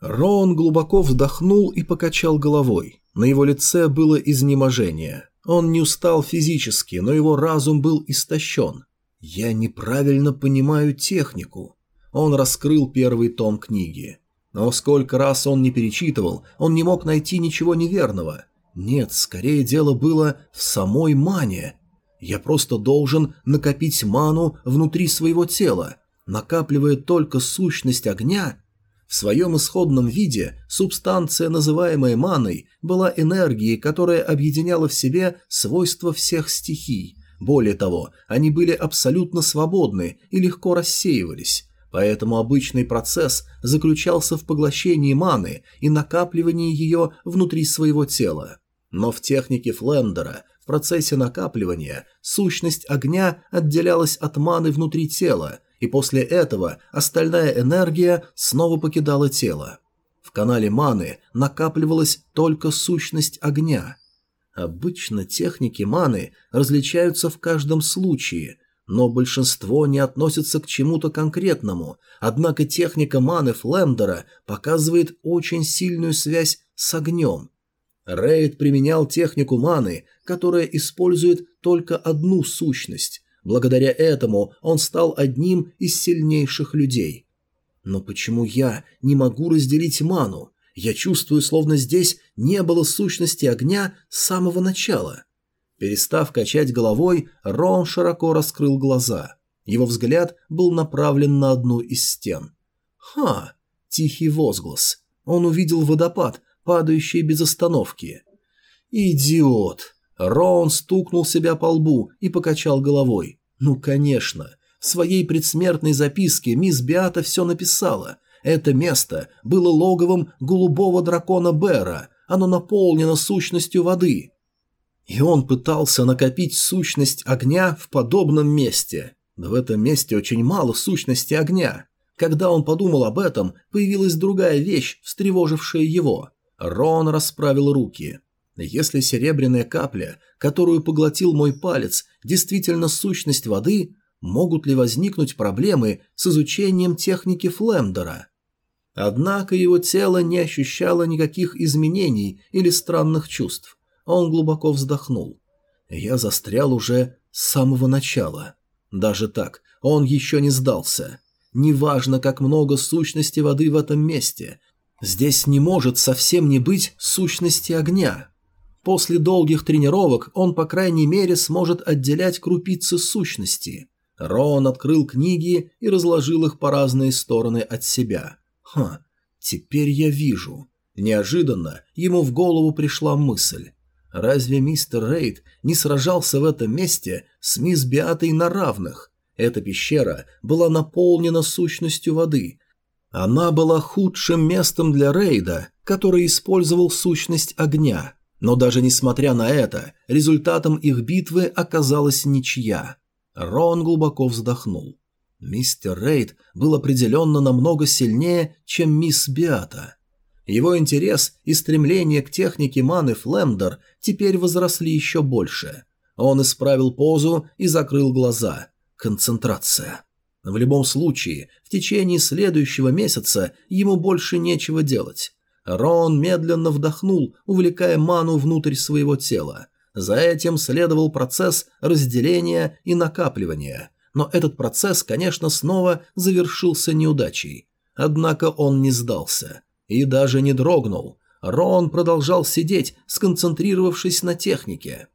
Рон глубоко вздохнул и покачал головой. На его лице было изнеможение. Он не устал физически, но его разум был истощен. «Я неправильно понимаю технику». Он раскрыл первый том книги. Но сколько раз он не перечитывал, он не мог найти ничего неверного. Нет, скорее дело было в самой мане. Я просто должен накопить ману внутри своего тела, накапливая только сущность огня. В своем исходном виде субстанция, называемая маной, была энергией, которая объединяла в себе свойства всех стихий. Более того, они были абсолютно свободны и легко рассеивались. Поэтому обычный процесс заключался в поглощении маны и накапливании ее внутри своего тела. Но в технике Флендера в процессе накапливания сущность огня отделялась от маны внутри тела, и после этого остальная энергия снова покидала тело. В канале маны накапливалась только сущность огня. Обычно техники маны различаются в каждом случае – но большинство не относится к чему-то конкретному, однако техника маны Флендера показывает очень сильную связь с огнем. Рейд применял технику маны, которая использует только одну сущность. Благодаря этому он стал одним из сильнейших людей. Но почему я не могу разделить ману? Я чувствую, словно здесь не было сущности огня с самого начала. Перестав качать головой, Рон широко раскрыл глаза. Его взгляд был направлен на одну из стен. «Ха!» – тихий возглас. Он увидел водопад, падающий без остановки. «Идиот!» Рон стукнул себя по лбу и покачал головой. «Ну, конечно. В своей предсмертной записке мисс Биата все написала. Это место было логовом голубого дракона Бера. Оно наполнено сущностью воды. И он пытался накопить сущность огня в подобном месте. Но в этом месте очень мало сущности огня. Когда он подумал об этом, появилась другая вещь, встревожившая его. Рон расправил руки. Если серебряная капля, которую поглотил мой палец, действительно сущность воды, могут ли возникнуть проблемы с изучением техники Флемдера? Однако его тело не ощущало никаких изменений или странных чувств. Он глубоко вздохнул. Я застрял уже с самого начала. Даже так, он еще не сдался. Неважно, как много сущности воды в этом месте. Здесь не может совсем не быть сущности огня. После долгих тренировок он, по крайней мере, сможет отделять крупицы сущности. Рон открыл книги и разложил их по разные стороны от себя. Ха, теперь я вижу. Неожиданно ему в голову пришла мысль. Разве мистер Рейд не сражался в этом месте с мисс Биатой на равных? Эта пещера была наполнена сущностью воды. Она была худшим местом для Рейда, который использовал сущность огня. Но даже несмотря на это, результатом их битвы оказалась ничья. Рон глубоко вздохнул. Мистер Рейд был определенно намного сильнее, чем мисс Биата. Его интерес и стремление к технике маны Флемдер теперь возросли еще больше. Он исправил позу и закрыл глаза. Концентрация. В любом случае, в течение следующего месяца ему больше нечего делать. Рон медленно вдохнул, увлекая ману внутрь своего тела. За этим следовал процесс разделения и накапливания. Но этот процесс, конечно, снова завершился неудачей. Однако он не сдался. И даже не дрогнул. Рон продолжал сидеть, сконцентрировавшись на технике.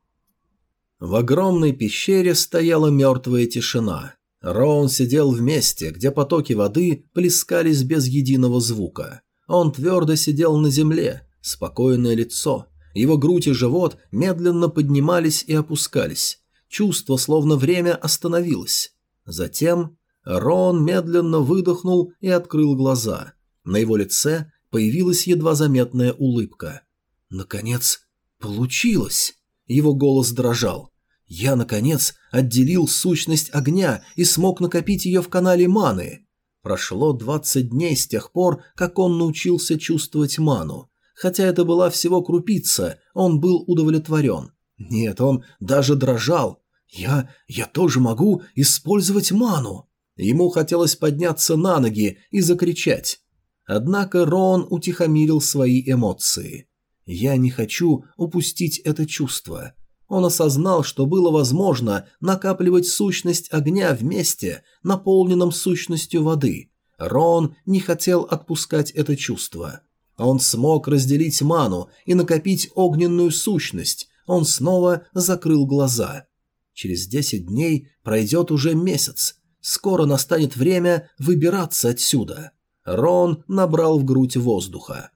В огромной пещере стояла мертвая тишина. Роун сидел в месте, где потоки воды плескались без единого звука. Он твердо сидел на земле, спокойное лицо. Его грудь и живот медленно поднимались и опускались. Чувство, словно время остановилось. Затем Рон медленно выдохнул и открыл глаза. На его лице появилась едва заметная улыбка. «Наконец, получилось!» Его голос дрожал. «Я, наконец, отделил сущность огня и смог накопить ее в канале маны. Прошло 20 дней с тех пор, как он научился чувствовать ману. Хотя это была всего крупица, он был удовлетворен. Нет, он даже дрожал. «Я... я тоже могу использовать ману!» Ему хотелось подняться на ноги и закричать. Однако Рон утихомирил свои эмоции. «Я не хочу упустить это чувство». Он осознал, что было возможно накапливать сущность огня вместе, наполненном сущностью воды. Рон не хотел отпускать это чувство. Он смог разделить ману и накопить огненную сущность. Он снова закрыл глаза. Через десять дней пройдет уже месяц. Скоро настанет время выбираться отсюда. Рон набрал в грудь воздуха.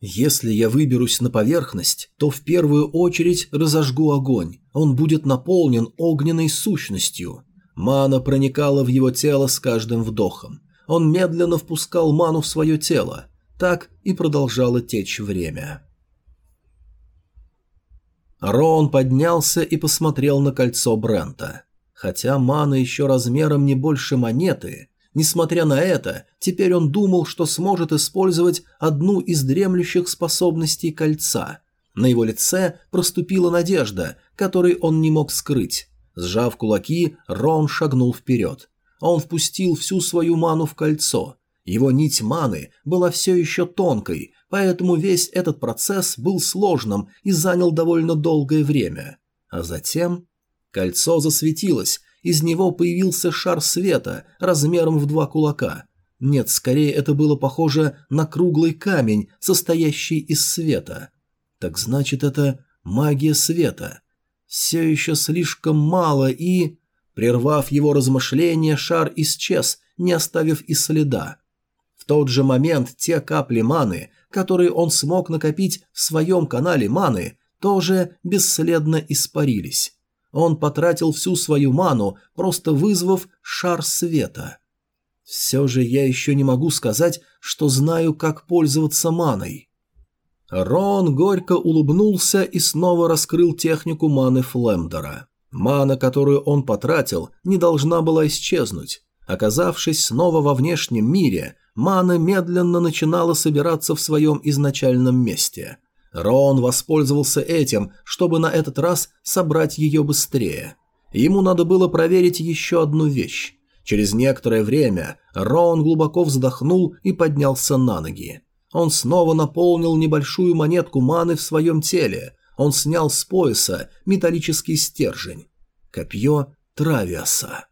Если я выберусь на поверхность, то в первую очередь разожгу огонь. Он будет наполнен огненной сущностью. Мана проникала в его тело с каждым вдохом. Он медленно впускал ману в свое тело. Так и продолжало течь время. Рон поднялся и посмотрел на кольцо Брента. Хотя мана еще размером не больше монеты, Несмотря на это, теперь он думал, что сможет использовать одну из дремлющих способностей кольца. На его лице проступила надежда, которой он не мог скрыть. Сжав кулаки, Рон шагнул вперед. Он впустил всю свою ману в кольцо. Его нить маны была все еще тонкой, поэтому весь этот процесс был сложным и занял довольно долгое время. А затем кольцо засветилось, из него появился шар света размером в два кулака. Нет, скорее это было похоже на круглый камень, состоящий из света. Так значит, это магия света. Все еще слишком мало и... Прервав его размышления, шар исчез, не оставив и следа. В тот же момент те капли маны, которые он смог накопить в своем канале маны, тоже бесследно испарились. Он потратил всю свою ману, просто вызвав шар света. Все же я еще не могу сказать, что знаю, как пользоваться маной. Рон горько улыбнулся и снова раскрыл технику маны Флемдера. Мана, которую он потратил, не должна была исчезнуть. Оказавшись снова во внешнем мире, мана медленно начинала собираться в своем изначальном месте. Рон воспользовался этим, чтобы на этот раз собрать ее быстрее. Ему надо было проверить еще одну вещь. Через некоторое время Рон глубоко вздохнул и поднялся на ноги. Он снова наполнил небольшую монетку маны в своем теле. Он снял с пояса металлический стержень. Копье Травиаса.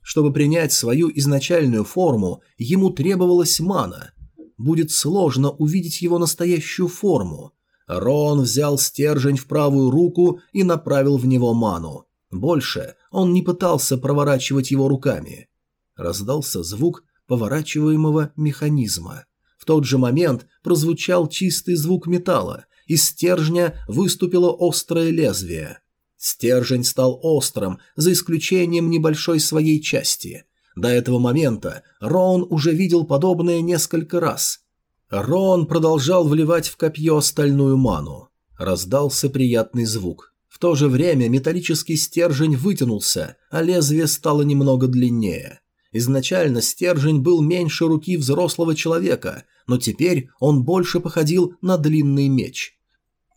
Чтобы принять свою изначальную форму, ему требовалась мана. Будет сложно увидеть его настоящую форму. Рон взял стержень в правую руку и направил в него ману. Больше он не пытался проворачивать его руками. Раздался звук поворачиваемого механизма. В тот же момент прозвучал чистый звук металла, из стержня выступило острое лезвие. Стержень стал острым, за исключением небольшой своей части. До этого момента Рон уже видел подобное несколько раз – Рон продолжал вливать в копье стальную ману. Раздался приятный звук. В то же время металлический стержень вытянулся, а лезвие стало немного длиннее. Изначально стержень был меньше руки взрослого человека, но теперь он больше походил на длинный меч.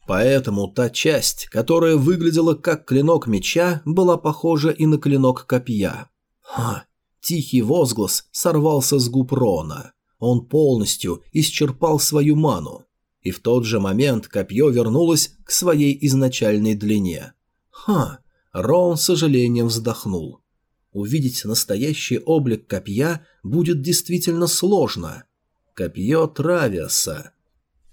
Поэтому та часть, которая выглядела как клинок меча, была похожа и на клинок копья. Ха! Тихий возглас сорвался с губ Рона. Он полностью исчерпал свою ману. И в тот же момент копье вернулось к своей изначальной длине. Ха! Рон с сожалением вздохнул. Увидеть настоящий облик копья будет действительно сложно. Копье Травиаса.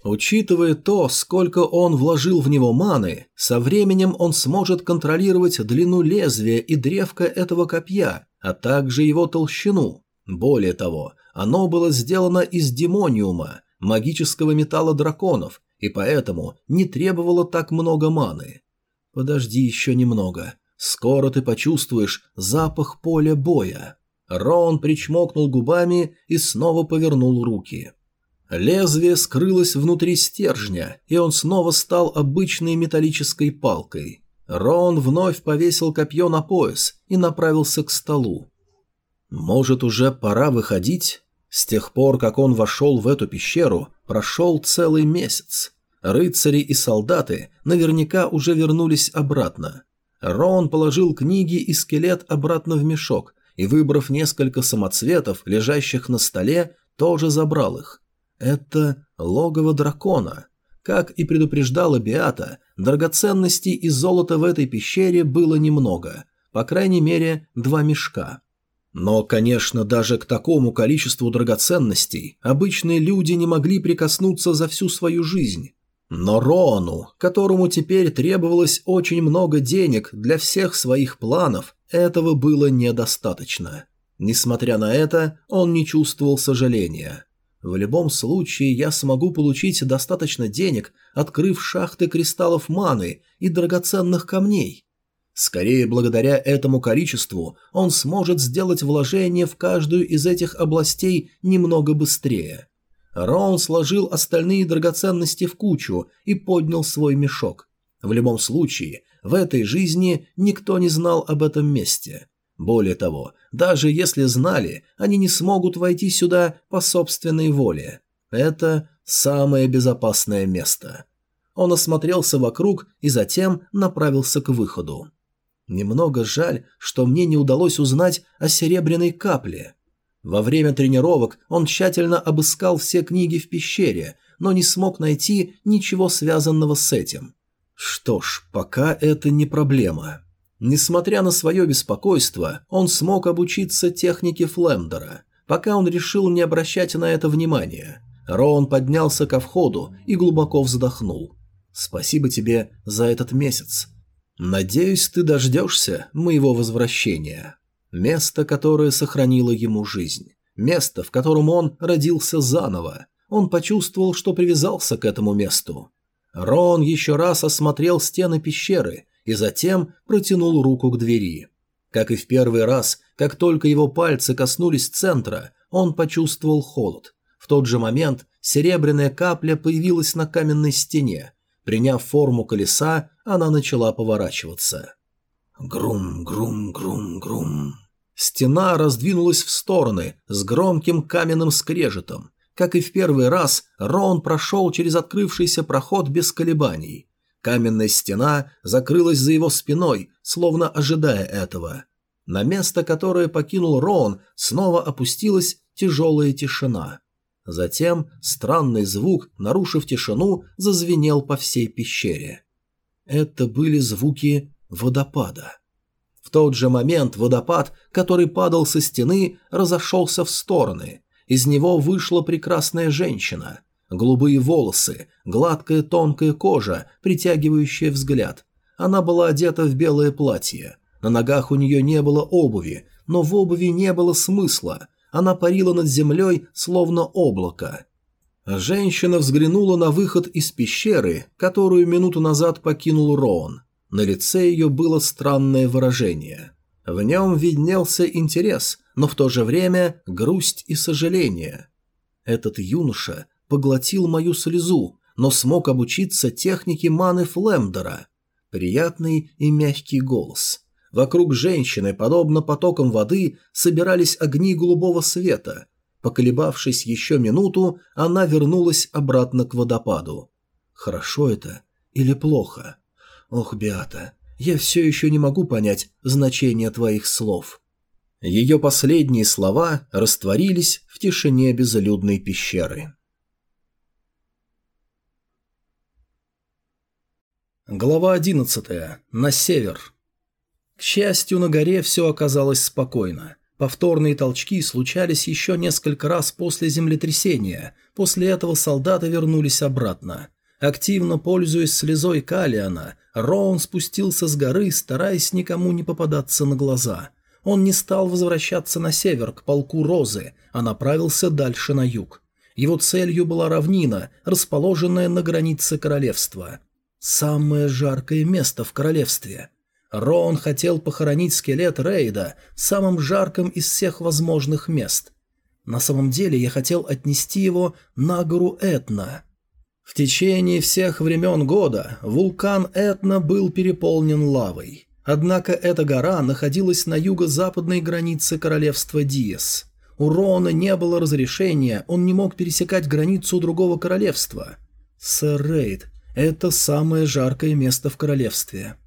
Учитывая то, сколько он вложил в него маны, со временем он сможет контролировать длину лезвия и древка этого копья, а также его толщину. Более того, оно было сделано из демониума, магического металла драконов, и поэтому не требовало так много маны. Подожди еще немного. Скоро ты почувствуешь запах поля боя. Рон причмокнул губами и снова повернул руки. Лезвие скрылось внутри стержня, и он снова стал обычной металлической палкой. Рон вновь повесил копье на пояс и направился к столу. Может, уже пора выходить? С тех пор, как он вошел в эту пещеру, прошел целый месяц. Рыцари и солдаты наверняка уже вернулись обратно. Рон положил книги и скелет обратно в мешок и, выбрав несколько самоцветов, лежащих на столе, тоже забрал их. Это логово дракона. Как и предупреждала Биата, драгоценностей и золота в этой пещере было немного, по крайней мере, два мешка. Но, конечно, даже к такому количеству драгоценностей обычные люди не могли прикоснуться за всю свою жизнь. Но Рону, которому теперь требовалось очень много денег для всех своих планов, этого было недостаточно. Несмотря на это, он не чувствовал сожаления. В любом случае я смогу получить достаточно денег, открыв шахты кристаллов маны и драгоценных камней. Скорее, благодаря этому количеству он сможет сделать вложение в каждую из этих областей немного быстрее. Роун сложил остальные драгоценности в кучу и поднял свой мешок. В любом случае, в этой жизни никто не знал об этом месте. Более того, даже если знали, они не смогут войти сюда по собственной воле. Это самое безопасное место. Он осмотрелся вокруг и затем направился к выходу. Немного жаль, что мне не удалось узнать о серебряной капле. Во время тренировок он тщательно обыскал все книги в пещере, но не смог найти ничего связанного с этим. Что ж, пока это не проблема. Несмотря на свое беспокойство, он смог обучиться технике Флемдера, пока он решил не обращать на это внимания. Роун поднялся ко входу и глубоко вздохнул. «Спасибо тебе за этот месяц. Надеюсь, ты дождешься моего возвращения». Место, которое сохранило ему жизнь. Место, в котором он родился заново. Он почувствовал, что привязался к этому месту. Рон еще раз осмотрел стены пещеры и затем протянул руку к двери. Как и в первый раз, как только его пальцы коснулись центра, он почувствовал холод. В тот же момент серебряная капля появилась на каменной стене. Приняв форму колеса, она начала поворачиваться. Грум, грум, грум, грум. Стена раздвинулась в стороны с громким каменным скрежетом. Как и в первый раз, Рон прошел через открывшийся проход без колебаний. Каменная стена закрылась за его спиной, словно ожидая этого. На место, которое покинул Роун, снова опустилась тяжелая тишина. Затем странный звук, нарушив тишину, зазвенел по всей пещере. Это были звуки водопада. В тот же момент водопад, который падал со стены, разошелся в стороны. Из него вышла прекрасная женщина. Голубые волосы, гладкая тонкая кожа, притягивающая взгляд. Она была одета в белое платье. На ногах у нее не было обуви, но в обуви не было смысла. Она парила над землей, словно облако. Женщина взглянула на выход из пещеры, которую минуту назад покинул Роун. На лице ее было странное выражение. В нем виднелся интерес, но в то же время грусть и сожаление. Этот юноша поглотил мою слезу, но смог обучиться технике маны Флемдера. Приятный и мягкий голос. Вокруг женщины, подобно потокам воды, собирались огни голубого света. Поколебавшись еще минуту, она вернулась обратно к водопаду. Хорошо это или плохо? Ох, Беата, я все еще не могу понять значение твоих слов. Ее последние слова растворились в тишине безлюдной пещеры. Глава 11. На север. К счастью, на горе все оказалось спокойно. Повторные толчки случались еще несколько раз после землетрясения, после этого солдаты вернулись обратно. Активно пользуясь слезой Калиана, Роун спустился с горы, стараясь никому не попадаться на глаза. Он не стал возвращаться на север, к полку Розы, а направился дальше на юг. Его целью была равнина, расположенная на границе королевства. Самое жаркое место в королевстве. Роун хотел похоронить скелет Рейда в самом жарком из всех возможных мест. На самом деле я хотел отнести его на гору Этна. В течение всех времен года вулкан Этна был переполнен лавой. Однако эта гора находилась на юго-западной границе королевства Диес. У Роуна не было разрешения, он не мог пересекать границу другого королевства. Сэр Рейд – это самое жаркое место в королевстве.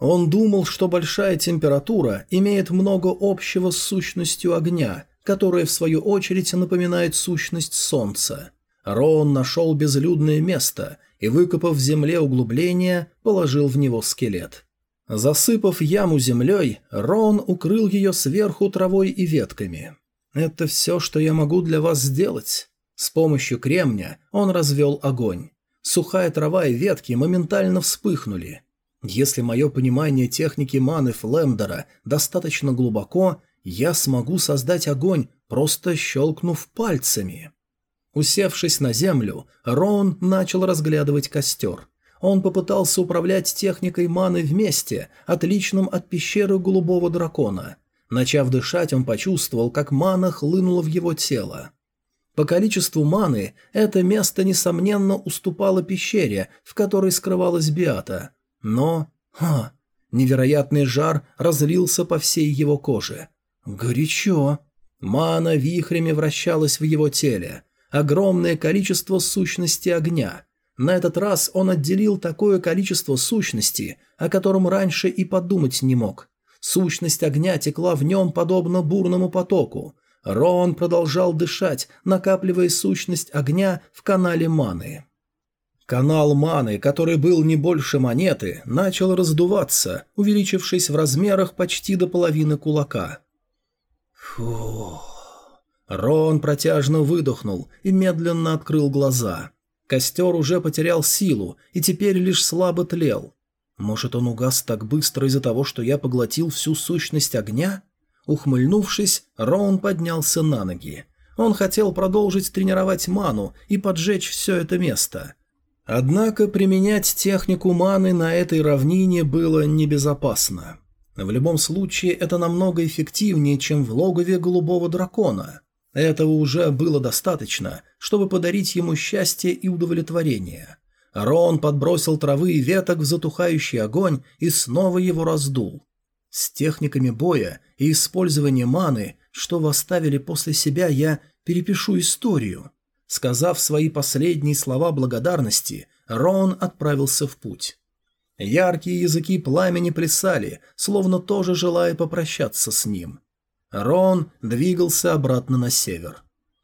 Он думал, что большая температура имеет много общего с сущностью огня, которая в свою очередь напоминает сущность солнца. Роун нашел безлюдное место и, выкопав в земле углубление, положил в него скелет. Засыпав яму землей, Роун укрыл ее сверху травой и ветками. «Это все, что я могу для вас сделать». С помощью кремня он развел огонь. Сухая трава и ветки моментально вспыхнули. Если мое понимание техники маны Флемдера достаточно глубоко, я смогу создать огонь, просто щелкнув пальцами. Усевшись на землю, Роун начал разглядывать костер. Он попытался управлять техникой маны вместе, отличным от пещеры голубого дракона. Начав дышать, он почувствовал, как мана хлынула в его тело. По количеству маны это место, несомненно, уступало пещере, в которой скрывалась Биата – но... Ха! Невероятный жар разлился по всей его коже. Горячо. Мана вихрями вращалась в его теле. Огромное количество сущности огня. На этот раз он отделил такое количество сущности, о котором раньше и подумать не мог. Сущность огня текла в нем подобно бурному потоку. Рон продолжал дышать, накапливая сущность огня в канале маны. Канал маны, который был не больше монеты, начал раздуваться, увеличившись в размерах почти до половины кулака. Фу. Рон протяжно выдохнул и медленно открыл глаза. Костер уже потерял силу и теперь лишь слабо тлел. Может, он угас так быстро из-за того, что я поглотил всю сущность огня? Ухмыльнувшись, Рон поднялся на ноги. Он хотел продолжить тренировать ману и поджечь все это место – Однако применять технику маны на этой равнине было небезопасно. В любом случае, это намного эффективнее, чем в логове голубого дракона. Этого уже было достаточно, чтобы подарить ему счастье и удовлетворение. Рон подбросил травы и веток в затухающий огонь и снова его раздул. С техниками боя и использованием маны, что вы оставили после себя, я перепишу историю. Сказав свои последние слова благодарности, Рон отправился в путь. Яркие языки пламени плясали, словно тоже желая попрощаться с ним. Рон двигался обратно на север.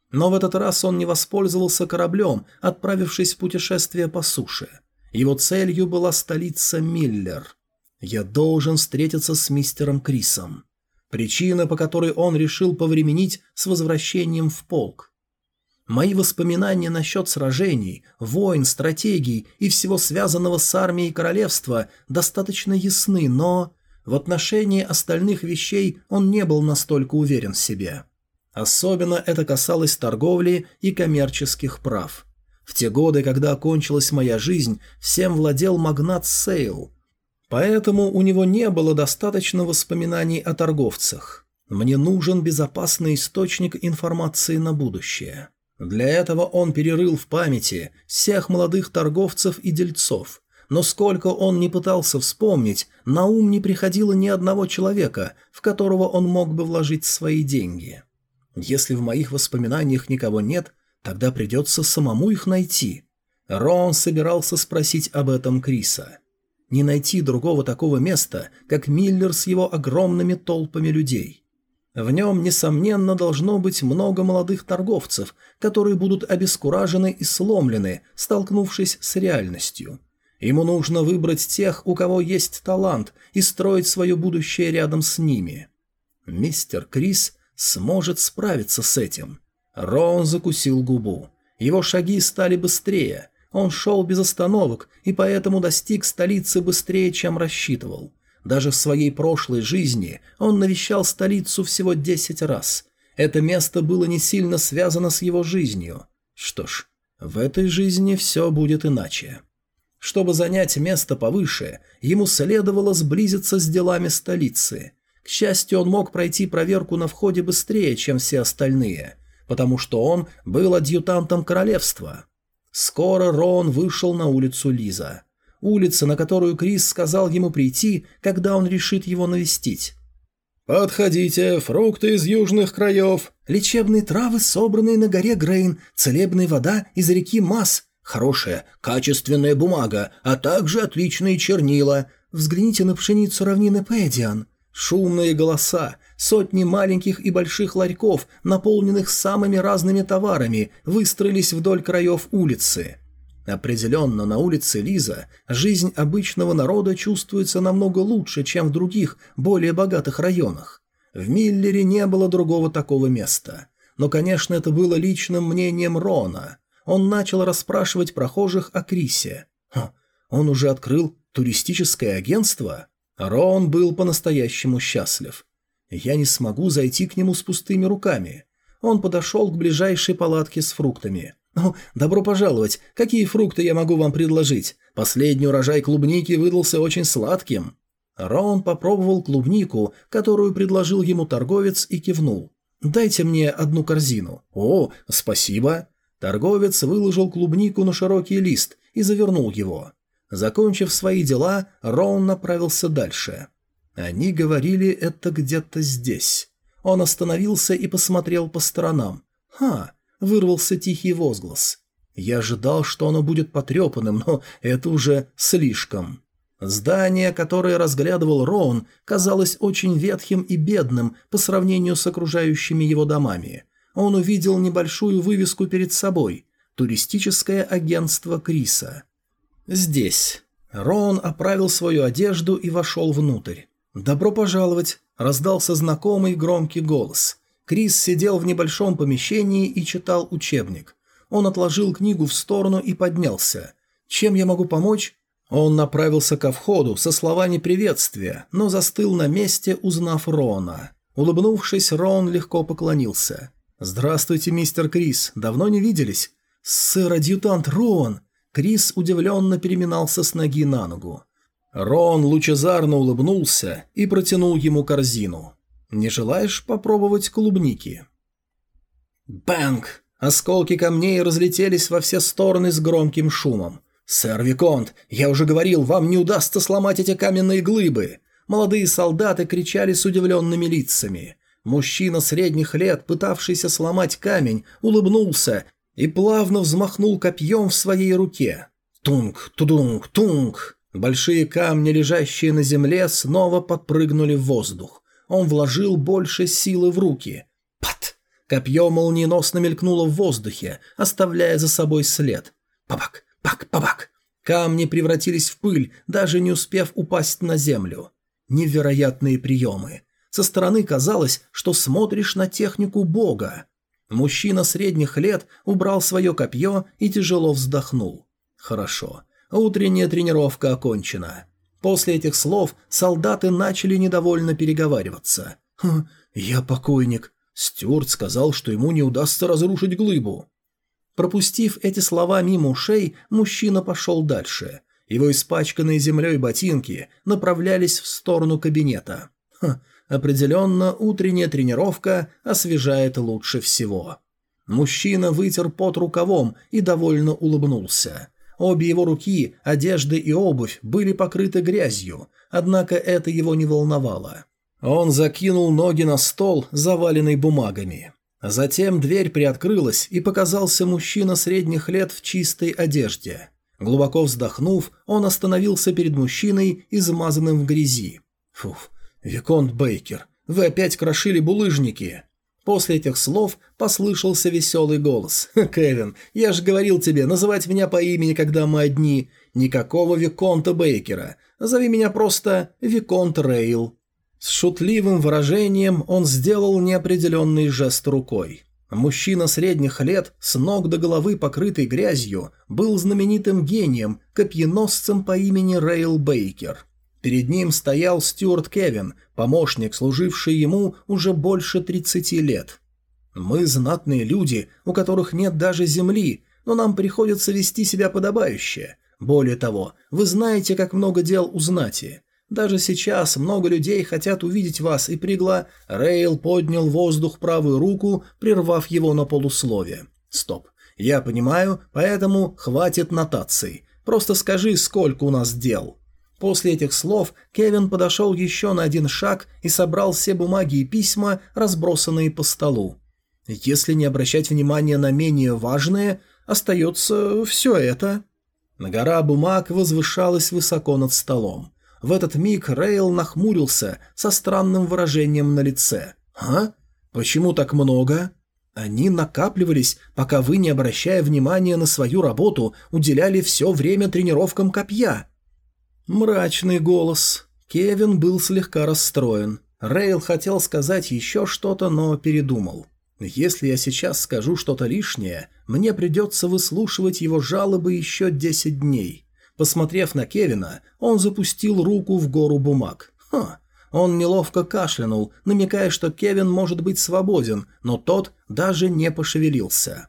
Но в этот раз он не воспользовался кораблем, отправившись в путешествие по суше. Его целью была столица Миллер. «Я должен встретиться с мистером Крисом». Причина, по которой он решил повременить с возвращением в полк. Мои воспоминания насчет сражений, войн, стратегий и всего связанного с армией королевства достаточно ясны, но в отношении остальных вещей он не был настолько уверен в себе. Особенно это касалось торговли и коммерческих прав. В те годы, когда окончилась моя жизнь, всем владел магнат Сейл. Поэтому у него не было достаточно воспоминаний о торговцах. Мне нужен безопасный источник информации на будущее. Для этого он перерыл в памяти всех молодых торговцев и дельцов. Но сколько он не пытался вспомнить, на ум не приходило ни одного человека, в которого он мог бы вложить свои деньги. Если в моих воспоминаниях никого нет, тогда придется самому их найти. Рон собирался спросить об этом Криса. Не найти другого такого места, как Миллер с его огромными толпами людей. В нем, несомненно, должно быть много молодых торговцев, которые будут обескуражены и сломлены, столкнувшись с реальностью. Ему нужно выбрать тех, у кого есть талант, и строить свое будущее рядом с ними. Мистер Крис сможет справиться с этим. Рон закусил губу. Его шаги стали быстрее. Он шел без остановок и поэтому достиг столицы быстрее, чем рассчитывал. Даже в своей прошлой жизни он навещал столицу всего десять раз. Это место было не сильно связано с его жизнью. Что ж, в этой жизни все будет иначе. Чтобы занять место повыше, ему следовало сблизиться с делами столицы. К счастью, он мог пройти проверку на входе быстрее, чем все остальные, потому что он был адъютантом королевства. Скоро Рон вышел на улицу Лиза. Улица, на которую Крис сказал ему прийти, когда он решит его навестить. «Подходите, фрукты из южных краев». «Лечебные травы, собранные на горе Грейн, целебная вода из реки Мас, хорошая, качественная бумага, а также отличные чернила. Взгляните на пшеницу равнины Пэдиан». Шумные голоса, сотни маленьких и больших ларьков, наполненных самыми разными товарами, выстроились вдоль краев улицы. Определенно, на улице Лиза жизнь обычного народа чувствуется намного лучше, чем в других, более богатых районах. В Миллере не было другого такого места. Но, конечно, это было личным мнением Рона. Он начал расспрашивать прохожих о Крисе. Ха, он уже открыл туристическое агентство? Рон был по-настоящему счастлив. Я не смогу зайти к нему с пустыми руками. Он подошел к ближайшей палатке с фруктами. «О, добро пожаловать! Какие фрукты я могу вам предложить? Последний урожай клубники выдался очень сладким». Рон попробовал клубнику, которую предложил ему торговец, и кивнул. «Дайте мне одну корзину». «О, спасибо». Торговец выложил клубнику на широкий лист и завернул его. Закончив свои дела, Рон направился дальше. Они говорили это где-то здесь. Он остановился и посмотрел по сторонам. «Ха, вырвался тихий возглас. Я ожидал, что оно будет потрепанным, но это уже слишком. Здание, которое разглядывал Роун, казалось очень ветхим и бедным по сравнению с окружающими его домами. Он увидел небольшую вывеску перед собой – туристическое агентство Криса. Здесь. Роун оправил свою одежду и вошел внутрь. «Добро пожаловать!» – раздался знакомый громкий голос. Крис сидел в небольшом помещении и читал учебник. Он отложил книгу в сторону и поднялся. «Чем я могу помочь?» Он направился ко входу со словами приветствия, но застыл на месте, узнав Рона. Улыбнувшись, Рон легко поклонился. «Здравствуйте, мистер Крис. Давно не виделись?» «Сэр-адъютант Рон!» Крис удивленно переминался с ноги на ногу. Рон лучезарно улыбнулся и протянул ему корзину. Не желаешь попробовать клубники?» Бэнк! Осколки камней разлетелись во все стороны с громким шумом. «Сэр Виконт, я уже говорил, вам не удастся сломать эти каменные глыбы!» Молодые солдаты кричали с удивленными лицами. Мужчина средних лет, пытавшийся сломать камень, улыбнулся и плавно взмахнул копьем в своей руке. Тунг, тудунг, тунг! Большие камни, лежащие на земле, снова подпрыгнули в воздух. Он вложил больше силы в руки. Пат! Копье молниеносно мелькнуло в воздухе, оставляя за собой след. Пабак! Пак! Пабак! Камни превратились в пыль, даже не успев упасть на землю. Невероятные приемы. Со стороны казалось, что смотришь на технику бога. Мужчина средних лет убрал свое копье и тяжело вздохнул. Хорошо. Утренняя тренировка окончена. После этих слов солдаты начали недовольно переговариваться. «Хм, я покойник. Стюарт сказал, что ему не удастся разрушить глыбу». Пропустив эти слова мимо ушей, мужчина пошел дальше. Его испачканные землей ботинки направлялись в сторону кабинета. Хм, определенно, утренняя тренировка освежает лучше всего. Мужчина вытер пот рукавом и довольно улыбнулся. Обе его руки, одежда и обувь были покрыты грязью, однако это его не волновало. Он закинул ноги на стол, заваленный бумагами. Затем дверь приоткрылась, и показался мужчина средних лет в чистой одежде. Глубоко вздохнув, он остановился перед мужчиной, измазанным в грязи. «Фуф, Виконт Бейкер, вы опять крошили булыжники!» После этих слов послышался веселый голос. «Кевин, я же говорил тебе, называть меня по имени, когда мы одни. Никакого Виконта Бейкера. Зови меня просто Виконт Рейл». С шутливым выражением он сделал неопределенный жест рукой. Мужчина средних лет, с ног до головы покрытый грязью, был знаменитым гением, копьеносцем по имени Рейл Бейкер. Перед ним стоял Стюарт Кевин, помощник, служивший ему уже больше 30 лет. «Мы знатные люди, у которых нет даже земли, но нам приходится вести себя подобающе. Более того, вы знаете, как много дел у знати. Даже сейчас много людей хотят увидеть вас, и пригла Рейл поднял воздух правую руку, прервав его на полуслове. Стоп. Я понимаю, поэтому хватит нотаций. Просто скажи, сколько у нас дел. После этих слов Кевин подошел еще на один шаг и собрал все бумаги и письма, разбросанные по столу. Если не обращать внимания на менее важные, остается все это. Гора бумаг возвышалась высоко над столом. В этот миг Рейл нахмурился со странным выражением на лице. «А? Почему так много?» Они накапливались, пока вы, не обращая внимания на свою работу, уделяли все время тренировкам копья. Мрачный голос. Кевин был слегка расстроен. Рейл хотел сказать еще что-то, но передумал. Если я сейчас скажу что-то лишнее, мне придется выслушивать его жалобы еще 10 дней. Посмотрев на Кевина, он запустил руку в гору бумаг. Ха! Он неловко кашлянул, намекая, что Кевин может быть свободен, но тот даже не пошевелился.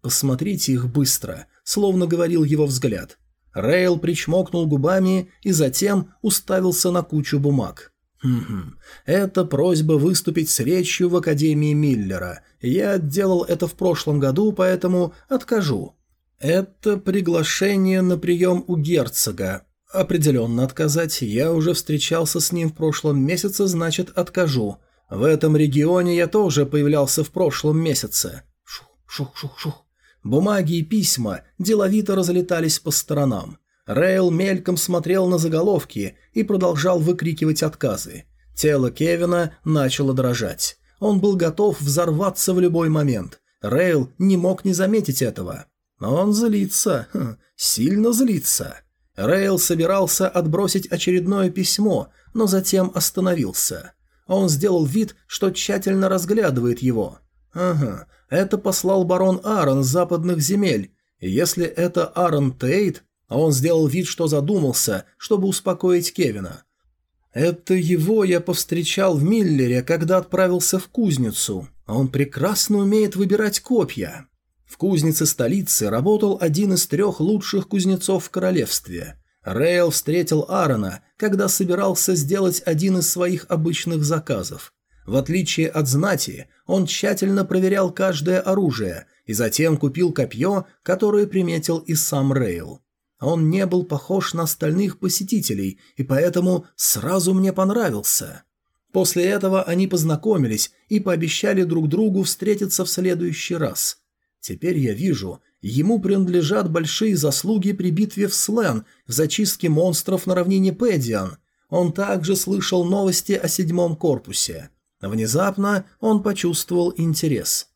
«Посмотрите их быстро», словно говорил его взгляд. Рейл причмокнул губами и затем уставился на кучу бумаг. «Хм-хм, это просьба выступить с речью в Академии Миллера. Я делал это в прошлом году, поэтому откажу. «Это приглашение на прием у герцога. Определенно отказать. Я уже встречался с ним в прошлом месяце, значит, откажу. В этом регионе я тоже появлялся в прошлом месяце». Шух-шух-шух-шух. Бумаги и письма деловито разлетались по сторонам. Рейл мельком смотрел на заголовки и продолжал выкрикивать отказы. Тело Кевина начало дрожать. Он был готов взорваться в любой момент. Рейл не мог не заметить этого. Он злится, хм, сильно злится. Рейл собирался отбросить очередное письмо, но затем остановился. Он сделал вид, что тщательно разглядывает его. Ага, это послал барон Аарон с западных земель. если это Аарон Тейт, он сделал вид, что задумался, чтобы успокоить Кевина. Это его я повстречал в Миллере, когда отправился в кузницу. Он прекрасно умеет выбирать копья. В кузнице столицы работал один из трех лучших кузнецов в королевстве. Рейл встретил Аарона, когда собирался сделать один из своих обычных заказов. В отличие от знати, он тщательно проверял каждое оружие и затем купил копье, которое приметил и сам Рейл. Он не был похож на остальных посетителей, и поэтому сразу мне понравился. После этого они познакомились и пообещали друг другу встретиться в следующий раз – Теперь я вижу, ему принадлежат большие заслуги при битве в Слен, в зачистке монстров на равнине Пэдиан. Он также слышал новости о седьмом корпусе. Внезапно он почувствовал интерес.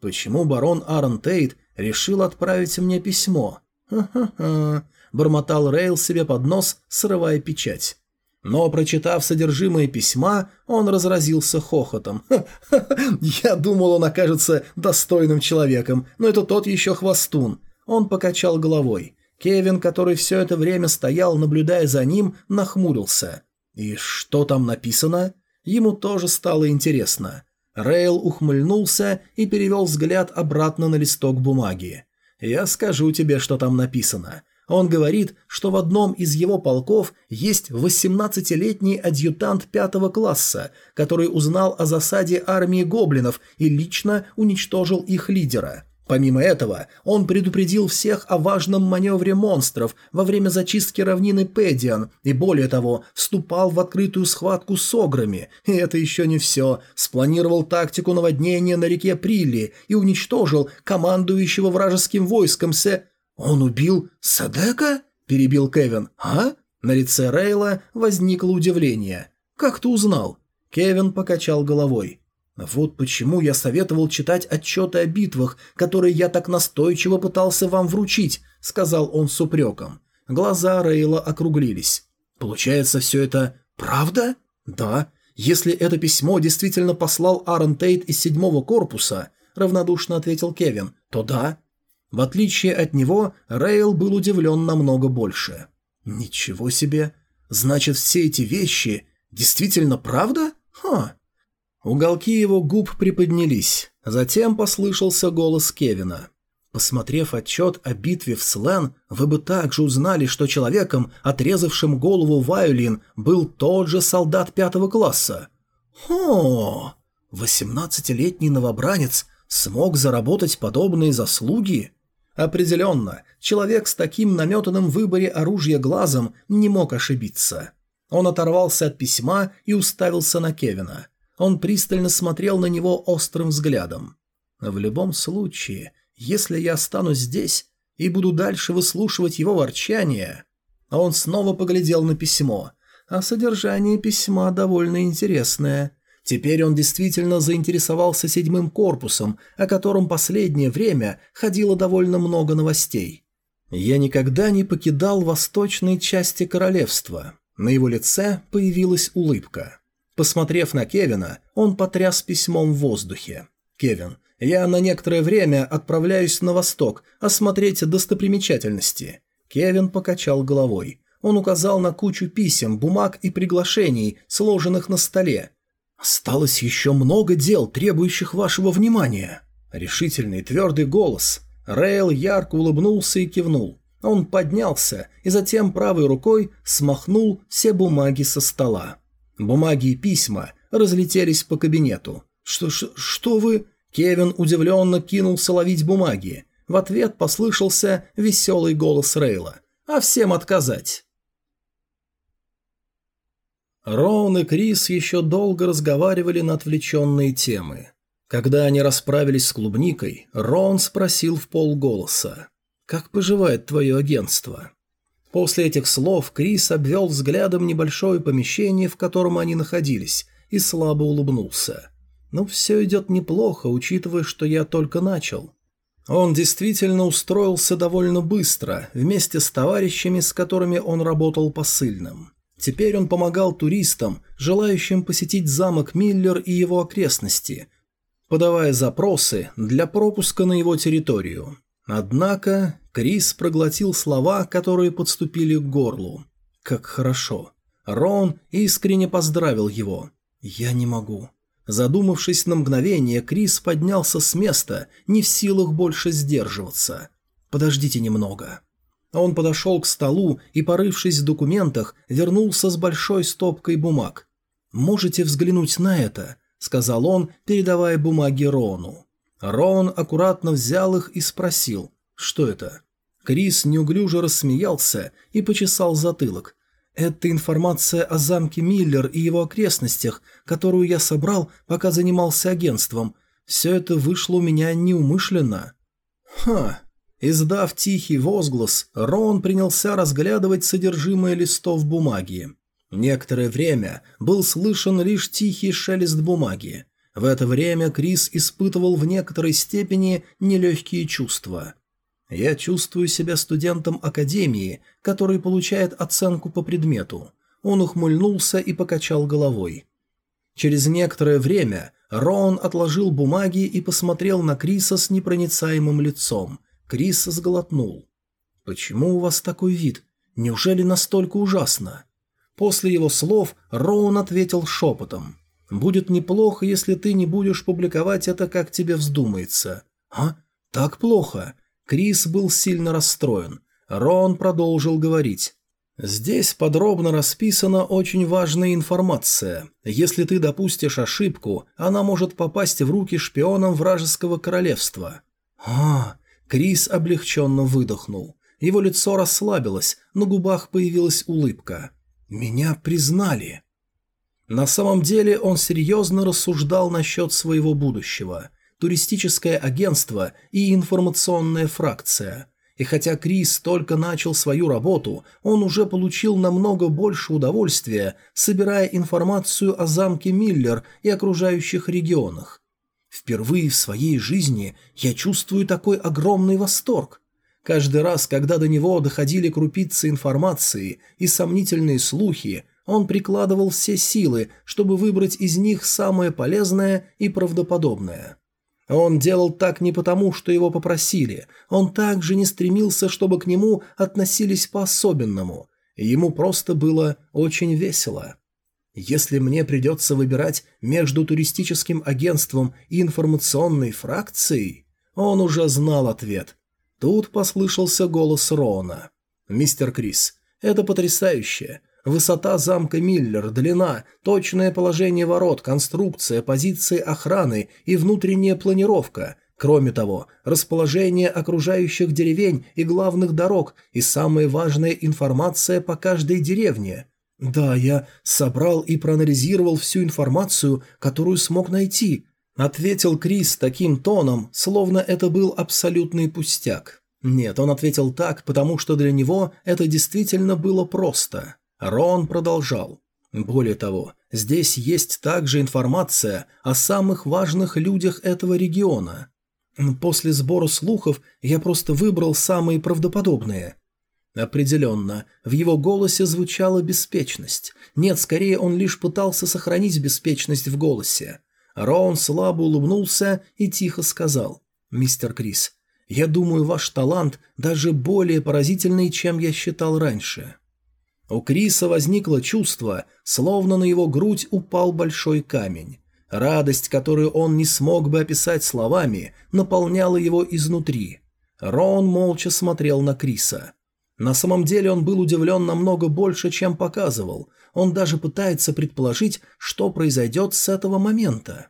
Почему барон Аарон Тейт решил отправить мне письмо? «Ха-ха-ха», — бормотал Рейл себе под нос, срывая печать. Но, прочитав содержимое письма, он разразился хохотом. Ха -ха -ха, «Я думал, он окажется достойным человеком, но это тот еще хвостун». Он покачал головой. Кевин, который все это время стоял, наблюдая за ним, нахмурился. «И что там написано?» Ему тоже стало интересно. Рейл ухмыльнулся и перевел взгляд обратно на листок бумаги. «Я скажу тебе, что там написано. Он говорит, что в одном из его полков есть 18-летний адъютант пятого класса, который узнал о засаде армии гоблинов и лично уничтожил их лидера. Помимо этого, он предупредил всех о важном маневре монстров во время зачистки равнины Педиан и, более того, вступал в открытую схватку с ограми. И это еще не все. Спланировал тактику наводнения на реке Прилли и уничтожил командующего вражеским войском Се... «Он убил Садека?» – перебил Кевин. «А?» На лице Рейла возникло удивление. «Как ты узнал?» Кевин покачал головой. «Вот почему я советовал читать отчеты о битвах, которые я так настойчиво пытался вам вручить», – сказал он с упреком. Глаза Рейла округлились. «Получается, все это правда?» «Да. Если это письмо действительно послал Аарон Тейт из седьмого корпуса, равнодушно ответил Кевин, то да. В отличие от него, Рейл был удивлен намного больше. Ничего себе. Значит, все эти вещи действительно правда? Ха. Уголки его губ приподнялись. Затем послышался голос Кевина. Посмотрев отчет о битве в Слен, вы бы также узнали, что человеком, отрезавшим голову Вайолин, был тот же солдат пятого класса. Хо! Восемнадцатилетний новобранец смог заработать подобные заслуги? Определенно, человек с таким наметанным выборе оружия глазом не мог ошибиться. Он оторвался от письма и уставился на Кевина. Он пристально смотрел на него острым взглядом. В любом случае, если я останусь здесь и буду дальше выслушивать его ворчание... Он снова поглядел на письмо, а содержание письма довольно интересное. Теперь он действительно заинтересовался седьмым корпусом, о котором последнее время ходило довольно много новостей. Я никогда не покидал восточной части королевства. На его лице появилась улыбка. Посмотрев на Кевина, он потряс письмом в воздухе. «Кевин, я на некоторое время отправляюсь на восток осмотреть достопримечательности». Кевин покачал головой. Он указал на кучу писем, бумаг и приглашений, сложенных на столе. «Осталось еще много дел, требующих вашего внимания». Решительный твердый голос. Рейл ярко улыбнулся и кивнул. Он поднялся и затем правой рукой смахнул все бумаги со стола. Бумаги и письма разлетелись по кабинету. «Что, что, что вы...» Кевин удивленно кинулся ловить бумаги. В ответ послышался веселый голос Рейла. «А всем отказать!» Роун и Крис еще долго разговаривали на отвлеченные темы. Когда они расправились с клубникой, Роун спросил в полголоса. «Как поживает твое агентство?» После этих слов Крис обвел взглядом небольшое помещение, в котором они находились, и слабо улыбнулся. «Ну, все идет неплохо, учитывая, что я только начал». Он действительно устроился довольно быстро, вместе с товарищами, с которыми он работал посыльным. Теперь он помогал туристам, желающим посетить замок Миллер и его окрестности, подавая запросы для пропуска на его территорию. Однако Крис проглотил слова, которые подступили к горлу. Как хорошо. Рон искренне поздравил его. «Я не могу». Задумавшись на мгновение, Крис поднялся с места, не в силах больше сдерживаться. «Подождите немного». Он подошел к столу и, порывшись в документах, вернулся с большой стопкой бумаг. «Можете взглянуть на это», — сказал он, передавая бумаги Рону. Рон аккуратно взял их и спросил, что это. Крис неуклюже рассмеялся и почесал затылок. «Это информация о замке Миллер и его окрестностях, которую я собрал, пока занимался агентством. Все это вышло у меня неумышленно». «Ха!» Издав тихий возглас, Рон принялся разглядывать содержимое листов бумаги. Некоторое время был слышен лишь тихий шелест бумаги. В это время Крис испытывал в некоторой степени нелегкие чувства. «Я чувствую себя студентом академии, который получает оценку по предмету». Он ухмыльнулся и покачал головой. Через некоторое время Роун отложил бумаги и посмотрел на Криса с непроницаемым лицом. Крис сглотнул. «Почему у вас такой вид? Неужели настолько ужасно?» После его слов Роун ответил шепотом. Будет неплохо, если ты не будешь публиковать это, как тебе вздумается. А? Так плохо. Крис был сильно расстроен. Рон продолжил говорить. Здесь подробно расписана очень важная информация. Если ты допустишь ошибку, она может попасть в руки шпионам вражеского королевства. А, Крис облегченно выдохнул. Его лицо расслабилось, на губах появилась улыбка. «Меня признали». На самом деле он серьезно рассуждал насчет своего будущего. Туристическое агентство и информационная фракция. И хотя Крис только начал свою работу, он уже получил намного больше удовольствия, собирая информацию о замке Миллер и окружающих регионах. Впервые в своей жизни я чувствую такой огромный восторг. Каждый раз, когда до него доходили крупицы информации и сомнительные слухи, Он прикладывал все силы, чтобы выбрать из них самое полезное и правдоподобное. Он делал так не потому, что его попросили, он также не стремился, чтобы к нему относились по-особенному. Ему просто было очень весело. Если мне придется выбирать между туристическим агентством и информационной фракцией, он уже знал ответ. Тут послышался голос Рона. «Мистер Крис, это потрясающе. Высота замка Миллер, длина, точное положение ворот, конструкция, позиции охраны и внутренняя планировка. Кроме того, расположение окружающих деревень и главных дорог и самая важная информация по каждой деревне. Да, я собрал и проанализировал всю информацию, которую смог найти, ответил Крис таким тоном, словно это был абсолютный пустяк. Нет, он ответил так, потому что для него это действительно было просто. Рон продолжал. Более того, здесь есть также информация о самых важных людях этого региона. После сбора слухов я просто выбрал самые правдоподобные. Определенно, в его голосе звучала беспечность. Нет, скорее он лишь пытался сохранить беспечность в голосе. Рон слабо улыбнулся и тихо сказал. «Мистер Крис, я думаю, ваш талант даже более поразительный, чем я считал раньше». У Криса возникло чувство, словно на его грудь упал большой камень. Радость, которую он не смог бы описать словами, наполняла его изнутри. Рон молча смотрел на Криса. На самом деле он был удивлен намного больше, чем показывал. Он даже пытается предположить, что произойдет с этого момента.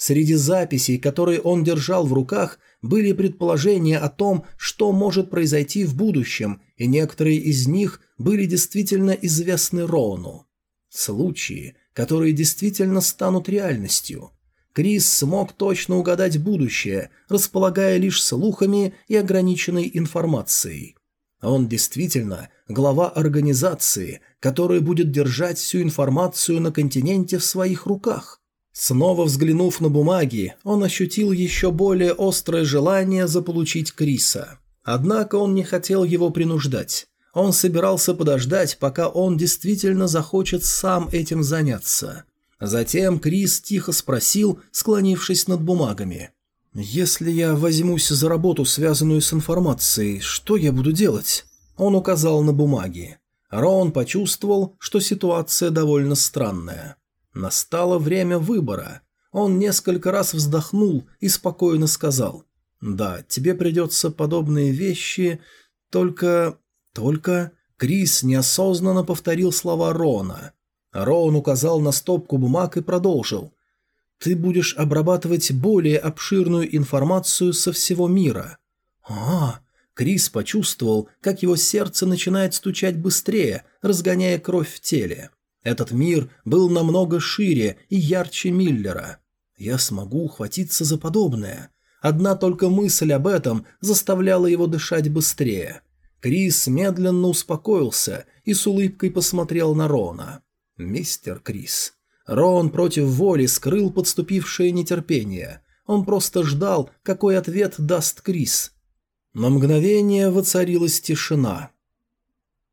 Среди записей, которые он держал в руках, были предположения о том, что может произойти в будущем, и некоторые из них были действительно известны Роуну. Случаи, которые действительно станут реальностью. Крис смог точно угадать будущее, располагая лишь слухами и ограниченной информацией. Он действительно глава организации, которая будет держать всю информацию на континенте в своих руках. Снова взглянув на бумаги, он ощутил еще более острое желание заполучить Криса. Однако он не хотел его принуждать. Он собирался подождать, пока он действительно захочет сам этим заняться. Затем Крис тихо спросил, склонившись над бумагами. «Если я возьмусь за работу, связанную с информацией, что я буду делать?» Он указал на бумаги. Рон почувствовал, что ситуация довольно странная. Настало время выбора. Он несколько раз вздохнул и спокойно сказал. «Да, тебе придется подобные вещи, только... только...» Крис неосознанно повторил слова Рона. Рон указал на стопку бумаг и продолжил. «Ты будешь обрабатывать более обширную информацию со всего мира». «А, Крис почувствовал, как его сердце начинает стучать быстрее, разгоняя кровь в теле. Этот мир был намного шире и ярче Миллера. Я смогу ухватиться за подобное. Одна только мысль об этом заставляла его дышать быстрее. Крис медленно успокоился и с улыбкой посмотрел на Рона. «Мистер Крис». Рон против воли скрыл подступившее нетерпение. Он просто ждал, какой ответ даст Крис. На мгновение воцарилась тишина.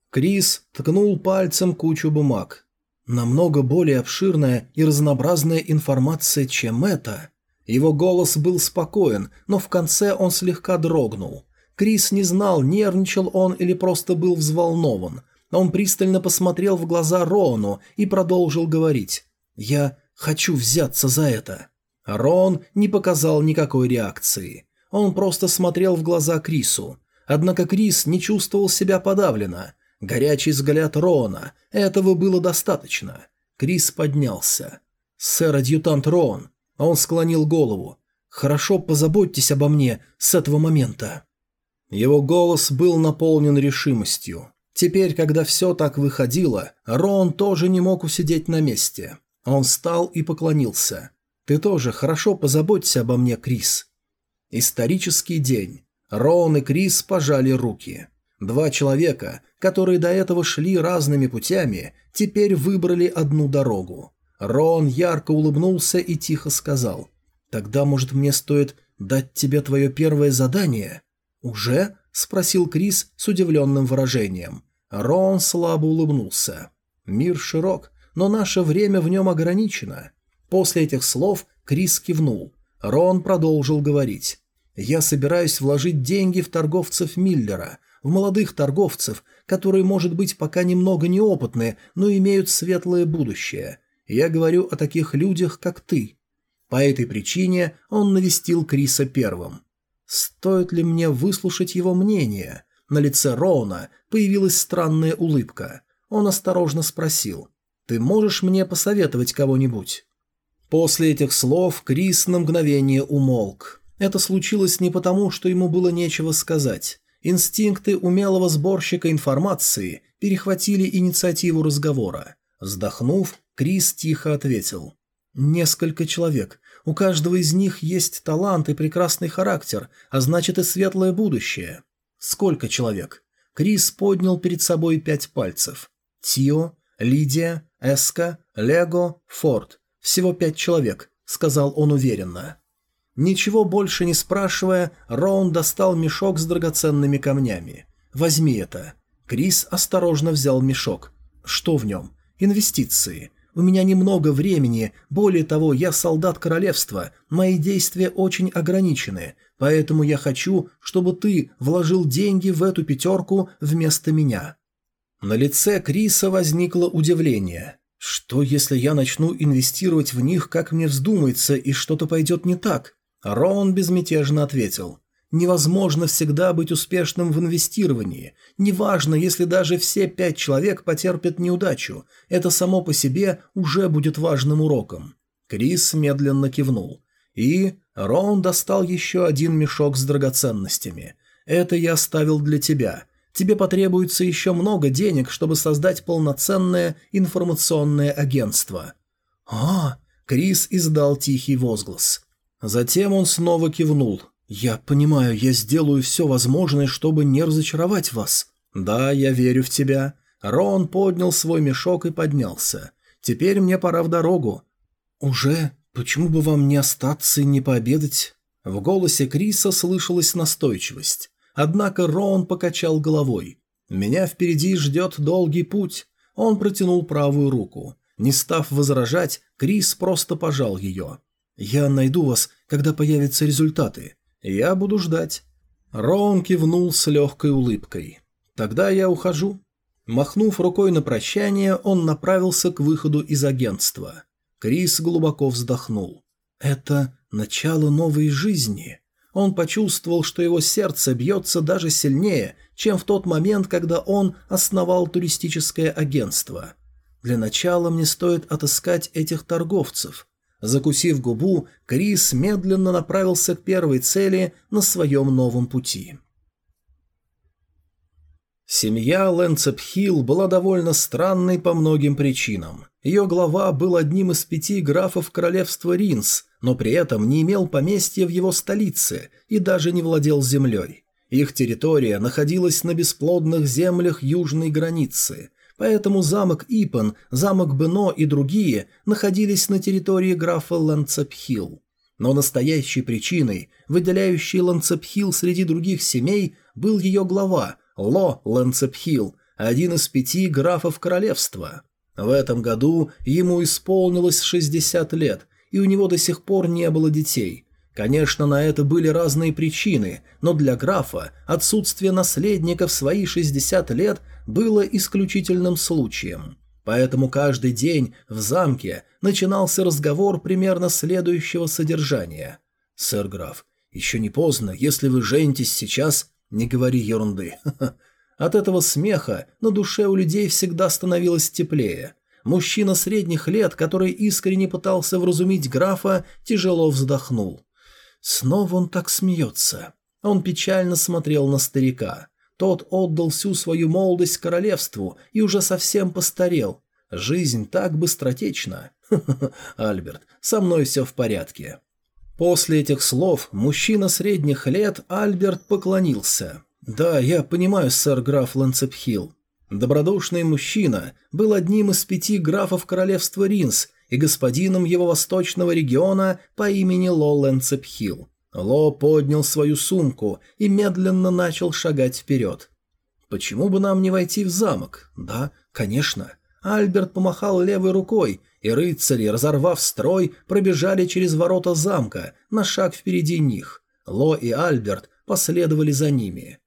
Крис ткнул пальцем кучу бумаг. Намного более обширная и разнообразная информация, чем это. Его голос был спокоен, но в конце он слегка дрогнул. Крис не знал, нервничал он или просто был взволнован. Он пристально посмотрел в глаза Рону и продолжил говорить. «Я хочу взяться за это». Рон не показал никакой реакции. Он просто смотрел в глаза Крису. Однако Крис не чувствовал себя подавленно. Горячий взгляд Рона. Этого было достаточно. Крис поднялся. «Сэр-адъютант Рон». Он склонил голову. «Хорошо позаботьтесь обо мне с этого момента». Его голос был наполнен решимостью. Теперь, когда все так выходило, Рон тоже не мог усидеть на месте. Он встал и поклонился. «Ты тоже хорошо позаботься обо мне, Крис». Исторический день. Рон и Крис пожали руки. Два человека, которые до этого шли разными путями, теперь выбрали одну дорогу. Рон ярко улыбнулся и тихо сказал. «Тогда, может, мне стоит дать тебе твое первое задание?» «Уже?» – спросил Крис с удивленным выражением. Рон слабо улыбнулся. Мир широк, но наше время в нем ограничено. После этих слов Крис кивнул. Рон продолжил говорить. «Я собираюсь вложить деньги в торговцев Миллера, в молодых торговцев, которые, может быть, пока немного неопытны, но имеют светлое будущее. Я говорю о таких людях, как ты». По этой причине он навестил Криса первым. «Стоит ли мне выслушать его мнение?» На лице Роуна появилась странная улыбка. Он осторожно спросил. «Ты можешь мне посоветовать кого-нибудь?» После этих слов Крис на мгновение умолк. Это случилось не потому, что ему было нечего сказать. Инстинкты умелого сборщика информации перехватили инициативу разговора. Вздохнув, Крис тихо ответил. «Несколько человек. У каждого из них есть талант и прекрасный характер, а значит и светлое будущее». «Сколько человек?» Крис поднял перед собой пять пальцев. «Тио, Лидия, Эска, Лего, Форд. Всего пять человек», — сказал он уверенно. Ничего больше не спрашивая, Роун достал мешок с драгоценными камнями. «Возьми это». Крис осторожно взял мешок. «Что в нем?» «Инвестиции. У меня немного времени, более того, я солдат королевства, мои действия очень ограничены, поэтому я хочу, чтобы ты вложил деньги в эту пятерку вместо меня». На лице Криса возникло удивление. Что, если я начну инвестировать в них, как мне вздумается, и что-то пойдет не так? Рон безмятежно ответил. Невозможно всегда быть успешным в инвестировании. Неважно, если даже все пять человек потерпят неудачу. Это само по себе уже будет важным уроком. Крис медленно кивнул. И Рон достал еще один мешок с драгоценностями. Это я оставил для тебя. Тебе потребуется еще много денег, чтобы создать полноценное информационное агентство». «А!» – Крис издал тихий возглас. Затем он снова кивнул. «Я понимаю, я сделаю все возможное, чтобы не разочаровать вас». «Да, я верю в тебя». Рон поднял свой мешок и поднялся. «Теперь мне пора в дорогу». «Уже? Почему бы вам не остаться и не пообедать?» В голосе Криса слышалась настойчивость. Однако Роун покачал головой. «Меня впереди ждет долгий путь». Он протянул правую руку. Не став возражать, Крис просто пожал ее. «Я найду вас, когда появятся результаты. Я буду ждать». Роун кивнул с легкой улыбкой. «Тогда я ухожу». Махнув рукой на прощание, он направился к выходу из агентства. Крис глубоко вздохнул. «Это начало новой жизни». Он почувствовал, что его сердце бьется даже сильнее, чем в тот момент, когда он основал туристическое агентство. Для начала мне стоит отыскать этих торговцев. Закусив губу, Крис медленно направился к первой цели на своем новом пути. Семья Лэнцепхилл была довольно странной по многим причинам. Ее глава был одним из пяти графов королевства Ринс, но при этом не имел поместья в его столице и даже не владел землей. Их территория находилась на бесплодных землях южной границы, поэтому замок Ипан, замок Бено и другие находились на территории графа Ланцепхилл. Но настоящей причиной, выделяющей Ланцепхилл среди других семей, был ее глава Ло Ланцепхилл, один из пяти графов королевства. В этом году ему исполнилось 60 лет, и у него до сих пор не было детей. Конечно, на это были разные причины, но для графа отсутствие наследника в свои 60 лет было исключительным случаем. Поэтому каждый день в замке начинался разговор примерно следующего содержания. «Сэр граф, еще не поздно, если вы женитесь сейчас, не говори ерунды». От этого смеха на душе у людей всегда становилось теплее. Мужчина средних лет, который искренне пытался вразумить графа, тяжело вздохнул. Снова он так смеется. Он печально смотрел на старика. Тот отдал всю свою молодость королевству и уже совсем постарел. Жизнь так быстротечна. Альберт, со мной все в порядке. После этих слов мужчина средних лет Альберт поклонился. «Да, я понимаю, сэр граф Ланцепхилл. Добродушный мужчина был одним из пяти графов королевства Ринс и господином его восточного региона по имени Ло. Ло поднял свою сумку и медленно начал шагать вперед. «Почему бы нам не войти в замок?» «Да, конечно». Альберт помахал левой рукой, и рыцари, разорвав строй, пробежали через ворота замка на шаг впереди них. Ло и Альберт последовали за ними.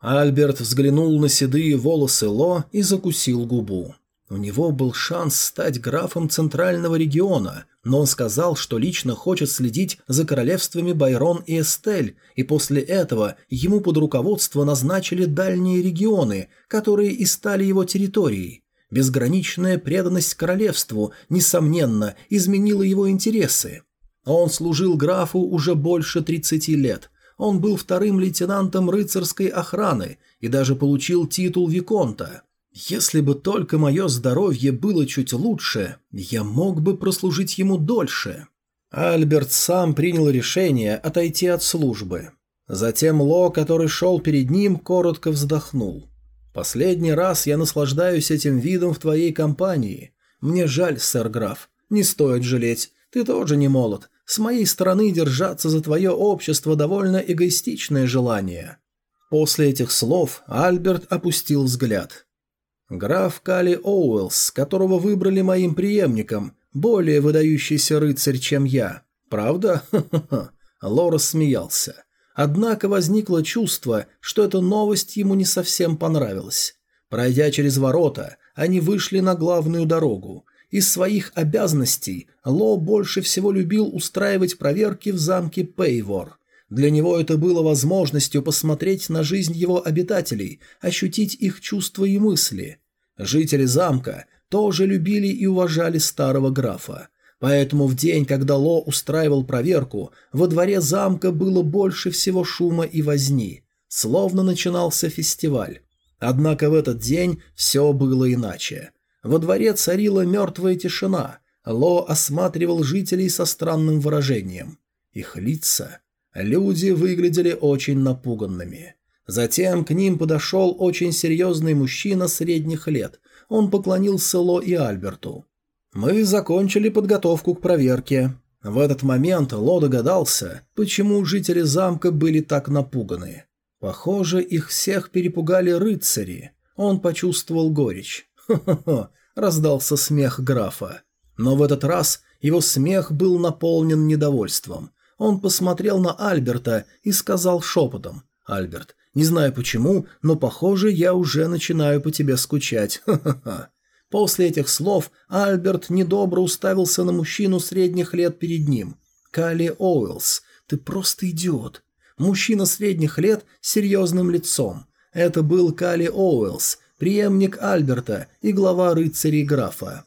Альберт взглянул на седые волосы Ло и закусил губу. У него был шанс стать графом Центрального региона, но он сказал, что лично хочет следить за королевствами Байрон и Эстель, и после этого ему под руководство назначили дальние регионы, которые и стали его территорией. Безграничная преданность королевству, несомненно, изменила его интересы. Он служил графу уже больше 30 лет. Он был вторым лейтенантом рыцарской охраны и даже получил титул Виконта. Если бы только мое здоровье было чуть лучше, я мог бы прослужить ему дольше. Альберт сам принял решение отойти от службы. Затем Ло, который шел перед ним, коротко вздохнул. Последний раз я наслаждаюсь этим видом в твоей компании. Мне жаль, сэр граф. Не стоит жалеть. Ты тоже не молод. С моей стороны держаться за твое общество довольно эгоистичное желание». После этих слов Альберт опустил взгляд. «Граф Кали Оуэллс, которого выбрали моим преемником, более выдающийся рыцарь, чем я. Правда?» Лора смеялся. Однако возникло чувство, что эта новость ему не совсем понравилась. Пройдя через ворота, они вышли на главную дорогу. Из своих обязанностей Ло больше всего любил устраивать проверки в замке Пейвор. Для него это было возможностью посмотреть на жизнь его обитателей, ощутить их чувства и мысли. Жители замка тоже любили и уважали старого графа. Поэтому в день, когда Ло устраивал проверку, во дворе замка было больше всего шума и возни. Словно начинался фестиваль. Однако в этот день все было иначе. Во дворе царила мертвая тишина. Ло осматривал жителей со странным выражением. Их лица... Люди выглядели очень напуганными. Затем к ним подошел очень серьезный мужчина средних лет. Он поклонился Ло и Альберту. Мы закончили подготовку к проверке. В этот момент Ло догадался, почему жители замка были так напуганы. Похоже, их всех перепугали рыцари. Он почувствовал горечь. «Хо-хо-хо!» – раздался смех графа. Но в этот раз его смех был наполнен недовольством. Он посмотрел на Альберта и сказал шепотом. «Альберт, не знаю почему, но, похоже, я уже начинаю по тебе скучать. Ха-ха-ха!» После этих слов Альберт недобро уставился на мужчину средних лет перед ним. «Калли Оуэллс, ты просто идиот». Мужчина средних лет с серьезным лицом. Это был Калли Оуэллс, преемник Альберта и глава рыцарей графа.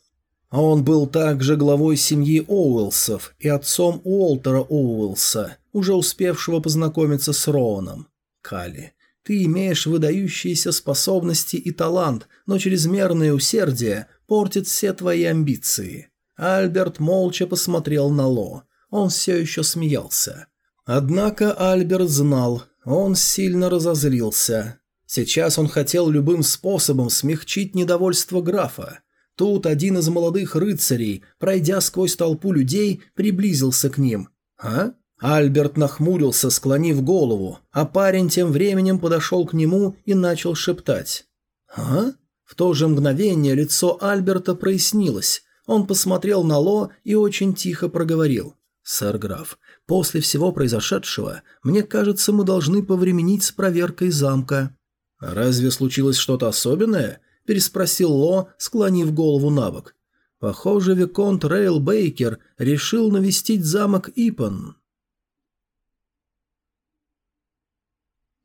Он был также главой семьи Оуэлсов и отцом Уолтера Оуэлса, уже успевшего познакомиться с Роуном. Калли, ты имеешь выдающиеся способности и талант, но чрезмерное усердие портит все твои амбиции. Альберт молча посмотрел на Ло. Он все еще смеялся. Однако Альберт знал, он сильно разозлился. Сейчас он хотел любым способом смягчить недовольство графа. Тут один из молодых рыцарей, пройдя сквозь толпу людей, приблизился к ним. «А? Альберт нахмурился, склонив голову, а парень тем временем подошел к нему и начал шептать. «А?» В то же мгновение лицо Альберта прояснилось. Он посмотрел на Ло и очень тихо проговорил. «Сэр граф, после всего произошедшего, мне кажется, мы должны повременить с проверкой замка». «Разве случилось что-то особенное?» – переспросил Ло, склонив голову на бок. Похоже, Виконт Рейл Бейкер решил навестить замок Ипан.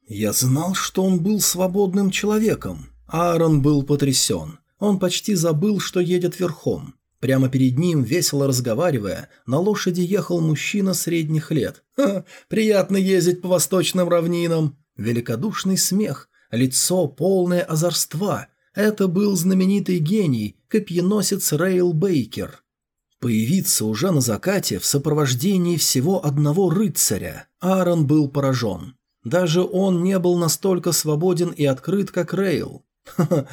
Я знал, что он был свободным человеком. Аарон был потрясен. Он почти забыл, что едет верхом. Прямо перед ним, весело разговаривая, на лошади ехал мужчина средних лет. «Ха, приятно ездить по восточным равнинам!» Великодушный смех, лицо полное озорства. Это был знаменитый гений, копьеносец Рейл Бейкер. Появиться уже на закате в сопровождении всего одного рыцаря. Аарон был поражен. Даже он не был настолько свободен и открыт, как Рейл. «Ха-ха,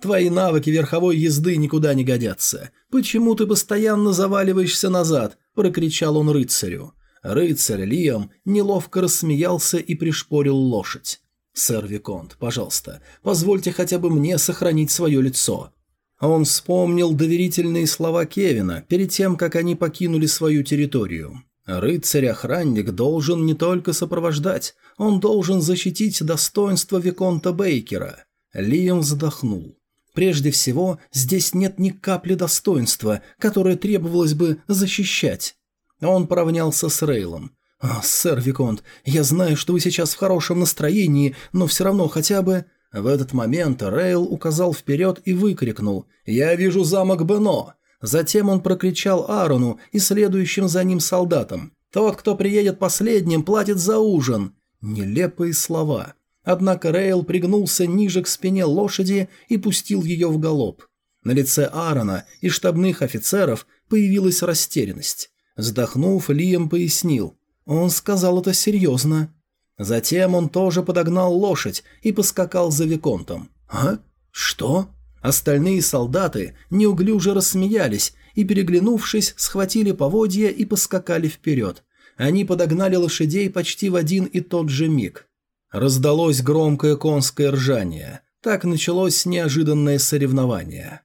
твои навыки верховой езды никуда не годятся. Почему ты постоянно заваливаешься назад?» – прокричал он рыцарю. Рыцарь Лиам неловко рассмеялся и пришпорил лошадь. «Сэр Виконт, пожалуйста, позвольте хотя бы мне сохранить свое лицо». Он вспомнил доверительные слова Кевина перед тем, как они покинули свою территорию. Рыцарь-охранник должен не только сопровождать, он должен защитить достоинство Виконта Бейкера. Лиам вздохнул. Прежде всего, здесь нет ни капли достоинства, которое требовалось бы защищать. Он поравнялся с Рейлом. «А, сэр Виконт, я знаю, что вы сейчас в хорошем настроении, но все равно хотя бы...» В этот момент Рейл указал вперед и выкрикнул «Я вижу замок Бено!». Затем он прокричал Аарону и следующим за ним солдатам «Тот, кто приедет последним, платит за ужин!». Нелепые слова. Однако Рейл пригнулся ниже к спине лошади и пустил ее в галоп. На лице Аарона и штабных офицеров появилась растерянность. Вздохнув, Лием пояснил. Он сказал это серьезно. Затем он тоже подогнал лошадь и поскакал за Виконтом. «А? Что?» Остальные солдаты неуглюже рассмеялись и, переглянувшись, схватили поводья и поскакали вперед. Они подогнали лошадей почти в один и тот же миг. Раздалось громкое конское ржание. Так началось неожиданное соревнование.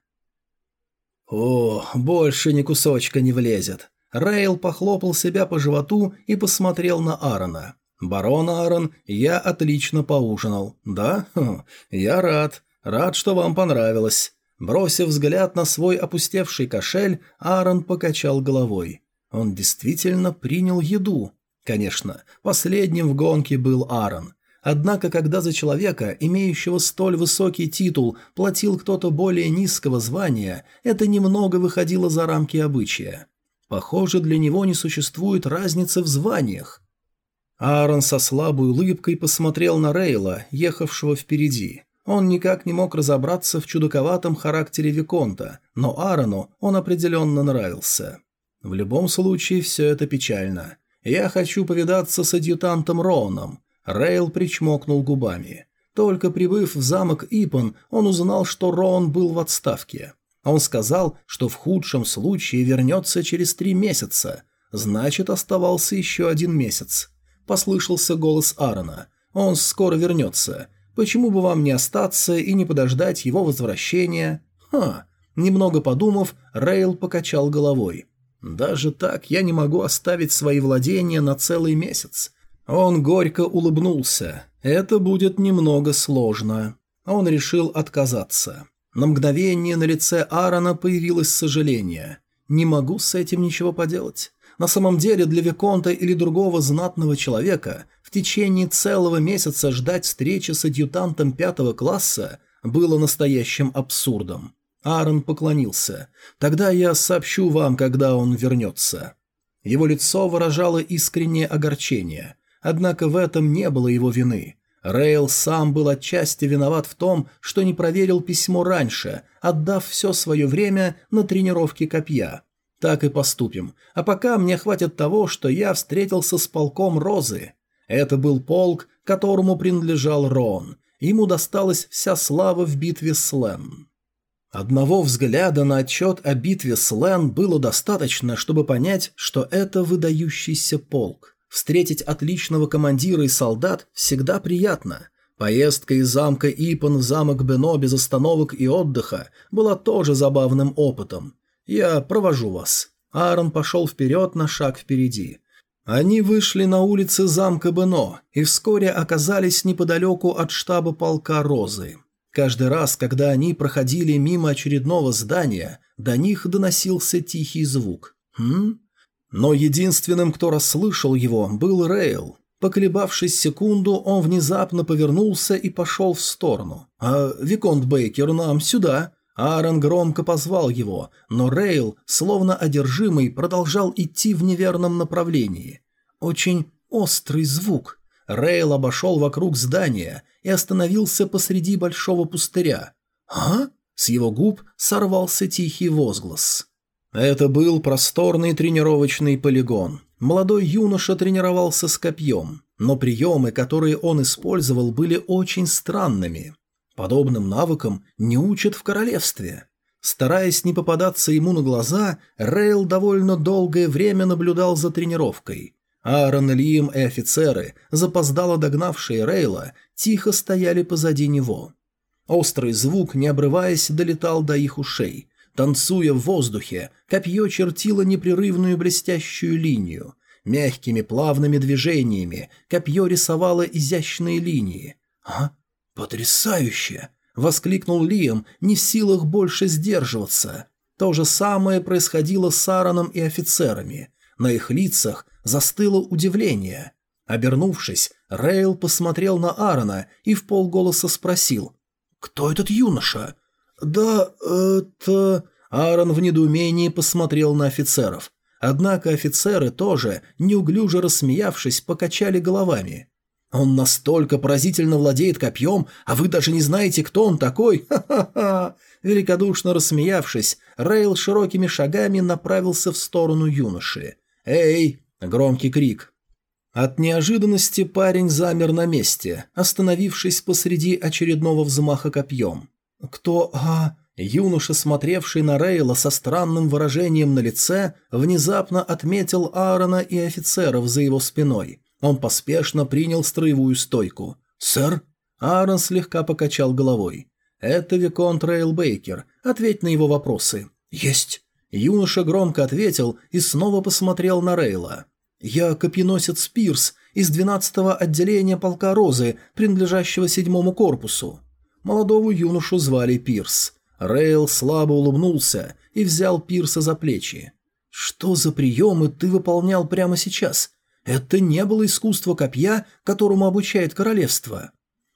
«О, больше ни кусочка не влезет. Рейл похлопал себя по животу и посмотрел на Аарона. «Барон Аарон, я отлично поужинал. Да? Хм, я рад. Рад, что вам понравилось». Бросив взгляд на свой опустевший кошель, Аарон покачал головой. Он действительно принял еду. Конечно, последним в гонке был Аарон. Однако, когда за человека, имеющего столь высокий титул, платил кто-то более низкого звания, это немного выходило за рамки обычая. Похоже, для него не существует разницы в званиях. Аарон со слабой улыбкой посмотрел на Рейла, ехавшего впереди. Он никак не мог разобраться в чудаковатом характере Виконта, но Аарону он определенно нравился. В любом случае, все это печально. Я хочу повидаться с адъютантом Роуном. Рейл причмокнул губами. Только прибыв в замок Ипон, он узнал, что Роун был в отставке. Он сказал, что в худшем случае вернется через три месяца. Значит, оставался еще один месяц. Послышался голос Аарона. Он скоро вернется. Почему бы вам не остаться и не подождать его возвращения? Ха. Немного подумав, Рейл покачал головой. Даже так я не могу оставить свои владения на целый месяц. Он горько улыбнулся. Это будет немного сложно. Он решил отказаться. На мгновение на лице Аарона появилось сожаление. «Не могу с этим ничего поделать. На самом деле для Виконта или другого знатного человека в течение целого месяца ждать встречи с адъютантом пятого класса было настоящим абсурдом». Аарон поклонился. «Тогда я сообщу вам, когда он вернется». Его лицо выражало искреннее огорчение, однако в этом не было его вины. Рейл сам был отчасти виноват в том, что не проверил письмо раньше, отдав все свое время на тренировки копья. Так и поступим. А пока мне хватит того, что я встретился с полком Розы. Это был полк, которому принадлежал Рон. Ему досталась вся слава в битве с Лэм. Одного взгляда на отчет о битве с Лэн было достаточно, чтобы понять, что это выдающийся полк. Встретить отличного командира и солдат всегда приятно. Поездка из замка Ипан в замок Бено без остановок и отдыха была тоже забавным опытом. Я провожу вас. Аарон пошел вперед на шаг впереди. Они вышли на улицы замка Бено и вскоре оказались неподалеку от штаба полка Розы. Каждый раз, когда они проходили мимо очередного здания, до них доносился тихий звук. «Хм? Но единственным, кто расслышал его, был Рейл. Поколебавшись секунду, он внезапно повернулся и пошел в сторону. «А, Виконт Бейкер, нам сюда!» Аарон громко позвал его, но Рейл, словно одержимый, продолжал идти в неверном направлении. Очень острый звук. Рейл обошел вокруг здания и остановился посреди большого пустыря. «А?» С его губ сорвался тихий возглас. Это был просторный тренировочный полигон. Молодой юноша тренировался с копьем, но приемы, которые он использовал, были очень странными. Подобным навыкам не учат в королевстве. Стараясь не попадаться ему на глаза, Рейл довольно долгое время наблюдал за тренировкой. Аарон, Лием и офицеры, запоздало догнавшие Рейла, тихо стояли позади него. Острый звук, не обрываясь, долетал до их ушей. Танцуя в воздухе, копье чертило непрерывную блестящую линию. Мягкими плавными движениями копье рисовало изящные линии. «А? Потрясающе!» — воскликнул Лиам, не в силах больше сдерживаться. То же самое происходило с Аароном и офицерами. На их лицах застыло удивление. Обернувшись, Рейл посмотрел на Аарона и в полголоса спросил «Кто этот юноша?» «Да, это...» Аарон в недоумении посмотрел на офицеров. Однако офицеры тоже, неуглюже рассмеявшись, покачали головами. «Он настолько поразительно владеет копьем, а вы даже не знаете, кто он такой? Ха-ха-ха!» Великодушно рассмеявшись, Рейл широкими шагами направился в сторону юноши. «Эй!» – громкий крик. От неожиданности парень замер на месте, остановившись посреди очередного взмаха копьем. «Кто... а...» Юноша, смотревший на Рейла со странным выражением на лице, внезапно отметил Аарона и офицеров за его спиной. Он поспешно принял строевую стойку. «Сэр?» Аарон слегка покачал головой. «Это Виконт Рейл Бейкер. Ответь на его вопросы». «Есть». Юноша громко ответил и снова посмотрел на Рейла. «Я копьеносец Пирс из 12-го отделения полка Розы, принадлежащего седьмому корпусу». Молодого юношу звали Пирс. Рейл слабо улыбнулся и взял Пирса за плечи. «Что за приемы ты выполнял прямо сейчас? Это не было искусство копья, которому обучает королевство».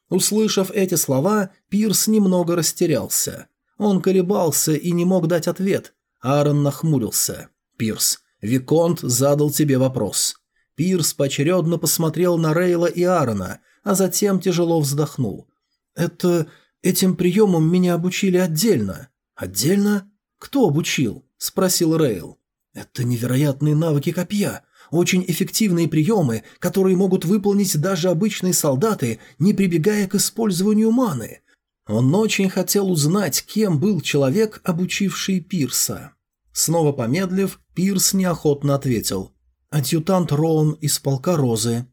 Услышав эти слова, Пирс немного растерялся. Он колебался и не мог дать ответ. Аарон нахмурился. «Пирс, Виконт задал тебе вопрос». Пирс поочередно посмотрел на Рейла и Аарона, а затем тяжело вздохнул. «Это Этим приемом меня обучили отдельно. Отдельно? Кто обучил? Спросил Рейл. Это невероятные навыки копья. Очень эффективные приемы, которые могут выполнить даже обычные солдаты, не прибегая к использованию маны. Он очень хотел узнать, кем был человек, обучивший Пирса. Снова помедлив, Пирс неохотно ответил. «Адъютант Роун из полка Розы».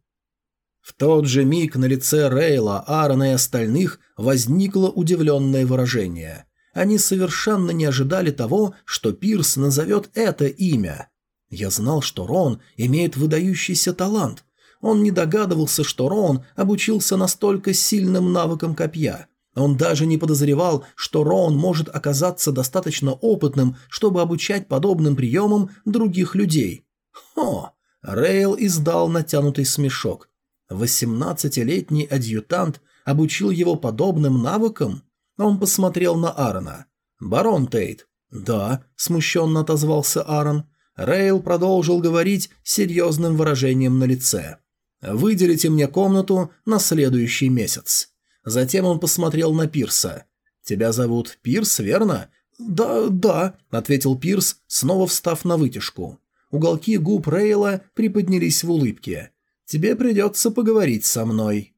В тот же миг на лице Рейла, Аарона и остальных возникло удивленное выражение. Они совершенно не ожидали того, что Пирс назовет это имя. Я знал, что Рон имеет выдающийся талант. Он не догадывался, что Рон обучился настолько сильным навыкам копья. Он даже не подозревал, что Рон может оказаться достаточно опытным, чтобы обучать подобным приемам других людей. Хо! Рейл издал натянутый смешок. Восемнадцатилетний адъютант обучил его подобным навыкам? Он посмотрел на Аарона. «Барон Тейт». «Да», – смущенно отозвался Аарон. Рейл продолжил говорить серьезным выражением на лице. «Выделите мне комнату на следующий месяц». Затем он посмотрел на Пирса. «Тебя зовут Пирс, верно?» «Да, да», – ответил Пирс, снова встав на вытяжку. Уголки губ Рейла приподнялись в улыбке. Тебе придется поговорить со мной».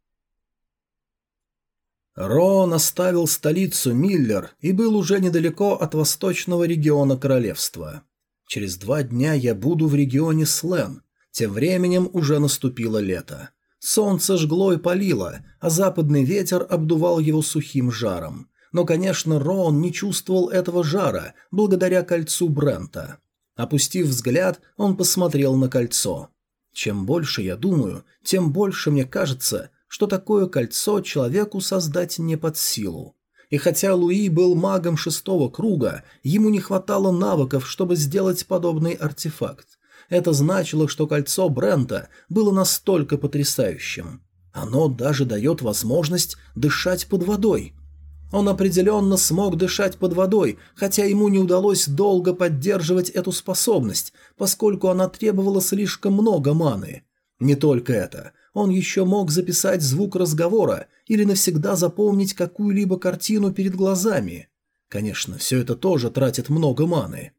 Рон оставил столицу Миллер и был уже недалеко от восточного региона королевства. Через два дня я буду в регионе Слен. Тем временем уже наступило лето. Солнце жгло и палило, а западный ветер обдувал его сухим жаром. Но, конечно, Рон не чувствовал этого жара благодаря кольцу Брента. Опустив взгляд, он посмотрел на кольцо. Чем больше я думаю, тем больше мне кажется, что такое кольцо человеку создать не под силу. И хотя Луи был магом шестого круга, ему не хватало навыков, чтобы сделать подобный артефакт. Это значило, что кольцо Брента было настолько потрясающим. Оно даже дает возможность дышать под водой. Он определенно смог дышать под водой, хотя ему не удалось долго поддерживать эту способность, поскольку она требовала слишком много маны. Не только это. Он еще мог записать звук разговора или навсегда запомнить какую-либо картину перед глазами. Конечно, все это тоже тратит много маны.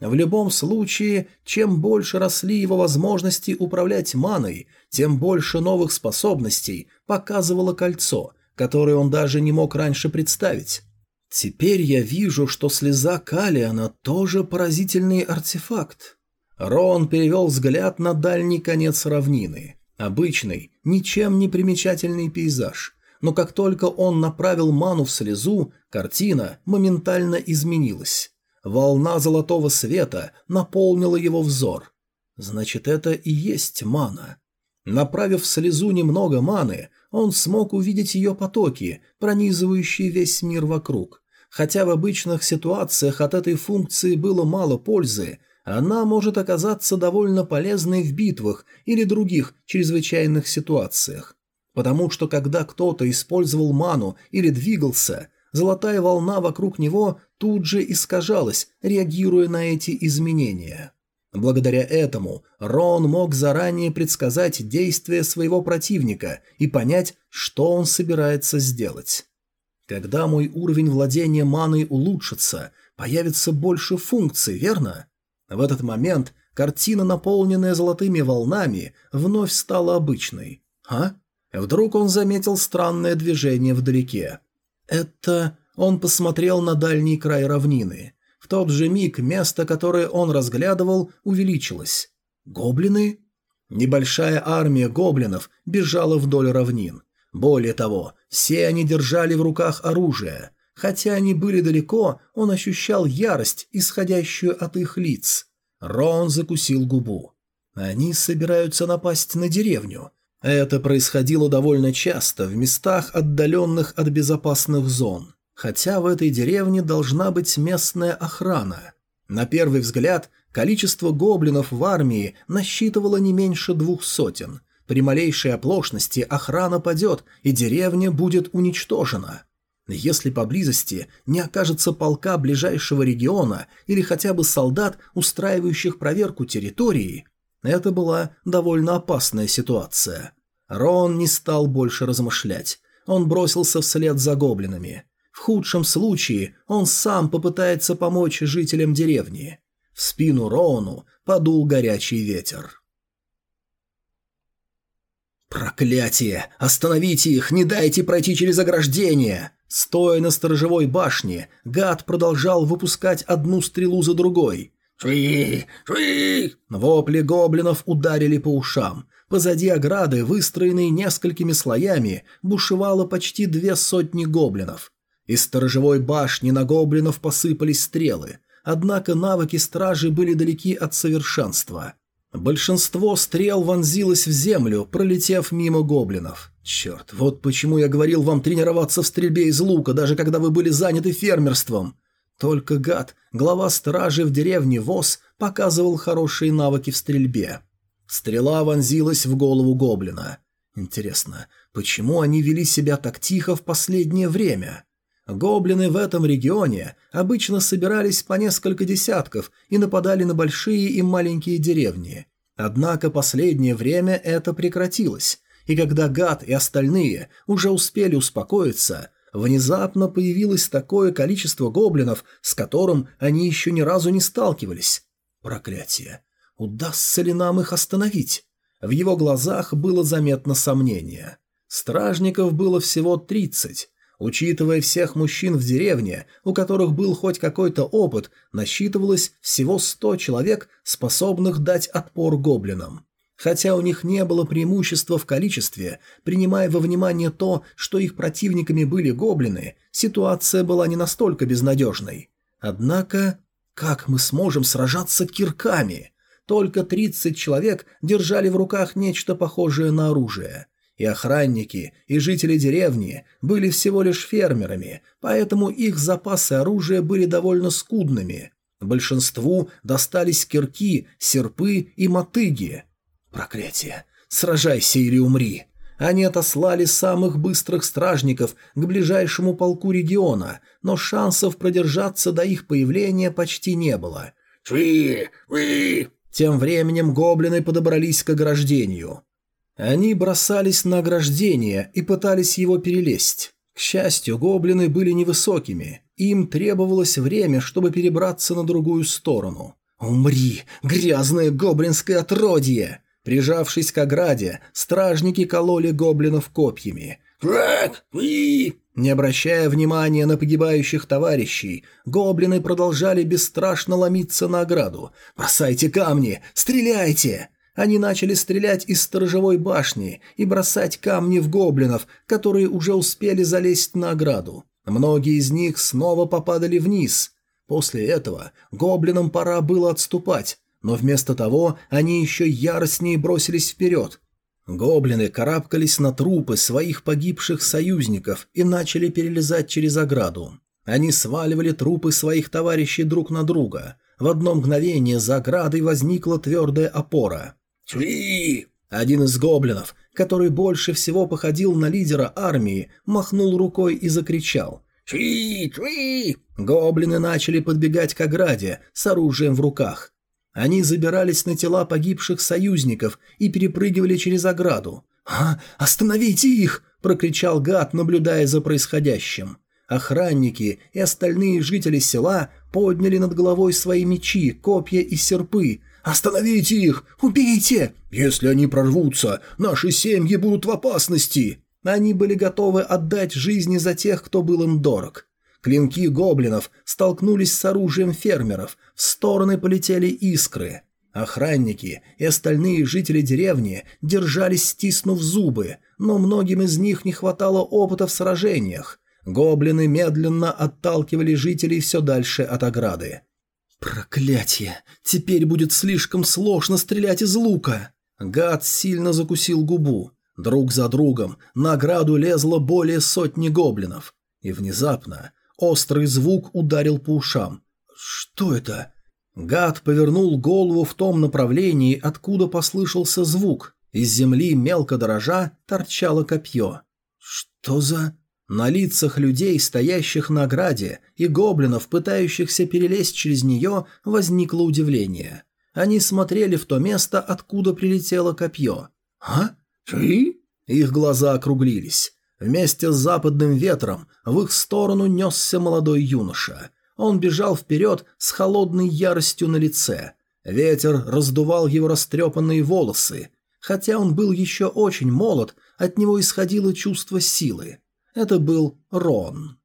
В любом случае, чем больше росли его возможности управлять маной, тем больше новых способностей показывало кольцо – которые он даже не мог раньше представить. Теперь я вижу, что слеза Калиана тоже поразительный артефакт. Рон перевел взгляд на дальний конец равнины. Обычный, ничем не примечательный пейзаж. но как только он направил ману в слезу, картина моментально изменилась. Волна золотого света наполнила его взор. Значит, это и есть мана. Направив слезу немного маны, он смог увидеть ее потоки, пронизывающие весь мир вокруг. Хотя в обычных ситуациях от этой функции было мало пользы, она может оказаться довольно полезной в битвах или других чрезвычайных ситуациях. Потому что когда кто-то использовал ману или двигался, золотая волна вокруг него тут же искажалась, реагируя на эти изменения. Благодаря этому Рон мог заранее предсказать действия своего противника и понять, что он собирается сделать. Когда мой уровень владения маной улучшится, появится больше функций, верно? В этот момент картина, наполненная золотыми волнами, вновь стала обычной. А? Вдруг он заметил странное движение вдалеке. Это... Он посмотрел на дальний край равнины. Тот же миг место, которое он разглядывал, увеличилось. Гоблины? Небольшая армия гоблинов бежала вдоль равнин. Более того, все они держали в руках оружие. Хотя они были далеко, он ощущал ярость, исходящую от их лиц. Рон закусил губу. Они собираются напасть на деревню. Это происходило довольно часто в местах, отдаленных от безопасных зон. Хотя в этой деревне должна быть местная охрана. На первый взгляд, количество гоблинов в армии насчитывало не меньше двух сотен. При малейшей оплошности охрана падет, и деревня будет уничтожена. Если поблизости не окажется полка ближайшего региона или хотя бы солдат, устраивающих проверку территории, это была довольно опасная ситуация. Рон не стал больше размышлять. Он бросился вслед за гоблинами. В худшем случае он сам попытается помочь жителям деревни. В спину Рону подул горячий ветер. «Проклятие! Остановите их! Не дайте пройти через ограждение!» Стоя на сторожевой башне, гад продолжал выпускать одну стрелу за другой. «Шви! Шви!» Вопли гоблинов ударили по ушам. Позади ограды, выстроенной несколькими слоями, бушевало почти две сотни гоблинов. Из сторожевой башни на гоблинов посыпались стрелы, однако навыки стражи были далеки от совершенства. Большинство стрел вонзилось в землю, пролетев мимо гоблинов. Черт, вот почему я говорил вам тренироваться в стрельбе из лука, даже когда вы были заняты фермерством. Только гад, глава стражи в деревне Вос, показывал хорошие навыки в стрельбе. Стрела вонзилась в голову гоблина. Интересно, почему они вели себя так тихо в последнее время? Гоблины в этом регионе обычно собирались по несколько десятков и нападали на большие и маленькие деревни. Однако последнее время это прекратилось, и когда Гад и остальные уже успели успокоиться, внезапно появилось такое количество гоблинов, с которым они еще ни разу не сталкивались. Проклятие. Удастся ли нам их остановить? В его глазах было заметно сомнение. Стражников было всего тридцать. Учитывая всех мужчин в деревне, у которых был хоть какой-то опыт, насчитывалось всего сто человек, способных дать отпор гоблинам. Хотя у них не было преимущества в количестве, принимая во внимание то, что их противниками были гоблины, ситуация была не настолько безнадежной. Однако, как мы сможем сражаться кирками? Только 30 человек держали в руках нечто похожее на оружие. И охранники, и жители деревни были всего лишь фермерами, поэтому их запасы оружия были довольно скудными. Большинству достались кирки, серпы и мотыги – Проклятие! Сражайся или умри! Они отослали самых быстрых стражников к ближайшему полку региона, но шансов продержаться до их появления почти не было. «Шви! Шви!» Тем временем гоблины подобрались к ограждению. Они бросались на ограждение и пытались его перелезть. К счастью, гоблины были невысокими, им требовалось время, чтобы перебраться на другую сторону. «Умри, грязное гоблинское отродье!» Прижавшись к ограде, стражники кололи гоблинов копьями. Не обращая внимания на погибающих товарищей, гоблины продолжали бесстрашно ломиться на ограду. «Бросайте камни! Стреляйте!» Они начали стрелять из сторожевой башни и бросать камни в гоблинов, которые уже успели залезть на ограду. Многие из них снова попадали вниз. После этого гоблинам пора было отступать, но вместо того они еще яростнее бросились вперед. Гоблины карабкались на трупы своих погибших союзников и начали перелезать через ограду. Они сваливали трупы своих товарищей друг на друга. В одно мгновение за оградой возникла твердая опора. «Чуи!» Один из гоблинов, который больше всего походил на лидера армии, махнул рукой и закричал. «Чуи! Чуи!» Гоблины начали подбегать к ограде с оружием в руках. Они забирались на тела погибших союзников и перепрыгивали через ограду. «А, остановите их!» – прокричал гад, наблюдая за происходящим. Охранники и остальные жители села подняли над головой свои мечи, копья и серпы. «Остановите их! Убейте! Если они прорвутся, наши семьи будут в опасности!» Они были готовы отдать жизни за тех, кто был им дорог. Клинки гоблинов столкнулись с оружием фермеров, в стороны полетели искры. Охранники и остальные жители деревни держались, стиснув зубы, но многим из них не хватало опыта в сражениях. Гоблины медленно отталкивали жителей все дальше от ограды. «Проклятие! Теперь будет слишком сложно стрелять из лука!» Гад сильно закусил губу. Друг за другом на ограду лезло более сотни гоблинов. И внезапно Острый звук ударил по ушам. «Что это?» Гад повернул голову в том направлении, откуда послышался звук. Из земли, мелко дрожа, торчало копье. «Что за...» На лицах людей, стоящих на ограде, и гоблинов, пытающихся перелезть через нее, возникло удивление. Они смотрели в то место, откуда прилетело копье. «А? Ты?» Их глаза округлились. Вместе с западным ветром в их сторону несся молодой юноша. Он бежал вперед с холодной яростью на лице. Ветер раздувал его растрепанные волосы. Хотя он был еще очень молод, от него исходило чувство силы. Это был Рон.